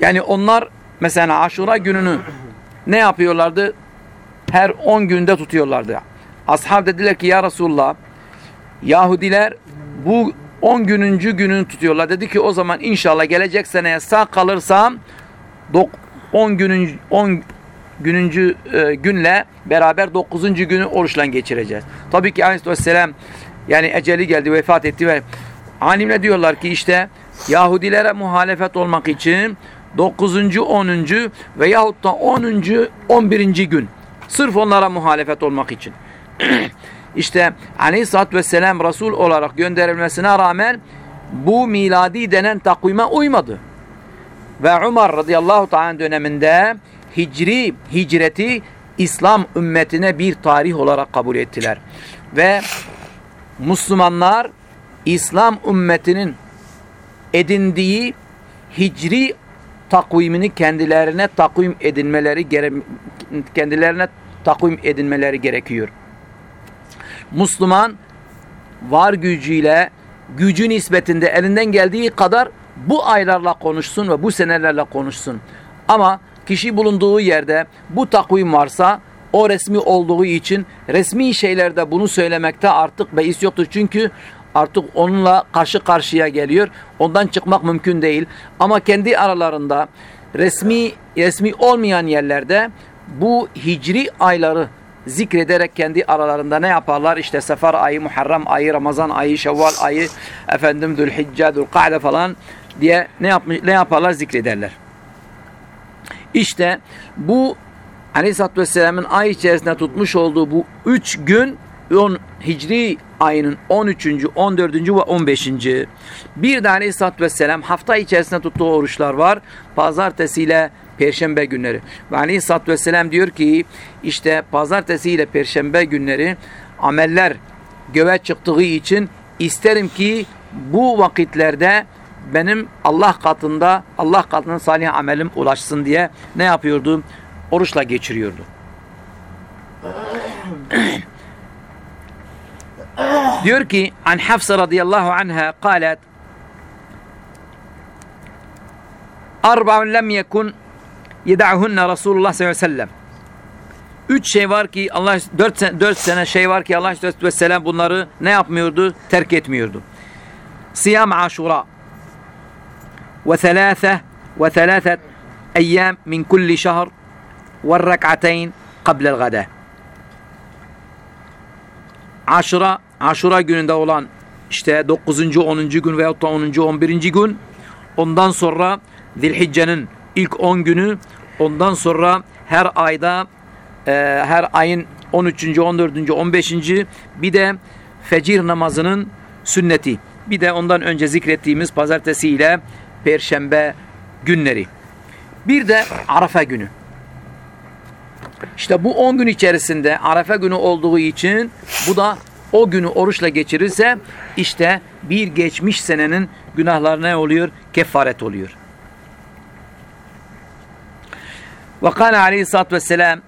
Yani onlar mesela aşura gününü ne yapıyorlardı? Her 10 günde tutuyorlardı. Ashab dediler ki ya Resulullah Yahudiler bu 10 gününcü gününü tutuyorlar. Dedi ki o zaman inşallah gelecek seneye sağ kalırsam 10 günün 10 gününcü e, günle beraber 9. günü oruçla geçireceğiz. Tabii ki Aleyhisselam yani eceli geldi, vefat etti ve alimler diyorlar ki işte Yahudilere muhalefet olmak için 9. 10. veyahut da 10. 11. gün sırf onlara muhalefet olmak için. (clears throat) işte Aleyhisselatü Vesselam Resul olarak gönderilmesine rağmen bu miladi denen takvime uymadı. Ve Umar radıyallahu ta'ala döneminde hicri, hicreti İslam ümmetine bir tarih olarak kabul ettiler. Ve Müslümanlar İslam ümmetinin edindiği hicri takvimini kendilerine takvim edinmeleri kendilerine takvim edinmeleri gerekiyor. Müslüman var gücüyle gücü nispetinde elinden geldiği kadar bu aylarla konuşsun ve bu senelerle konuşsun. Ama kişi bulunduğu yerde bu takvim varsa o resmi olduğu için resmi şeylerde bunu söylemekte artık beis yoktur. Çünkü artık onunla karşı karşıya geliyor. Ondan çıkmak mümkün değil. Ama kendi aralarında resmi resmi olmayan yerlerde bu hicri ayları zikrederek kendi aralarında ne yaparlar? İşte Sefer ayı, Muharrem ayı, Ramazan ayı, Şevval ayı, efendim Dülhicce, Dülka'de falan diye ne, yapmış, ne yaparlar? Zikrederler. İşte bu Aleyhisselatü Vesselam'ın ay içerisinde tutmuş olduğu bu üç gün 10 Hicri ayının 13. 14. ve 15. Bir de Aleyhisselatü Vesselam hafta içerisinde tuttuğu oruçlar var. Pazartesi ile Perşembe günleri. Ve Aleyhisselatü Vesselam diyor ki işte pazartesi ile Perşembe günleri ameller göve çıktığı için isterim ki bu vakitlerde benim Allah katında Allah katında salih amelim ulaşsın diye ne yapıyordu? Oruçla geçiriyordu. (clears throat) diyor ki an Hafsa radıyallahu anha قالت أربع lem yekun yeda'hunne Resulullah sallallahu aleyhi ve sellem Üç şey var ki Allah dört, sene, dört sene şey var ki Allah Aleyhisselatü Vesselam bunları ne yapmıyordu? Terk etmiyordu. Siyam aşura ve thelâthe ve thelâthet eyyâm min kulli şehr rek'ateyn qablel gada. Aşura, aşura gününde olan işte 9. 10. gün veyahut da 10. 11. gün ondan sonra Zilhicce'nin ilk 10 günü ondan sonra her ayda e, her ayın 13. 14. 15. bir de fecir namazının sünneti. Bir de ondan önce zikrettiğimiz pazartesi ile perşembe günleri. Bir de Arafa günü. İşte bu 10 gün içerisinde Arafa günü olduğu için bu da o günü oruçla geçirirse işte bir geçmiş senenin günahları ne oluyor? Kefaret oluyor. Ve kâle aleyhissalatü vesselam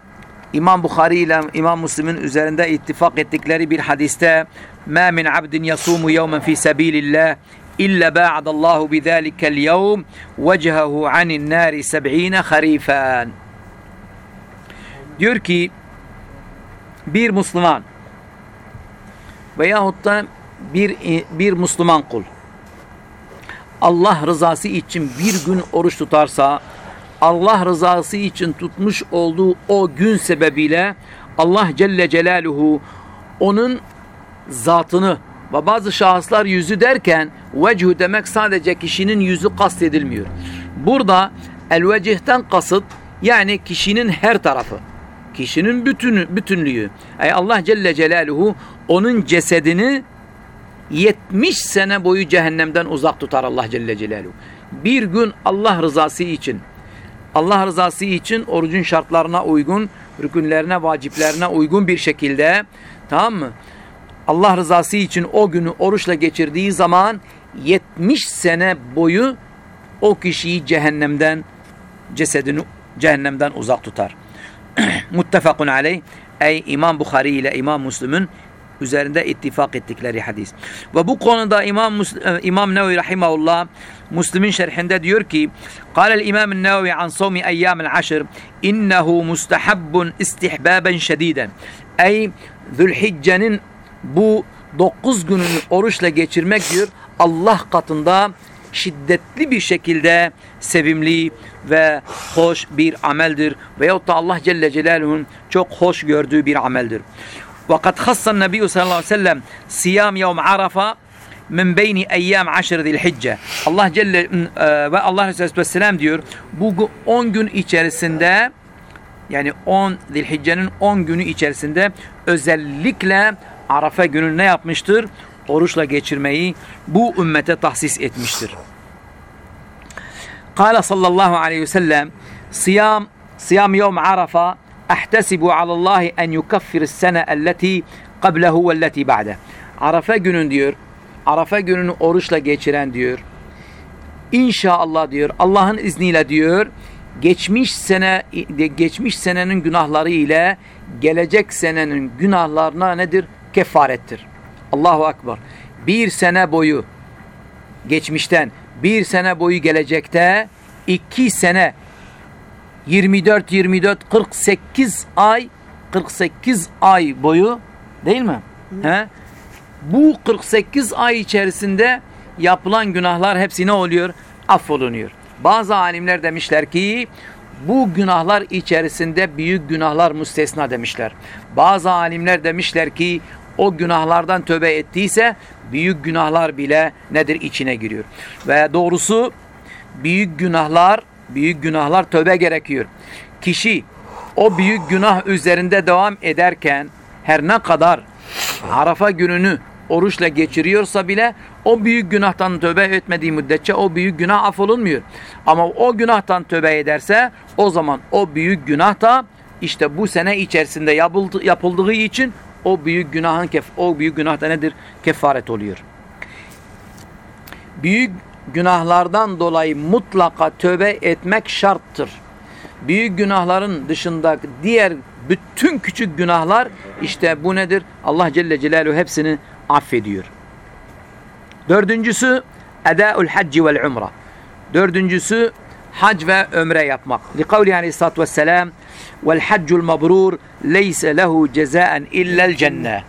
İmam Bukhari ile İmam Müslim'in üzerinde ittifak ettikleri bir hadiste مَا مِنْ عَبْدٍ يَصُومُ يَوْمًا فِي سَب۪يلِ اللّٰهِ İlla ba'adallahu bidhalikel yevm vecehehu anin nari seb'ine harifen. Diyor ki bir Müslüman veyahut da bir, bir Müslüman kul Allah rızası için bir gün oruç tutarsa Allah rızası için tutmuş olduğu o gün sebebiyle Allah Celle Celaluhu onun zatını ve bazı şahıslar yüzü derken vechu demek sadece kişinin yüzü kastedilmiyor. Burada el vecihten kasıt yani kişinin her tarafı. Kişinin bütünü, bütünlüğü. Yani Allah Celle Celaluhu onun cesedini 70 sene boyu cehennemden uzak tutar Allah Celle Celaluhu. Bir gün Allah rızası için Allah rızası için orucun şartlarına uygun, rükünlerine, vaciplerine uygun bir şekilde tamam mı? Allah rızası için o günü oruçla geçirdiği zaman 70 sene boyu o kişiyi cehennemden cesedini cehennemden uzak tutar. (clears throat) Muttefakun aleyh. Ey İmam Bukhari ile İmam Müslim'in üzerinde ittifak ettikleri hadis. Ve bu konuda İmam Müslim, İmam Nevi rahimahullah Müslim'in şerhinde diyor ki: "Kâle İmam Nevi an savmi eyyamil aşr innehu mustahabbun istihbaben şediden." Ey Zülhicce'nin bu 9 gününü oruçla geçirmek diyor Allah katında şiddetli bir şekilde sevimli ve hoş bir ameldir. Veyahut da Allah Celle Celaluhu'nun çok hoş gördüğü bir ameldir. وقد خص النبي صلى الله عليه وسلم صيام يوم عرفة min beyni eyyam aşr zilhicce. Allah Celle e, ve Allah Resulü Aleyhisselam diyor bu 10 gün içerisinde yani 10 Zilhicce'nin 10 günü içerisinde özellikle Arafa günü ne yapmıştır? Oruçla geçirmeyi bu ümmete tahsis etmiştir. Kale sallallahu aleyhi ve sellem siyam siyam yevm Arafa ahtesibu alallahi en yukaffir sene elleti qablehu ve elleti ba'de. Arafa günün diyor Arafa gününü oruçla geçiren diyor. İnşallah diyor Allah'ın izniyle diyor geçmiş sene geçmiş senenin günahları ile gelecek senenin günahlarına nedir? Kefarettir. Allahu Akbar. Bir sene boyu geçmişten bir sene boyu gelecekte iki sene 24 24 48 ay 48 ay boyu değil mi? He? Bu 48 ay içerisinde yapılan günahlar hepsi ne oluyor? Affolunuyor. Bazı alimler demişler ki bu günahlar içerisinde büyük günahlar müstesna demişler. Bazı alimler demişler ki o günahlardan tövbe ettiyse büyük günahlar bile nedir içine giriyor. Ve doğrusu büyük günahlar büyük günahlar tövbe gerekiyor. Kişi o büyük günah üzerinde devam ederken her ne kadar Arafa gününü oruçla geçiriyorsa bile o büyük günahtan tövbe etmediği müddetçe o büyük günah affolunmuyor. Ama o günahtan tövbe ederse o zaman o büyük günah da işte bu sene içerisinde yapıldı, yapıldığı için o büyük günahın kef o büyük günah da nedir? Kefaret oluyor. Büyük günahlardan dolayı mutlaka tövbe etmek şarttır. Büyük günahların dışında diğer bütün küçük günahlar işte bu nedir? Allah Celle Celaluhu hepsini affediyor. Dördüncüsü edaul hacci vel umra. Dördüncüsü hac ve ömre yapmak. Likavli aleyhissalatü vesselam vel haccul mabrur leyse lehu cezaen illel cenne.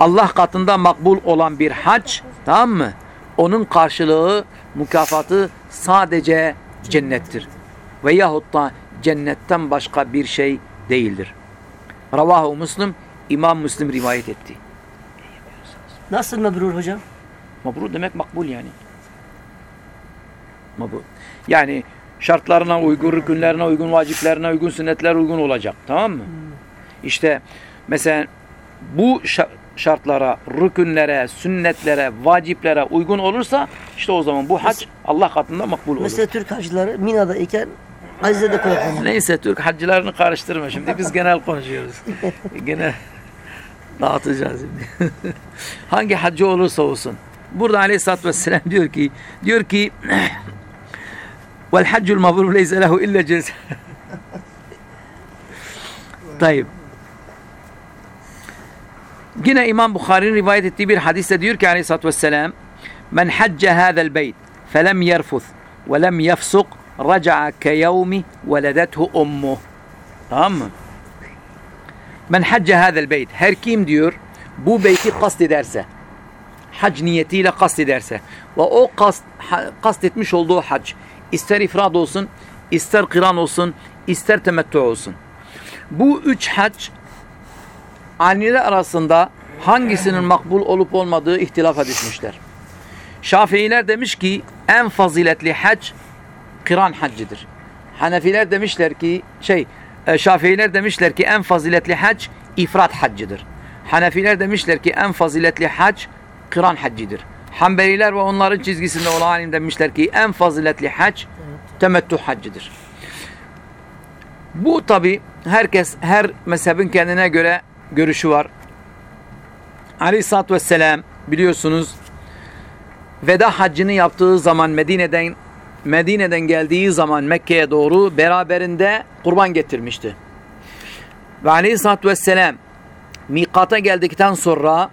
Allah katında makbul olan bir hac tamam mı? Onun karşılığı, mükafatı sadece cennettir. Veyahut da cennetten başka bir şey değildir. Ravahu Müslim, İmam Müslim rivayet etti. Nasıl mebrur hocam? Mabrur demek makbul yani. Mabrur. Yani şartlarına uygun, rükünlerine uygun, vaciplerine uygun, sünnetler uygun olacak. Tamam mı? İşte mesela bu şartlara, rükünlere, sünnetlere, vaciplere uygun olursa işte o zaman bu hac Allah katında makbul olur. Mesela Türk hacıları Mina'da iken Azize'de konaklanır. Neyse Türk hacılarını karıştırma şimdi. Biz genel konuşuyoruz. (laughs) genel dağıtacağız şimdi. (laughs) Hangi hacı olursa olsun. Burada aleyhissalatü vesselam diyor ki diyor ki vel haccul mabrur leyse lehu illa ceza. Tayyip. Yine İmam Bukhari'nin rivayet ettiği bir hadiste diyor ki aleyhissalatü vesselam Men hacce hâzel beyt felem yerfuth ve lem yefsuk raca'a keyevmi veledethu ummuh. Tamam mı? Men hacce hâzel beyt. Her kim diyor bu beyti kast ederse hac niyetiyle kast ederse ve o kast, ha, kast etmiş olduğu hac ister ifrad olsun, ister kıran olsun, ister temettü olsun. Bu üç hac alimler arasında hangisinin makbul olup olmadığı ihtilafa düşmüşler. Şafiiler demiş ki en faziletli hac kıran haccıdır. Hanefiler demişler ki şey e, Şafiiler demişler ki en faziletli hac ifrat haccıdır. Hanefiler demişler ki en faziletli hac kıran haccıdır. Hanbeliler ve onların çizgisinde olan alim demişler ki en faziletli hac temettü haccıdır. Bu tabi herkes her mezhebin kendine göre görüşü var. Aleyhisselatü Vesselam biliyorsunuz veda haccını yaptığı zaman Medine'den Medine'den geldiği zaman Mekke'ye doğru beraberinde kurban getirmişti. Ve Aleyhisselatü Vesselam mikata geldikten sonra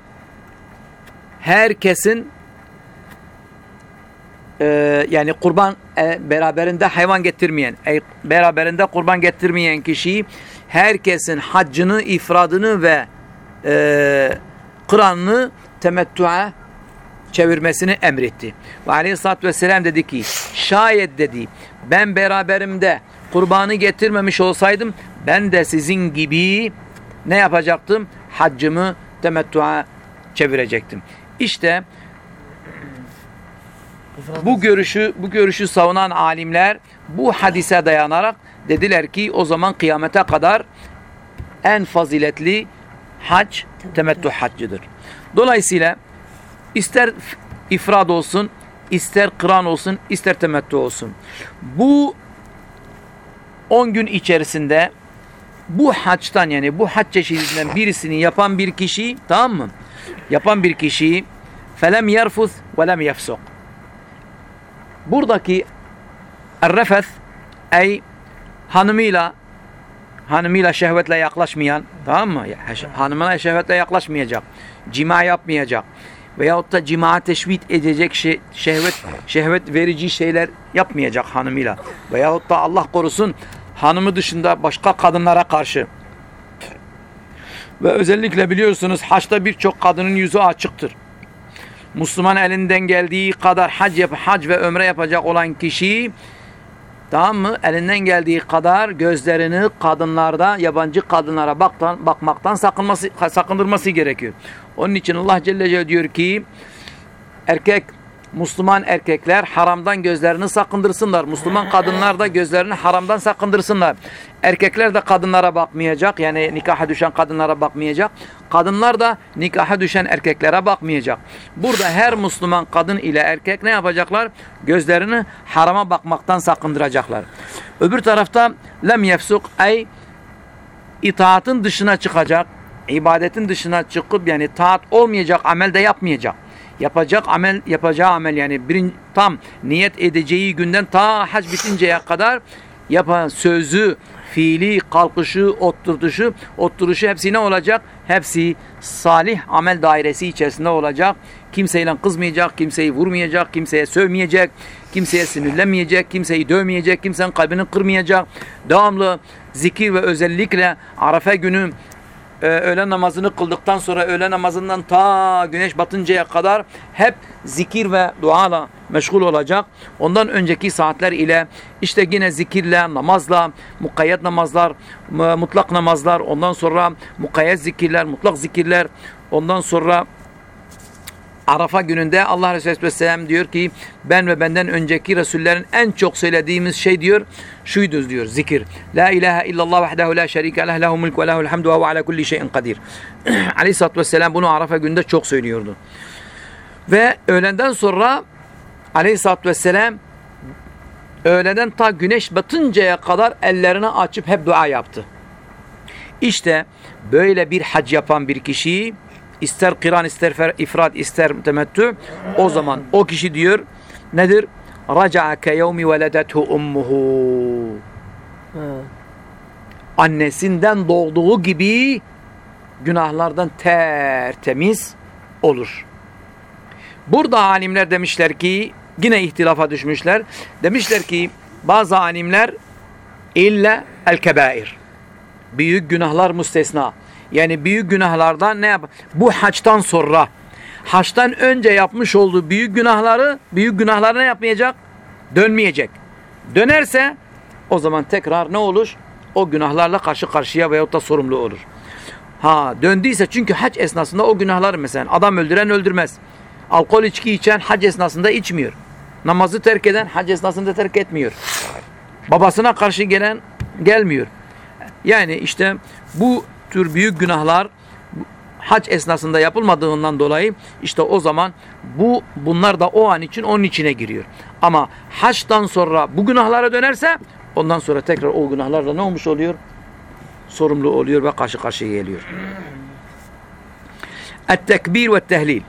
herkesin e, yani kurban e, beraberinde hayvan getirmeyen, e, beraberinde kurban getirmeyen kişi herkesin haccını, ifradını ve e, kıranını temettüe çevirmesini emretti. Ve aleyhissalatü vesselam dedi ki şayet dedi ben beraberimde kurbanı getirmemiş olsaydım ben de sizin gibi ne yapacaktım? Haccımı temettüe çevirecektim. İşte bu görüşü bu görüşü savunan alimler bu hadise dayanarak dediler ki o zaman kıyamete kadar en faziletli hac temettü haccıdır. Dolayısıyla ister ifrad olsun, ister kıran olsun, ister temettü olsun. Bu 10 gün içerisinde bu haçtan yani bu hac çeşidinden birisini yapan bir kişi tamam mı? Yapan bir kişi felem yerfus ve lem yefsuk. Buradaki errefes ey hanımıyla hanımıyla şehvetle yaklaşmayan tamam mı? Hanımına şehvetle yaklaşmayacak. Cima yapmayacak. Veyahut da cima teşvit edecek şey, şehvet, şehvet verici şeyler yapmayacak hanımıyla. Veyahut da Allah korusun hanımı dışında başka kadınlara karşı. Ve özellikle biliyorsunuz haçta birçok kadının yüzü açıktır. Müslüman elinden geldiği kadar hac, yap hac ve ömre yapacak olan kişi tamam mı? Elinden geldiği kadar gözlerini kadınlarda, yabancı kadınlara baktan, bakmaktan sakınması, sakındırması gerekiyor. Onun için Allah Celle Celle diyor ki erkek Müslüman erkekler haramdan gözlerini sakındırsınlar. Müslüman kadınlar da gözlerini haramdan sakındırsınlar. Erkekler de kadınlara bakmayacak. Yani nikaha düşen kadınlara bakmayacak. Kadınlar da nikaha düşen erkeklere bakmayacak. Burada her Müslüman kadın ile erkek ne yapacaklar? Gözlerini harama bakmaktan sakındıracaklar. Öbür tarafta lem yefsuk ey itaatın dışına çıkacak. ibadetin dışına çıkıp yani taat olmayacak amel de yapmayacak yapacak amel yapacağı amel yani birin, tam niyet edeceği günden ta hac bitinceye kadar yapan sözü, fiili, kalkışı, oturtuşu, oturuşu hepsi ne olacak? Hepsi salih amel dairesi içerisinde olacak. Kimseyle kızmayacak, kimseyi vurmayacak, kimseye sövmeyecek, kimseye sinirlenmeyecek, kimseyi dövmeyecek, kimsenin kalbini kırmayacak. Devamlı zikir ve özellikle Arafa günü e, öğle namazını kıldıktan sonra öğle namazından ta güneş batıncaya kadar hep zikir ve duayla meşgul olacak. Ondan önceki saatler ile işte yine zikirle, namazla, mukayyet namazlar, mutlak namazlar, ondan sonra mukayyet zikirler, mutlak zikirler, ondan sonra Arafa gününde Allah Resulü Aleyhisselam diyor ki ben ve benden önceki Resullerin en çok söylediğimiz şey diyor şuydu diyor zikir. La ilahe illallah vahdehu la şerike leh lehu mulk ve lehul hamdu ve ala kulli şeyin kadir. (clears throat) Aleyhisselatü Vesselam bunu Arafa gününde çok söylüyordu. Ve öğlenden sonra Aleyhisselatü Vesselam öğleden ta güneş batıncaya kadar ellerini açıp hep dua yaptı. İşte böyle bir hac yapan bir kişi ister kıran ister ifrat ister temettü o zaman o kişi diyor nedir? Raca'a ke yevmi veledethu ummuhu annesinden doğduğu gibi günahlardan tertemiz olur. Burada alimler demişler ki yine ihtilafa düşmüşler. Demişler ki bazı alimler illa el kebair. Büyük günahlar müstesna. Yani büyük günahlardan ne yap? Bu haçtan sonra haçtan önce yapmış olduğu büyük günahları büyük günahları ne yapmayacak? Dönmeyecek. Dönerse o zaman tekrar ne olur? O günahlarla karşı karşıya veyahut da sorumlu olur. Ha döndüyse çünkü hac esnasında o günahları mesela adam öldüren öldürmez. Alkol içki içen hac esnasında içmiyor. Namazı terk eden hac esnasında terk etmiyor. Babasına karşı gelen gelmiyor. Yani işte bu tür büyük günahlar hac esnasında yapılmadığından dolayı işte o zaman bu bunlar da o an için onun içine giriyor. Ama haçtan sonra bu günahlara dönerse ondan sonra tekrar o günahlarla ne olmuş oluyor? Sorumlu oluyor ve karşı karşıya geliyor. Et-tekbir ve tehlil.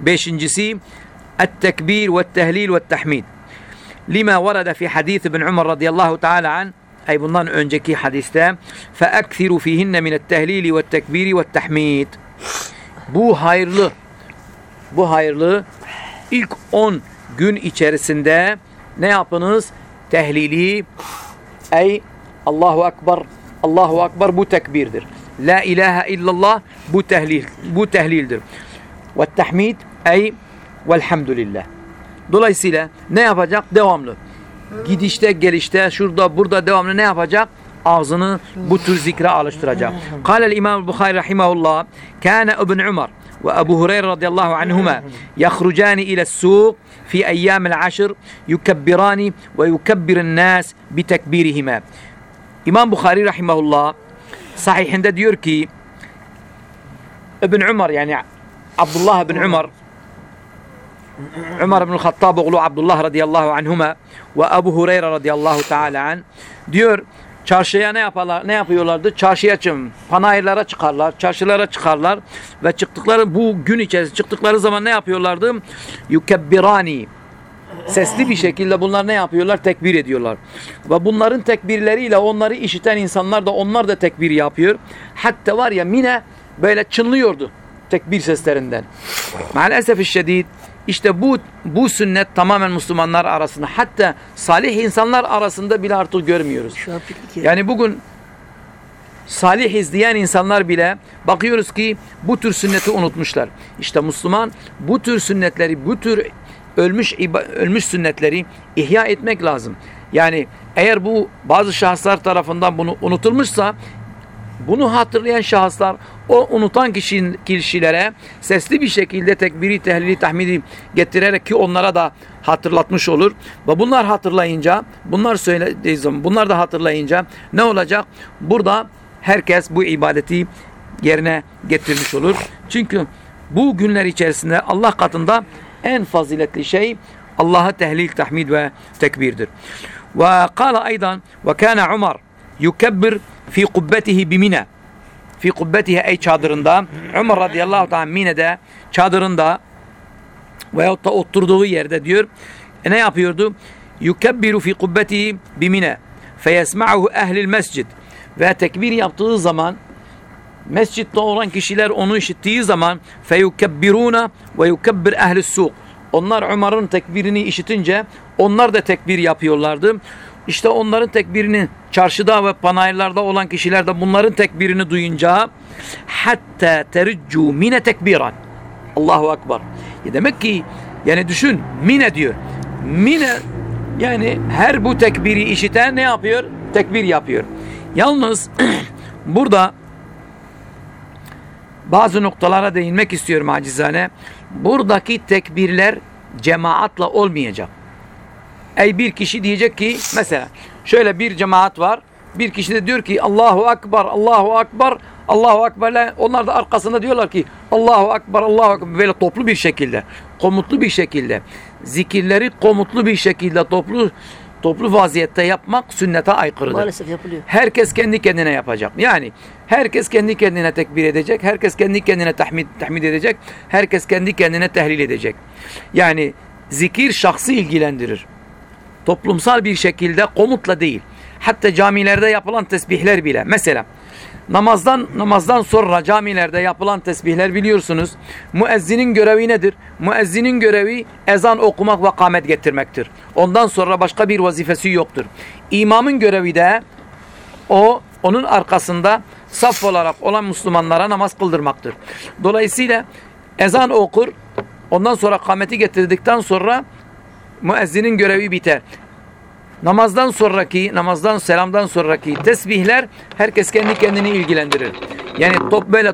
Beşincisi et-tekbir ve tehlil ve tahmid. Lima varada fi hadis bin Umar radıyallahu teala an Ay bundan önceki hadiste فَاَكْثِرُ فِيهِنَّ مِنَ التَّهْلِيلِ وَالتَّكْبِيرِ وَالتَّحْمِيدِ Bu hayırlı, bu hayırlı ilk 10 gün içerisinde ne yapınız? Tehlili, ey Allahu Ekber, Allahu Ekber bu tekbirdir. La ilahe illallah bu tehlil, bu tehlildir. Ve tahmid ey velhamdülillah. Dolayısıyla ne yapacak? Devamlı Gidişte gelişte şurada burada devamlı ne yapacak? Ağzını bu tür zikre alıştıracak. Kale İmam Bukhari rahimahullah kana İbn Umar ve Ebu Hureyre radıyallahu anhuma yahrujani ile suq fi eyyamil aşr yukebbirani ve yukebbirin nas bi tekbirihima. İmam Bukhari rahimahullah sahihinde diyor ki İbn Umar yani Abdullah ibn Umar Ömer bin Hattab oğlu Abdullah radıyallahu anhuma ve Ebu Hureyre radıyallahu teala an diyor çarşıya ne yaparlar ne yapıyorlardı? Çarşıya çım, panayırlara çıkarlar, çarşılara çıkarlar ve çıktıkları bu gün içerisinde çıktıkları zaman ne yapıyorlardı? Yukebbirani sesli bir şekilde bunlar ne yapıyorlar? Tekbir ediyorlar. Ve bunların tekbirleriyle onları işiten insanlar da onlar da tekbir yapıyor. Hatta var ya Mine böyle çınlıyordu tekbir seslerinden. Maalesef şiddet işte bu bu sünnet tamamen Müslümanlar arasında hatta salih insanlar arasında bile artık görmüyoruz. Yani bugün salih izleyen insanlar bile bakıyoruz ki bu tür sünneti unutmuşlar. İşte Müslüman bu tür sünnetleri, bu tür ölmüş ölmüş sünnetleri ihya etmek lazım. Yani eğer bu bazı şahıslar tarafından bunu unutulmuşsa bunu hatırlayan şahıslar o unutan kişinin, kişilere sesli bir şekilde tekbiri, tehlili, tahmidi getirerek ki onlara da hatırlatmış olur. Ve bunlar hatırlayınca, bunlar söylediği zaman, bunlar da hatırlayınca ne olacak? Burada herkes bu ibadeti yerine getirmiş olur. Çünkü bu günler içerisinde Allah katında en faziletli şey Allah'a tehlil, tahmid ve tekbirdir. Ve kâle aydan ve kâne Umar yukebbir fi kubbetihi bimine fi kubbetihi ey çadırında. Ömer radıyallahu ta'ala Mine'de çadırında veyahut da oturduğu yerde diyor. E, ne yapıyordu? Yukebbiru fi kubbetihi bimine feyesma'uhu ehlil mescid. Ve tekbir yaptığı zaman mescitte olan kişiler onu işittiği zaman feyukebbiruna ve yukebbir ehlis suq. Onlar Ömer'in tekbirini işitince onlar da tekbir yapıyorlardı. İşte onların tekbirini çarşıda ve panayırlarda olan kişiler de bunların tekbirini duyunca hatta tericcu mine tekbiran. Allahu Ekber. Ya demek ki yani düşün mine diyor. Mine yani her bu tekbiri işiten ne yapıyor? Tekbir yapıyor. Yalnız (clears throat) burada bazı noktalara değinmek istiyorum acizane. Buradaki tekbirler cemaatla olmayacak. Ey bir kişi diyecek ki mesela şöyle bir cemaat var. Bir kişi de diyor ki Allahu Akbar, Allahu Akbar, Allahu Akbar. Onlar da arkasında diyorlar ki Allahu Akbar, Allahu Akbar. Böyle toplu bir şekilde, komutlu bir şekilde. Zikirleri komutlu bir şekilde toplu toplu vaziyette yapmak sünnete aykırıdır. Maalesef yapılıyor. Herkes kendi kendine yapacak. Yani herkes kendi kendine tekbir edecek. Herkes kendi kendine tahmid, tahmid edecek. Herkes kendi kendine tehlil edecek. Yani zikir şahsı ilgilendirir. Toplumsal bir şekilde komutla değil. Hatta camilerde yapılan tesbihler bile. Mesela Namazdan namazdan sonra camilerde yapılan tesbihler biliyorsunuz. Müezzinin görevi nedir? Müezzinin görevi ezan okumak ve kamet getirmektir. Ondan sonra başka bir vazifesi yoktur. İmamın görevi de o onun arkasında saf olarak olan Müslümanlara namaz kıldırmaktır. Dolayısıyla ezan okur. Ondan sonra kameti getirdikten sonra müezzinin görevi biter. Namazdan sonraki, namazdan selamdan sonraki tesbihler herkes kendi kendini ilgilendirir. Yani top böyle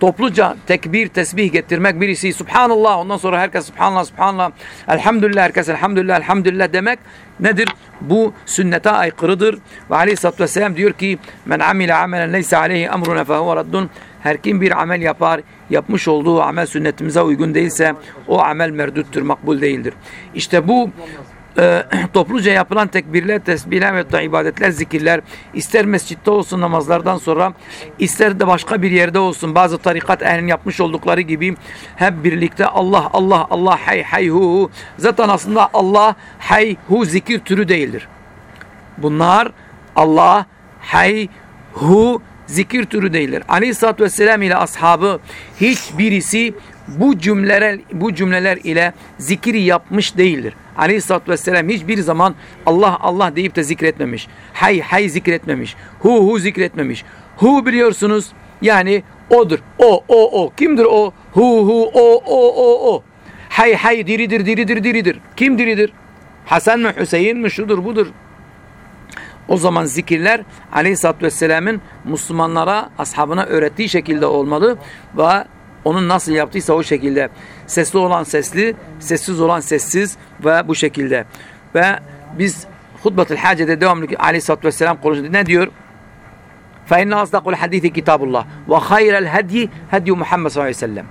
topluca tekbir, tesbih getirmek birisi Subhanallah ondan sonra herkes Subhanallah, Subhanallah, Elhamdülillah herkes Elhamdülillah, Elhamdülillah demek nedir? Bu sünnete aykırıdır. Ve aleyhissalatü vesselam diyor ki men amile amelen leyse aleyhi emruna fehuve raddun her kim bir amel yapar, yapmış olduğu amel sünnetimize uygun değilse o amel merduttur, makbul değildir. İşte bu e, (clears throat) topluca yapılan tekbirler, tesbihler ve ibadetler, zikirler ister mescitte olsun namazlardan sonra ister de başka bir yerde olsun bazı tarikat ehlinin yapmış oldukları gibi hep birlikte Allah Allah Allah hay hay hu zaten aslında Allah hay hu zikir türü değildir. Bunlar Allah hay hu zikir türü değildir. Aleyhisselatü Vesselam ile ashabı hiçbirisi bu cümleler, bu cümleler ile zikiri yapmış değildir. Aleyhisselatü Vesselam hiçbir zaman Allah Allah deyip de zikretmemiş. Hay hay zikretmemiş. Hu hu zikretmemiş. Hu biliyorsunuz yani odur. O o o. Kimdir o? Hu hu o o o o. Hay hay diridir diridir diridir. Kim diridir? Hasan mı Hüseyin mi şudur budur. O zaman zikirler Aleyhisselatü Vesselam'ın Müslümanlara, ashabına öğrettiği şekilde olmalı ve onun nasıl yaptıysa o şekilde. Sesli olan sesli, sessiz olan sessiz ve bu şekilde. Ve biz Hutbatul Hace'de devamlı Aleyhisselatü Vesselam konuşuyor. Ne diyor? فَاِنَّ أَصْدَقُ الْحَد۪يثِ كِتَابُ اللّٰهِ وَخَيْرَ الْهَدْيِ هَدْيُ Muhammed sallallahu aleyhi ve sellem.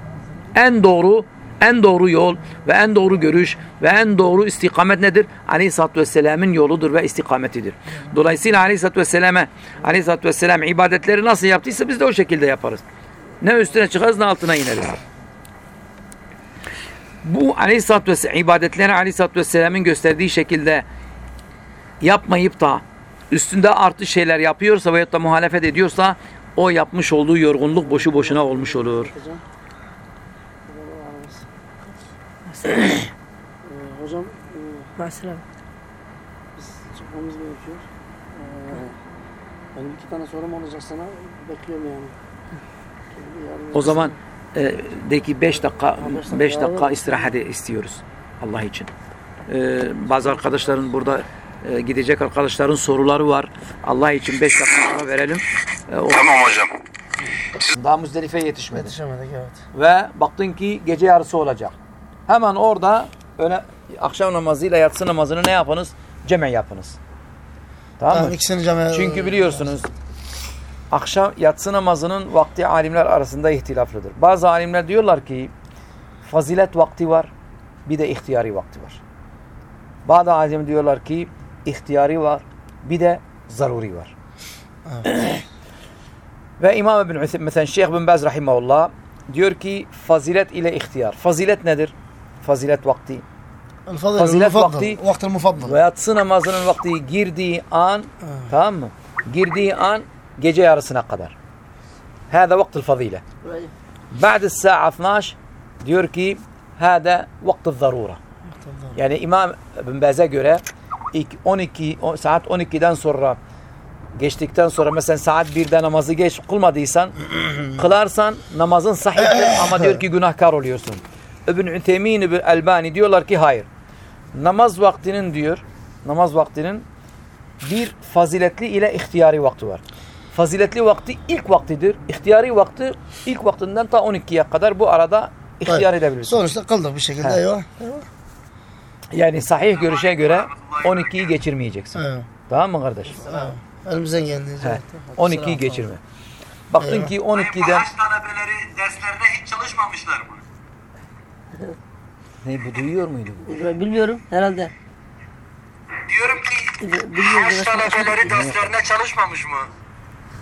En doğru en doğru yol ve en doğru görüş ve en doğru istikamet nedir? Aleyhisselatü Vesselam'ın yoludur ve istikametidir. Dolayısıyla Aleyhisselatü Vesselam'a Aleyhisselatü Vesselam ibadetleri nasıl yaptıysa biz de o şekilde yaparız. Ne üstüne çıkarız ne altına ineriz. Bu Aleyhisselatü Vesselam ibadetleri Aleyhisselatü Vesselam'ın gösterdiği şekilde yapmayıp da üstünde artı şeyler yapıyorsa veyahut da muhalefet ediyorsa o yapmış olduğu yorgunluk boşu boşuna olmuş olur. Ee, hocam e, Mesela biz çıkmamız gerekiyor. Ee, benim iki tane sorum olacak sana. Bekliyorum yani. O zaman e, de ki 5 dakika beş dakika 5 dakika istirahat istiyoruz Allah için. E, bazı arkadaşların burada e, gidecek arkadaşların soruları var. Allah için 5 dakika verelim. E, o- Tamam hocam. Daha Müzdelife'ye yetişmedi. Yetişemedik evet. Ve baktın ki gece yarısı olacak. Hemen orada öyle akşam namazıyla yatsı namazını ne yapınız? Ceme yapınız. Tamam mı? İkisini cami... Çünkü biliyorsunuz akşam yatsı namazının vakti alimler arasında ihtilaflıdır. Bazı alimler diyorlar ki fazilet vakti var bir de ihtiyari vakti var. Bazı alim diyorlar ki ihtiyari var bir de zaruri var. Ve İmam İbn Ütheym mesela Şeyh bin Baz rahimahullah diyor ki fazilet ile ihtiyar. Fazilet nedir? fazilet vakti. Fazilet, fazilet vakti. Vakti mufaddal. Ve yatsı namazının vakti girdiği an evet. tamam mı? Girdiği an gece yarısına kadar. Hâdâ vaktil fazile. Ba'de sa'a 12 diyor ki hâdâ vaktil zarura. Yani İmam Bin Baz'a göre 12 saat 12'den sonra geçtikten sonra mesela saat 1'de namazı geç kılmadıysan (clears throat) kılarsan namazın sahihtir (clears throat) ama diyor ki günahkar oluyorsun. İbn Üthemin İbn Elbani diyorlar ki hayır. Namaz vaktinin diyor namaz vaktinin bir faziletli ile ihtiyari vakti var. Faziletli vakti ilk vaktidir. İhtiyari vakti ilk vaktinden ta 12'ye kadar bu arada ihtiyar edebilirsin. Sonuçta kıldık bir şekilde. Evet. Eyvah. Yani sahih görüşe göre 12'yi geçirmeyeceksin. Evet. Tamam mı kardeş? Evet. Elimizden geldiğince. He. 12'yi geçirme. Baktın ki 12'den Hacı talebeleri derslerine hiç çalışmamışlar mı? Ne bu duyuyor muydu? bu? bilmiyorum herhalde. Diyorum ki Bilmiyorum. Haç talebeleri derslerine çalışmamış mı?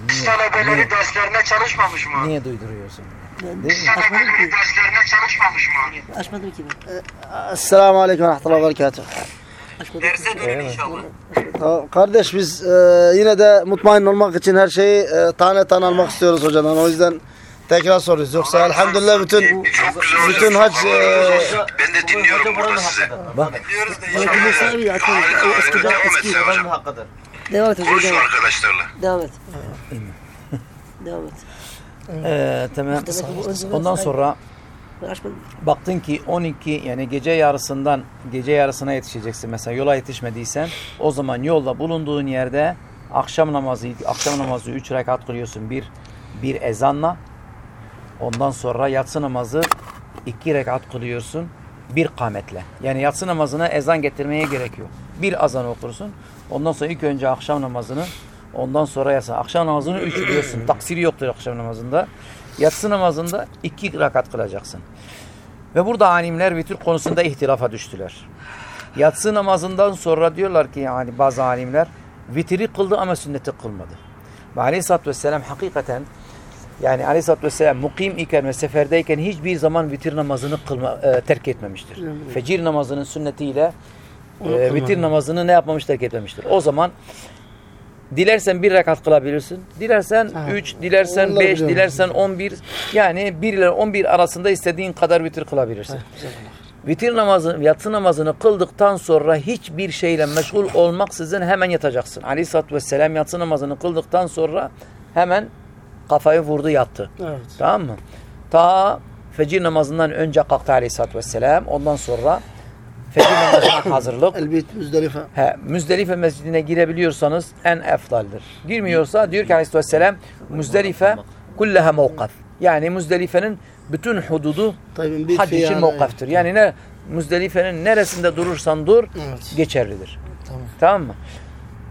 Haç talebeleri derslerine çalışmamış mı? Niye duyduruyorsun? Ben Değil mi? açmadım Talebeleri ki. derslerine çalışmamış mı? Açmadım ki ben. Esselamu Aleyküm ve Rahmetullah ve Berekatuhu. Açmadım ki. Derse dönün inşallah. Tamam, Kardeş biz e, yine de mutmain olmak için her şeyi e, tane tane almak istiyoruz hocadan. O yüzden tekrar soruyoruz. Yoksa elhamdülillah bütün Çok güzel hocam. bütün hac e, Ben de dinliyorum burada sizi. Dinliyoruz da Bak, Harika hocam. eskiden Devam et eski. sen hocam. Devam et hocam. Konuşun Devam et. arkadaşlarla. Devam et. Devam et. Ee, tamam. Ondan sonra baktın ki 12 yani gece yarısından gece yarısına yetişeceksin. Mesela yola yetişmediysen o zaman yolda bulunduğun yerde akşam namazı akşam namazı 3 rekat kılıyorsun. Bir bir ezanla. Ondan sonra yatsı namazı 2 rekat kılıyorsun. Bir kametle. Yani yatsı namazına ezan getirmeye gerek yok. Bir azan okursun. Ondan sonra ilk önce akşam namazını ondan sonra yatsı. Akşam namazını 3 biliyorsun. (clears throat) Taksiri yoktur akşam namazında. Yatsı namazında 2 rekat kılacaksın. Ve burada alimler vitir konusunda ihtilafa düştüler. Yatsı namazından sonra diyorlar ki yani bazı alimler vitiri kıldı ama sünneti kılmadı. Ve aleyhissalatü vesselam hakikaten yani aleyhissalatü vesselam mukim iken ve seferdeyken hiçbir zaman vitir namazını kılma, e, terk etmemiştir. Fecir namazının sünnetiyle e, vitir namazını ne yapmamış terk etmemiştir. O zaman dilersen bir rekat kılabilirsin. Dilersen üç, dilersen Onları beş, dilersen on bir. Yani bir ile on bir arasında istediğin kadar vitir kılabilirsin. Vitir namazı, yatsı namazını kıldıktan sonra hiçbir şeyle meşgul olmaksızın hemen yatacaksın. Aleyhisselatü Vesselam yatsı namazını kıldıktan sonra hemen kafayı vurdu yattı. Evet. Tamam mı? Ta fecir namazından önce kalktı Aleyhisselatü Vesselam. Ondan sonra fecir namazına (coughs) hazırlık. Elbit Müzdelife. He, Müzdelife mescidine girebiliyorsanız en efdaldir. Girmiyorsa diyor ki Aleyhisselam Müzdelife kulleha mevkaf. Yani Müzdelife'nin bütün hududu bir hac için mevkaftır. Yani ne Müzdelife'nin neresinde durursan dur Evet. geçerlidir. Tamam. Tamam mı?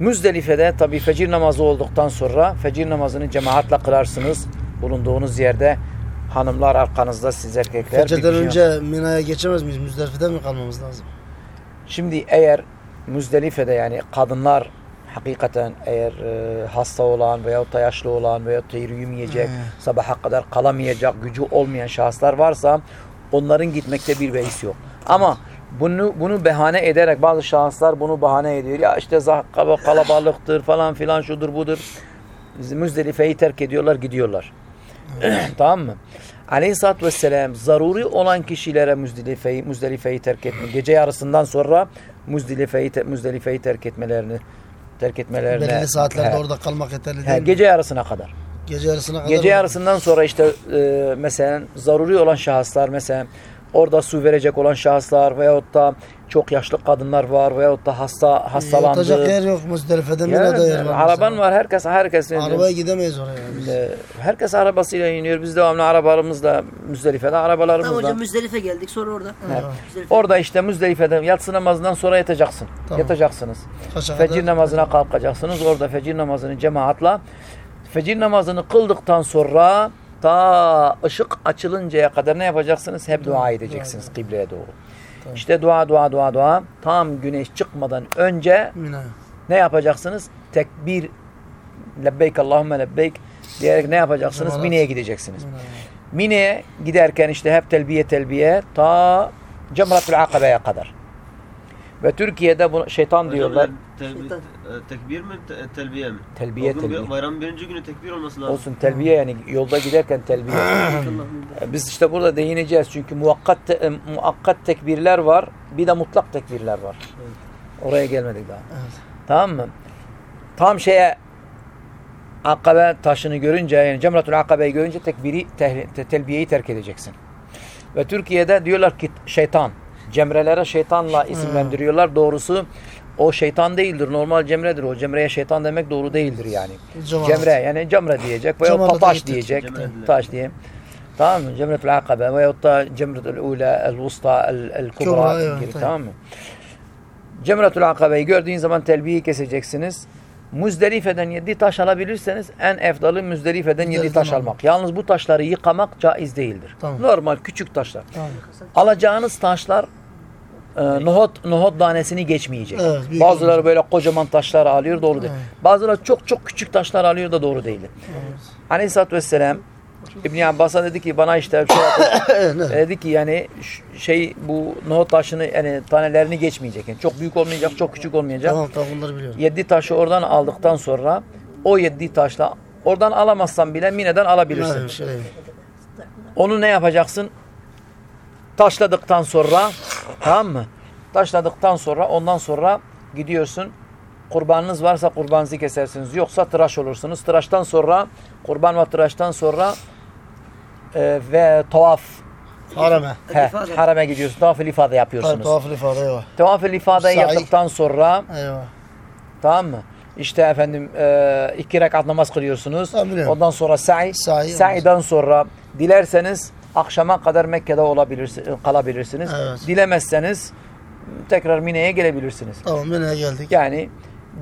Müzdelife'de tabi fecir namazı olduktan sonra fecir namazını cemaatle kılarsınız. Bulunduğunuz yerde hanımlar arkanızda siz erkekler. Fecr'den kişi- önce Mina'ya geçemez miyiz? Müzdelife'de mi kalmamız lazım? Şimdi eğer Müzdelife'de yani kadınlar hakikaten eğer e, hasta olan veyahut da yaşlı olan veyahut da yürüyemeyecek, sabaha kadar kalamayacak gücü olmayan şahıslar varsa onların gitmekte bir beis yok. Ama bunu bunu bahane ederek bazı şahıslar bunu bahane ediyor. Ya işte kaba- kalabalıktır falan filan şudur budur. Müzdelife'yi terk ediyorlar gidiyorlar. (clears throat) tamam mı? Aleyhisselatü Vesselam zaruri olan kişilere Müzdelife'yi Müzdelife'yi terk etme. Gece yarısından sonra Müzdelife'yi Müzdelife'yi terk etmelerini terk etmelerine Belirli saatlerde He. orada kalmak yeterli He, değil mi? gece yarısına kadar. Gece yarısına kadar. Gece yarısından sonra işte e, mesela zaruri olan şahıslar mesela orada su verecek olan şahıslar veyahut da çok yaşlı kadınlar var veyahut da hasta hastalandı. Yatacak yer yok Müzdelife'de. Mina'da yer var. araban mesela. var herkes herkes Arabaya gidemeyiz oraya. biz. e, herkes arabasıyla iniyor. Biz devamlı arabalarımızla Müzdelife'de Tamam arabalarımızla. hocam Müzdelife geldik sonra orada. Müzdelife. Orada işte Müzdelife'de yatsı namazından sonra yatacaksın. Tamam. Yatacaksınız. Kaça Fecir kadar? namazına kalkacaksınız. Orada fecir namazını cemaatla. Fecir namazını kıldıktan sonra ta ışık açılıncaya kadar ne yapacaksınız? Hep dua edeceksiniz kıbleye doğru. İşte dua dua dua dua. Tam güneş çıkmadan önce Mina'ya. ne yapacaksınız? Tekbir lebbeyk Allahümme lebbeyk diyerek ne yapacaksınız? Mine'ye gideceksiniz. Mine'ye giderken işte hep telbiye telbiye ta Cemratul Akabe'ye kadar. Ve Türkiye'de bu şeytan diyorlar. Şeytan. e, tekbir mi, te- telbiye mi? Telbiye, gün telbiye. Bayramın birinci günü tekbir olması lazım. Olsun telbiye yani yolda giderken telbiye. E, Biz işte burada değineceğiz çünkü muakkat te- e, muakkat tekbirler var, bir de mutlak tekbirler var. Oraya gelmedik daha. Tamam mı? Tam şeye Akabe taşını görünce yani Cemratul Akabe'yi görünce tekbiri te- te- telbiyeyi terk edeceksin. Ve Türkiye'de diyorlar ki şeytan. Cemrelere şeytanla isimlendiriyorlar. Doğrusu o şeytan değildir. Normal cemredir. O cemreye şeytan demek doğru değildir yani. Cemaat. Cemre yani cemre diyecek veya ayıptır. diyecek. Taş diye. Tamam mı? Cemretul Akabe veyahut da Cemretul Ula, El Vusta, El, el Kubra gibi. Tamam mı? Cemretul Akabe'yi gördüğün zaman telbiyeyi keseceksiniz. Müzdelife'den yedi taş alabilirseniz en efdalı Müzdelife'den yedi taş almak. almak. Yalnız bu taşları yıkamak caiz değildir. Tamam. Normal küçük taşlar. Tamam. Alacağınız taşlar e, nohut nohut tanesini geçmeyecek. Evet, Bazıları böyle kocaman taşlar alıyor doğru değil. Evet. Bazıları çok çok küçük taşlar alıyor da doğru değil. Aleyhisselatü Vesselam İbn Abbas'a dedi ki bana işte şey yapın. (laughs) dedi ki yani şey bu nohut taşını yani tanelerini geçmeyecek. Yani çok büyük olmayacak, çok küçük olmayacak. Tamam tamam bunları biliyorum. Yedi taşı oradan aldıktan sonra o yedi taşla oradan alamazsan bile Mine'den alabilirsin. Evet, şey. Onu ne yapacaksın? Taşladıktan sonra tamam mı? Taşladıktan sonra ondan sonra gidiyorsun. Kurbanınız varsa kurbanınızı kesersiniz. Yoksa tıraş olursunuz. Tıraştan sonra kurban ve tıraştan sonra e, ve tavaf Harame. he, İfade. harame gidiyorsun. Tavaf-ı ifade yapıyorsunuz. tuhaf ifade eyvah. Tavaf-ı ifadeyi Sa'i. yaptıktan sonra Eyvah. Tamam mı? İşte efendim e, iki rekat namaz kılıyorsunuz. Tamam, biliyorum. Ondan sonra sa'i. Sa'i, Sa'idan sonra dilerseniz akşama kadar Mekke'de olabilirsiniz, kalabilirsiniz. Evet. Dilemezseniz tekrar Mine'ye gelebilirsiniz. Tamam Mine'ye geldik. Yani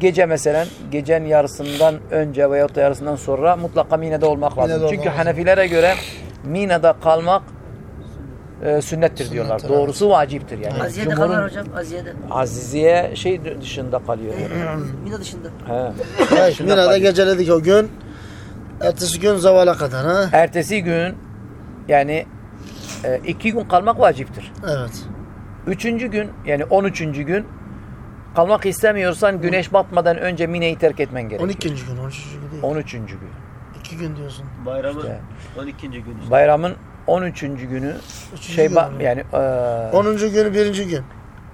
gece mesela gecenin yarısından önce veyahut da yarısından sonra mutlaka Mine'de olmak lazım. Mine'de Çünkü. Hanefilere göre Mine'de kalmak e, sünnettir diyorlar. Sünnettir, evet. Doğrusu vaciptir yani. Aziye'de Cumhurun- kalır hocam. Aziye'de. Aziziye şey dışında kalıyor. Mina dışında. He. Mine'de kalıyor. geceledik o gün. Ertesi gün zavala kadar ha. Ertesi gün yani e, iki gün kalmak vaciptir. Evet. Üçüncü gün yani 13. gün kalmak istemiyorsan güneş batmadan önce Mine'yi terk etmen gerekiyor. 12. gün, 13. gün değil. 13. gün. 2 gün diyorsun. Bayramın İşte. 12. gün işte. Bayramın 13. günü Üçüncü şey gün mü? yani e, 10. günü 1. gün.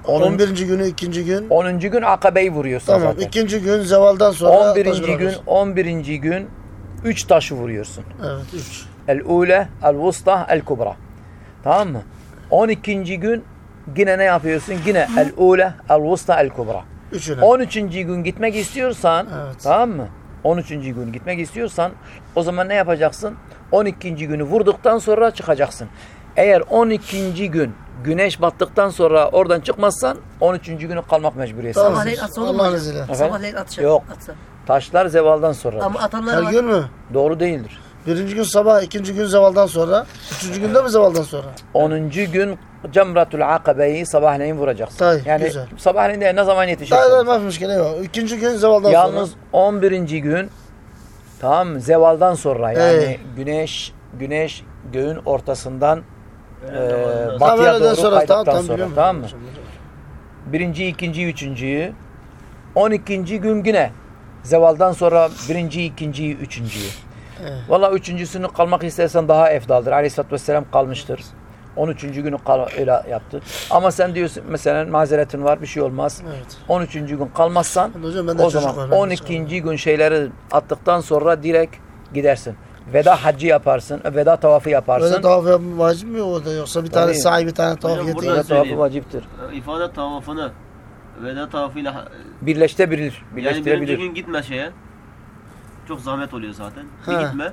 Onun- 11. günü 2. gün. 10. gün akabeyi vuruyorsun Tamam. zaten. 2. gün zevaldan sonra 11. taş gün bırakıyorsun. 11. gün 3 taşı vuruyorsun. Evet 3. El-ule, el-vusta, el-kubra. Tamam mı? 12. gün yine ne yapıyorsun? Yine el-ule, el-vusta, el-kubra. Üçüne. 13. gün gitmek istiyorsan, Evet. tamam mı? 13. gün gitmek istiyorsan o zaman ne yapacaksın? 12. günü vurduktan sonra çıkacaksın. Eğer 12. gün güneş battıktan sonra oradan çıkmazsan 13. günü kalmak mecburiyetsin. Tamam. Sabahleyin atsa olur mu. Sabahleyin atacak. Yok. Atsa. Taşlar zevaldan sonra. Ama atanlar Her gün mü? Doğru değildir. Birinci gün sabah, ikinci gün zevaldan sonra. Üçüncü günde mi zevaldan sonra? 10. gün Cemratul Akabe'yi sabahleyin vuracaksın. Tabii, yani güzel. sabahleyin de ne zaman yetişirsin? da mafmış gene yok. İkinci gün zevaldan Yalnız sonra. 11. gün tamam? Zevaldan sonra yani Ee. güneş güneş göğün ortasından e, Namazdan batıya Tamam, doğru sonra, kaydıktan tamam, sonra biliyorum. tamam mı? Birinci, ikinci, üçüncüyü 12. gün yine zevaldan sonra birinci, ikinciyi, üçüncüyü. Evet. Valla üçüncüsünü kalmak istersen daha efdaldır. Aleyhisselatü Vesselam kalmıştır. 13. günü kal öyle yaptı. Ama sen diyorsun mesela mazeretin var bir şey olmaz. Evet. 13. gün kalmazsan Hocam ben de o zaman var, ben de 12. gün şeyleri attıktan sonra direkt gidersin. Veda haccı yaparsın. Veda tavafı yaparsın. Böyle tavaf yapma vacip mi o da yoksa bir tane sahi bir tane tavaf burada- Veda tavafı vaciptir. İfade tavafını veda tavafıyla Birleştirebilir. yani birinci Birleştirebilir. gün gitme şeye. Çok zahmet oluyor zaten. Bir gitme.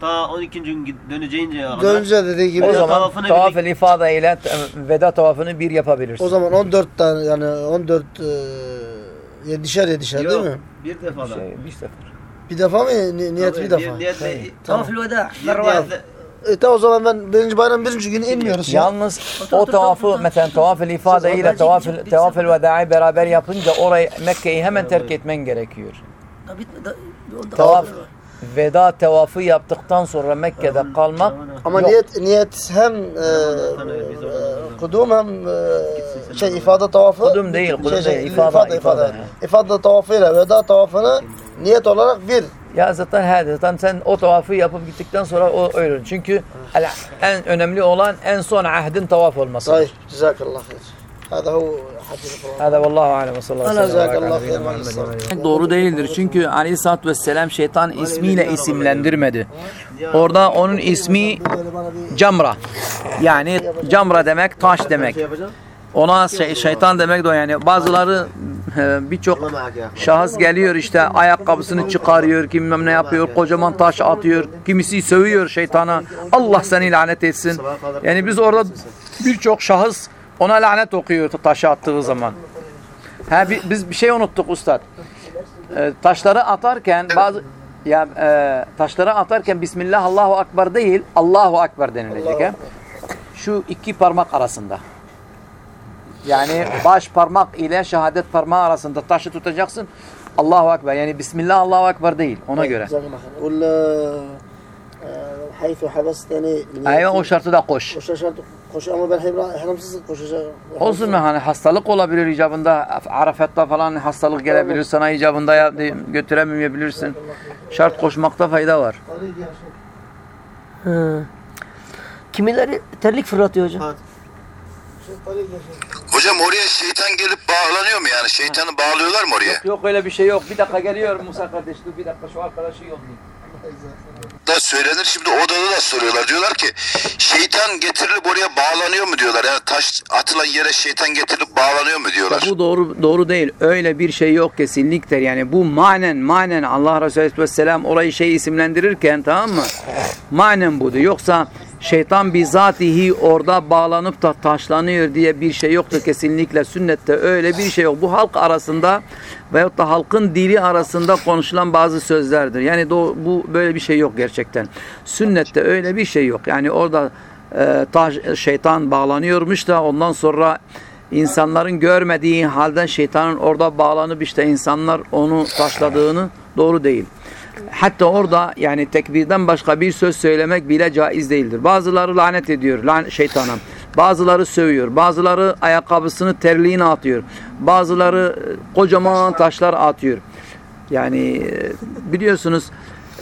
Ta 12. gün döneceğince kadar. Dönünce dediği gibi o Veda zaman tavafını tavaf el ifade ile veda tavafını bir yapabilirsin. o zaman 14 tane yani 14 e, yedişer yedişer Yok, değil mi? Bir defa da. şey, bir sefer. Bir defa mı? Ni- niyet Tabii, bir defa. niyetle, Tavaf-ül veda. bir niyetle, E tamam o zaman ben birinci bayram birinci günü inmiyoruz ya. Yalnız Otur, o otur, tavafı otur, mesela tavaf el ifade ile Siz tavaf Allah'ın tavaf el veda'yı beraber yapınca orayı Mekke'yi hemen terk etmen gerekiyor. Da Tavaf veda tavafı yaptıktan sonra Mekke'de kalmak Ama Yok. niyet niyet hem e, kudum hem e, şey ifade tavafı. Kudum değil, kudum şey, şey, değil, ifade, ifade, ifade. ifade. İfade tavafıyla veda tavafını niyet olarak bir. Ya zaten her zaten sen o tavafı yapıp gittikten sonra o öyle. Çünkü en önemli olan en son ahdin tavaf olması. Sayı. Cezakallah hayır. Hada hu hadis Hada vallahu alem ve sallallahu aleyhi ve sellem. Cezakallah hayır. Doğru değildir. Çünkü aleyhissalatü vesselam şeytan ismiyle isimlendirmedi. Orada onun ismi Camra. Yani Camra demek taş demek. Ona şey, şeytan demek de o yani. Bazıları e, birçok şahıs geliyor işte ayakkabısını çıkarıyor, kim bilmem ne yapıyor, kocaman taş atıyor, kimisi sövüyor şeytana. Allah seni lanet etsin. Yani biz orada birçok şahıs ona lanet okuyor taşı attığı zaman. Ha, bi- biz bir şey unuttuk ustad. E, taşları atarken bazı ya e, taşları atarken Bismillah Allahu Akbar değil Allahu Akbar denilecek. he. Şu iki parmak arasında. Yani baş parmak ile şehadet parmağı arasında taşı tutacaksın. Allahu Ekber. Yani Bismillah Allahu Ekber değil. Ona göre. Haythu habesteni Aynen o şartı da koş. O şart koşu ama ben hebra haramsız koşacağım. Olsun mu hani hastalık olabilir icabında Arafat'ta falan hastalık gelebilir sana icabında ya, götüremeyebilirsin. Şart koşmakta fayda var. Ha. Kimileri terlik fırlatıyor hocam. Hocam oraya şeytan gelip bağlanıyor mu yani? Şeytanı bağlıyorlar mı oraya? Yok öyle bir şey yok. Bir dakika geliyor Musa kardeş dur bir dakika şu arkadaşı yollayayım. Da söylenir şimdi odada da soruyorlar. Diyorlar ki şeytan getirilip oraya bağlanıyor mu diyorlar. Yani taş atılan yere şeytan getirilip bağlanıyor mu diyorlar. Bu doğru doğru değil. Öyle bir şey yok kesinlikle. Yani bu manen manen Allah Resulü Aleyhisselam orayı şey isimlendirirken tamam mı? Manen budur. Yoksa şeytan bizatihi orada bağlanıp da taşlanıyor diye bir şey yoktur kesinlikle. Sünnette öyle bir şey yok. Bu halk arasında veyahut da halkın dili arasında konuşulan bazı sözlerdir. Yani bu böyle bir şey yok gerçekten. Sünnette öyle bir şey yok. Yani orada e, şeytan bağlanıyormuş da ondan sonra insanların görmediği halde şeytanın orada bağlanıp işte insanlar onu taşladığını doğru değil. Hatta orada yani tekbirden başka bir söz söylemek bile caiz değildir. Bazıları lanet ediyor lan şeytana. Bazıları sövüyor. Bazıları ayakkabısını terliğine atıyor. Bazıları kocaman taşlar atıyor. Yani e, biliyorsunuz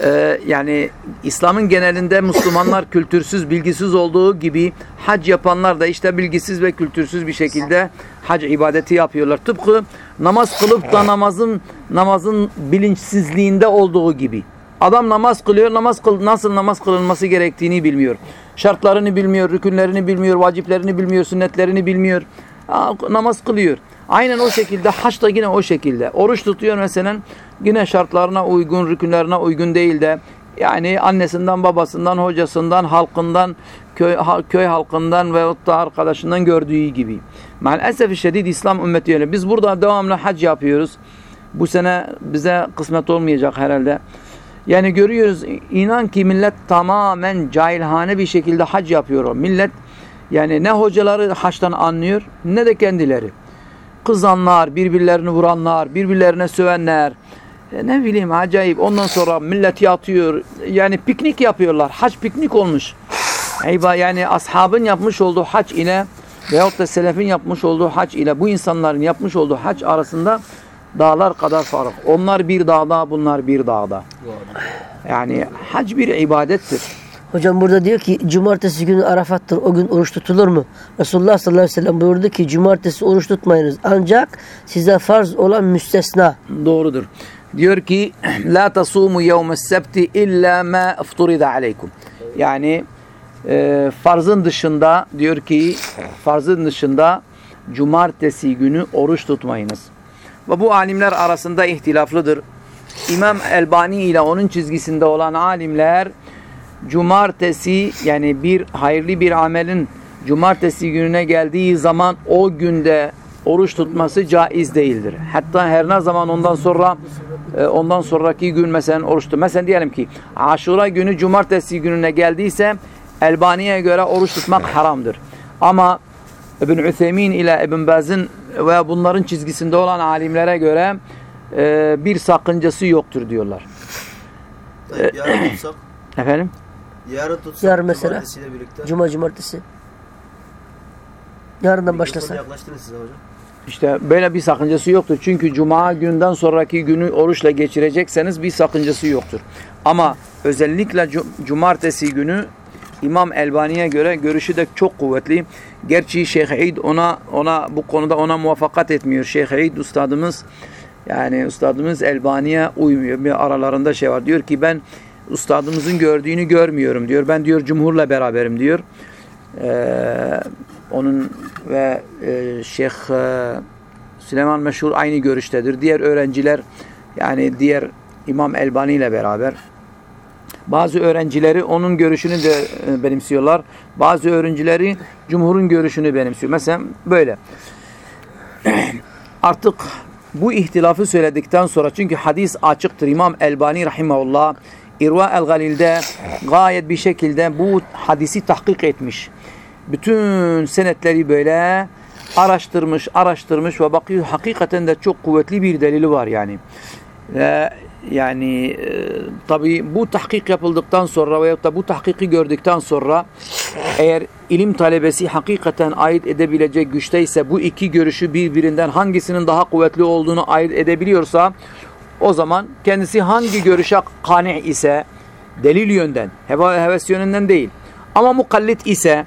e, yani İslam'ın genelinde Müslümanlar (coughs) kültürsüz, bilgisiz olduğu gibi hac yapanlar da işte bilgisiz ve kültürsüz bir şekilde hac ibadeti yapıyorlar. Tıpkı namaz kılıp da namazın namazın bilinçsizliğinde olduğu gibi. Adam namaz kılıyor, namaz kıl, nasıl namaz kılınması gerektiğini bilmiyor. Şartlarını bilmiyor, rükünlerini bilmiyor, vaciplerini bilmiyor, sünnetlerini bilmiyor. Aa, namaz kılıyor. Aynen o şekilde haç da yine o şekilde. Oruç tutuyor mesela yine şartlarına uygun, rükünlerine uygun değil de yani annesinden, babasından, hocasından, halkından, köy, ha- köy halkından veyahut da arkadaşından gördüğü gibi. Maalesef şiddet İslam ümmeti öyle. Biz burada devamlı hac yapıyoruz. Bu sene bize kısmet olmayacak herhalde. Yani görüyoruz inan ki millet tamamen cahilhane bir şekilde hac yapıyor. Millet yani ne hocaları haçtan anlıyor ne de kendileri. Kızanlar, birbirlerini vuranlar, birbirlerine sövenler. E, ne bileyim acayip. Ondan sonra millet yatıyor. Yani piknik yapıyorlar. Hac piknik olmuş. Eyvah yani ashabın yapmış olduğu hac ile veyahut da selefin yapmış olduğu hac ile bu insanların yapmış olduğu hac arasında dağlar kadar fark. Onlar bir dağda, bunlar bir dağda. Yani hac bir ibadettir. Hocam burada diyor ki cumartesi günü Arafat'tır. O gün oruç tutulur mu? Resulullah sallallahu aleyhi ve sellem buyurdu ki cumartesi oruç tutmayınız. Ancak size farz olan müstesna. Doğrudur. Diyor ki la tasumu yevmes sebti illa ma ifturida aleykum. Yani e, farzın dışında diyor ki farzın dışında cumartesi günü oruç tutmayınız. Ve bu alimler arasında ihtilaflıdır. İmam Elbani ile onun çizgisinde olan alimler cumartesi yani bir hayırlı bir amelin cumartesi gününe geldiği zaman o günde oruç tutması caiz değildir. Hatta her ne zaman ondan sonra e, ondan sonraki gün mesela oruç tut. Mesela diyelim ki Aşura günü cumartesi gününe geldiyse Elbani'ye göre oruç tutmak haramdır. Ama İbn Üthemin ile İbn Baz'ın ve bunların çizgisinde olan alimlere göre e, bir sakıncası yoktur diyorlar. Efendim? Yarın tutsak Yarın mesela. cumartesiyle birlikte. Cuma cumartesi. Yarından başlasa. yaklaştınız size hocam. İşte böyle bir sakıncası yoktur. Çünkü cuma günden sonraki günü oruçla geçirecekseniz bir sakıncası yoktur. Ama özellikle cu- cumartesi günü İmam Elbani'ye göre görüşü de çok kuvvetli. Gerçi Şeyh İd ona ona bu konuda ona muvaffakat etmiyor. Şeyh İd ustadımız yani ustadımız Elbani'ye uymuyor. Bir aralarında şey var. Diyor ki ben ustadımızın gördüğünü görmüyorum diyor. Ben diyor cumhurla beraberim diyor. Ee, onun ve e, Şeyh e, Süleyman Meşhur aynı görüştedir. Diğer öğrenciler yani diğer İmam Elbani ile beraber bazı öğrencileri onun görüşünü de e, benimsiyorlar. Bazı öğrencileri cumhurun görüşünü benimsiyor. Mesela böyle. (clears throat) Artık bu ihtilafı söyledikten sonra çünkü hadis açıktır. İmam Elbani rahimahullah İrva el-Galil'de gayet bir şekilde bu hadisi tahkik etmiş. Bütün senetleri böyle araştırmış, araştırmış ve bakıyor hakikaten de çok kuvvetli bir delili var yani. Ve yani e, tabi bu tahkik yapıldıktan sonra veyahut da bu tahkiki gördükten sonra eğer ilim talebesi hakikaten ayırt edebilecek güçteyse bu iki görüşü birbirinden hangisinin daha kuvvetli olduğunu ayırt edebiliyorsa o zaman kendisi hangi görüşe kani ise delil yönden, heva ve heves yönünden değil. Ama mukallit ise,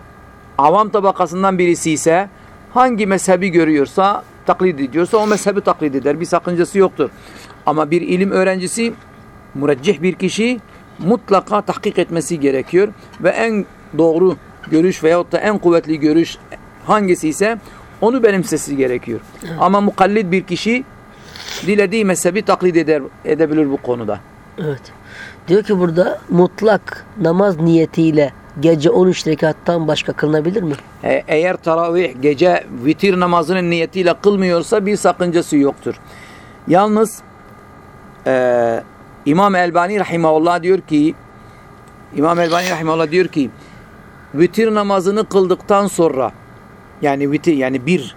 avam tabakasından birisi ise hangi mezhebi görüyorsa, taklit ediyorsa o mezhebi taklit eder. Bir sakıncası yoktur. Ama bir ilim öğrencisi, müreccih bir kişi mutlaka tahkik etmesi gerekiyor. Ve en doğru görüş veyahut da en kuvvetli görüş hangisi ise onu benimsesi gerekiyor. Ama mukallit bir kişi dilediği mezhebi taklit eder, edebilir bu konuda. Evet. Diyor ki burada mutlak namaz niyetiyle gece 13 rekattan başka kılınabilir mi? E, eğer taravih gece vitir namazının niyetiyle kılmıyorsa bir sakıncası yoktur. Yalnız e, İmam Elbani Rahimahullah diyor ki İmam Elbani Rahimahullah diyor ki vitir namazını kıldıktan sonra yani vitir yani bir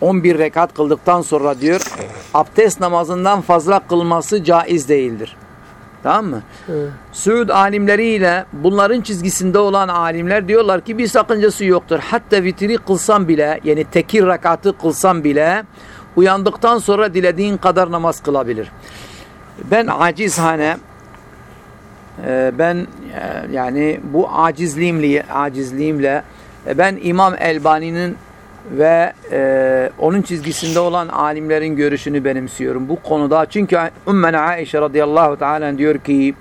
11 rekat kıldıktan sonra diyor abdest namazından fazla kılması caiz değildir. Tamam mı? Suud alimleriyle bunların çizgisinde olan alimler diyorlar ki bir sakıncası yoktur. Hatta vitri kılsam bile yani tekir rekatı kılsam bile uyandıktan sonra dilediğin kadar namaz kılabilir. Ben acizhane e, ben e, yani bu acizliğimle acizliğimle e, ben İmam Elbani'nin ve e, onun çizgisinde olan alimlerin görüşünü benimsiyorum bu konuda. Çünkü Ümmen Aişe radıyallahu teala diyor ki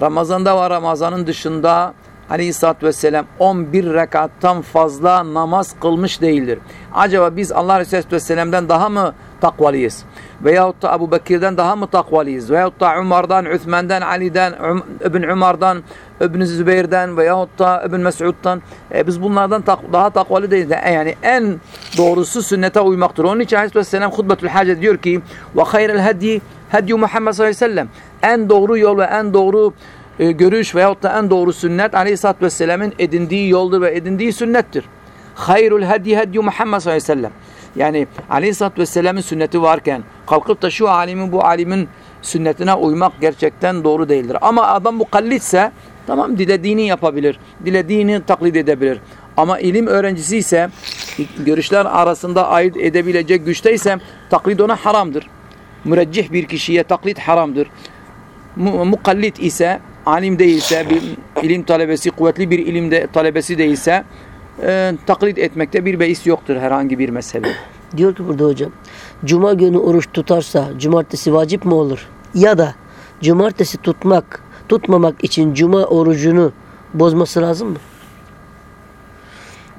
Ramazan'da ve Ramazan'ın dışında aleyhissalatü vesselam 11 rekattan fazla namaz kılmış değildir. Acaba biz Allah Resulü Vesselam'dan daha mı takvalıyız? Veyahut da Ebu Bekir'den daha mı takvalıyız? Veyahut da Umar'dan, Üthman'dan, Ali'den, Um- İbn Umar'dan, İbn Zübeyir'den veyahut da İbn Mes'ud'dan e, biz bunlardan daha takvalı değiliz. E, yani en doğrusu sünnete uymaktır. Onun için Aleyhisselam hutbetül hace diyor ki ve hayrel hedi hedyu Muhammed sallallahu sellem en doğru yol ve en doğru e, görüş veyahut da en doğru sünnet Aleyhisselatü Vesselam'ın edindiği yoldur ve edindiği sünnettir. Hayrul hedi hedyu Muhammed sallallahu. Yani Aleyhisselatü Vesselam'ın sünneti varken kalkıp da şu alimin bu alimin sünnetine uymak gerçekten doğru değildir. Ama adam mukallitse tamam dilediğini yapabilir. Dilediğini taklit edebilir. Ama ilim öğrencisi ise görüşler arasında ayırt edebilecek güçteyse taklit ona haramdır. Müreccih bir kişiye taklit haramdır. Mu- mukallit ise alim değilse bir ilim talebesi kuvvetli bir ilim talebesi değilse e, taklit etmekte bir beis yoktur herhangi bir mezhebe. (coughs) Diyor ki burada hocam. Cuma günü oruç tutarsa cumartesi vacip mi olur? Ya da cumartesi tutmak, tutmamak için cuma orucunu bozması lazım mı?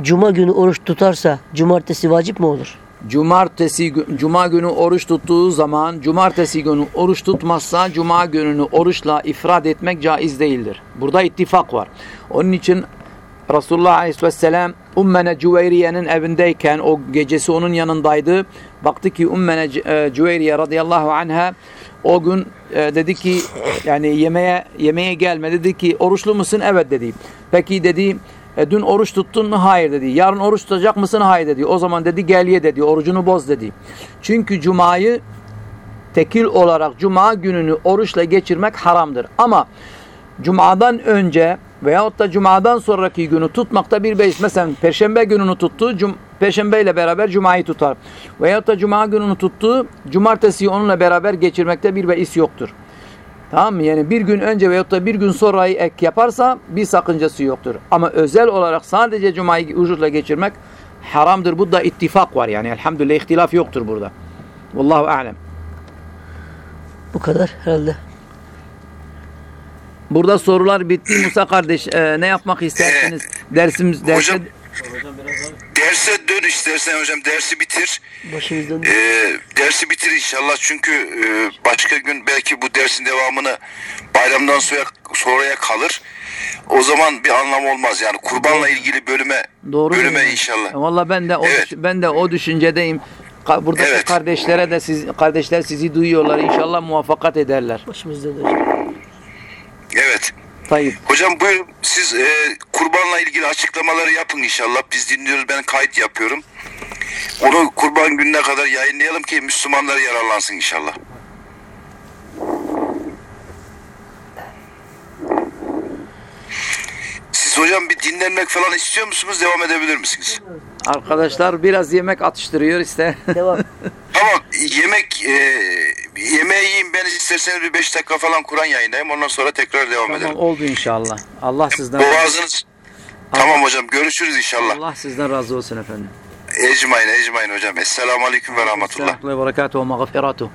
Cuma günü oruç tutarsa cumartesi vacip mi olur? Cumartesi cuma günü oruç tuttuğu zaman cumartesi günü oruç tutmazsa cuma gününü oruçla ifrad etmek caiz değildir. Burada ittifak var. Onun için Resulullah Aleyhisselam Ummene Cüveyriye'nin evindeyken o gecesi onun yanındaydı. Baktı ki Ummene e, Cüveyriye radıyallahu anha o gün e, dedi ki yani yemeğe yemeğe gelme dedi ki oruçlu musun? Evet dedi. Peki dedi e, dün oruç tuttun mu? Hayır dedi. Yarın oruç tutacak mısın? Hayır dedi. O zaman dedi gel ye dedi. Orucunu boz dedi. Çünkü cumayı tekil olarak cuma gününü oruçla geçirmek haramdır. Ama cumadan önce veyahut da cumadan sonraki günü tutmakta bir beis. Mesela perşembe gününü tuttu. Cum perşembe ile beraber cumayı tutar. Veyahut da cuma gününü tuttu. Cumartesiyi onunla beraber geçirmekte bir beis yoktur. Tamam mı? Yani bir gün önce veyahut da bir gün sonrayı ek yaparsa bir sakıncası yoktur. Ama özel olarak sadece cumayı vücutla geçirmek haramdır. Bu da ittifak var yani. Elhamdülillah ihtilaf yoktur burada. Vallahu alem. Bu kadar herhalde. Burada sorular bitti. Musa kardeş e, ne yapmak istersiniz? Dersimiz derse Hocam derse dön istersen hocam dersi bitir. Başımız döndü. Ee, dersi bitir inşallah çünkü e, başka gün belki bu dersin devamını bayramdan sonra sonraya kalır. O zaman bir anlam olmaz yani kurbanla ilgili bölüme doğru. bölüme diyorsun. inşallah. Valla ben de o Evet. ben de o düşüncedeyim. Buradaki Evet. kardeşlere de siz kardeşler sizi duyuyorlar. İnşallah muvaffakat ederler. Başımız döndü hocam. Evet. Tayyip. Hocam buyurun siz e, kurbanla ilgili açıklamaları yapın inşallah. Biz dinliyoruz ben kayıt yapıyorum. Onu kurban gününe kadar yayınlayalım ki Müslümanlar yararlansın inşallah. Siz hocam bir dinlenmek falan istiyor musunuz? Devam edebilir misiniz? Arkadaşlar biraz yemek atıştırıyor işte. Devam. (laughs) Tamam yemek e, yemeği yiyin ben isterseniz bir 5 dakika falan Kur'an yayınlayayım ondan sonra tekrar devam tamam edelim. oldu inşallah. Allah sizden razı Boğazınız Tamam hocam görüşürüz inşallah. Allah sizden razı olsun efendim. Ecmain ecmain hocam. Esselamu aleyküm ve rahmetullah. Selamun aleyküm ve berekatuhu.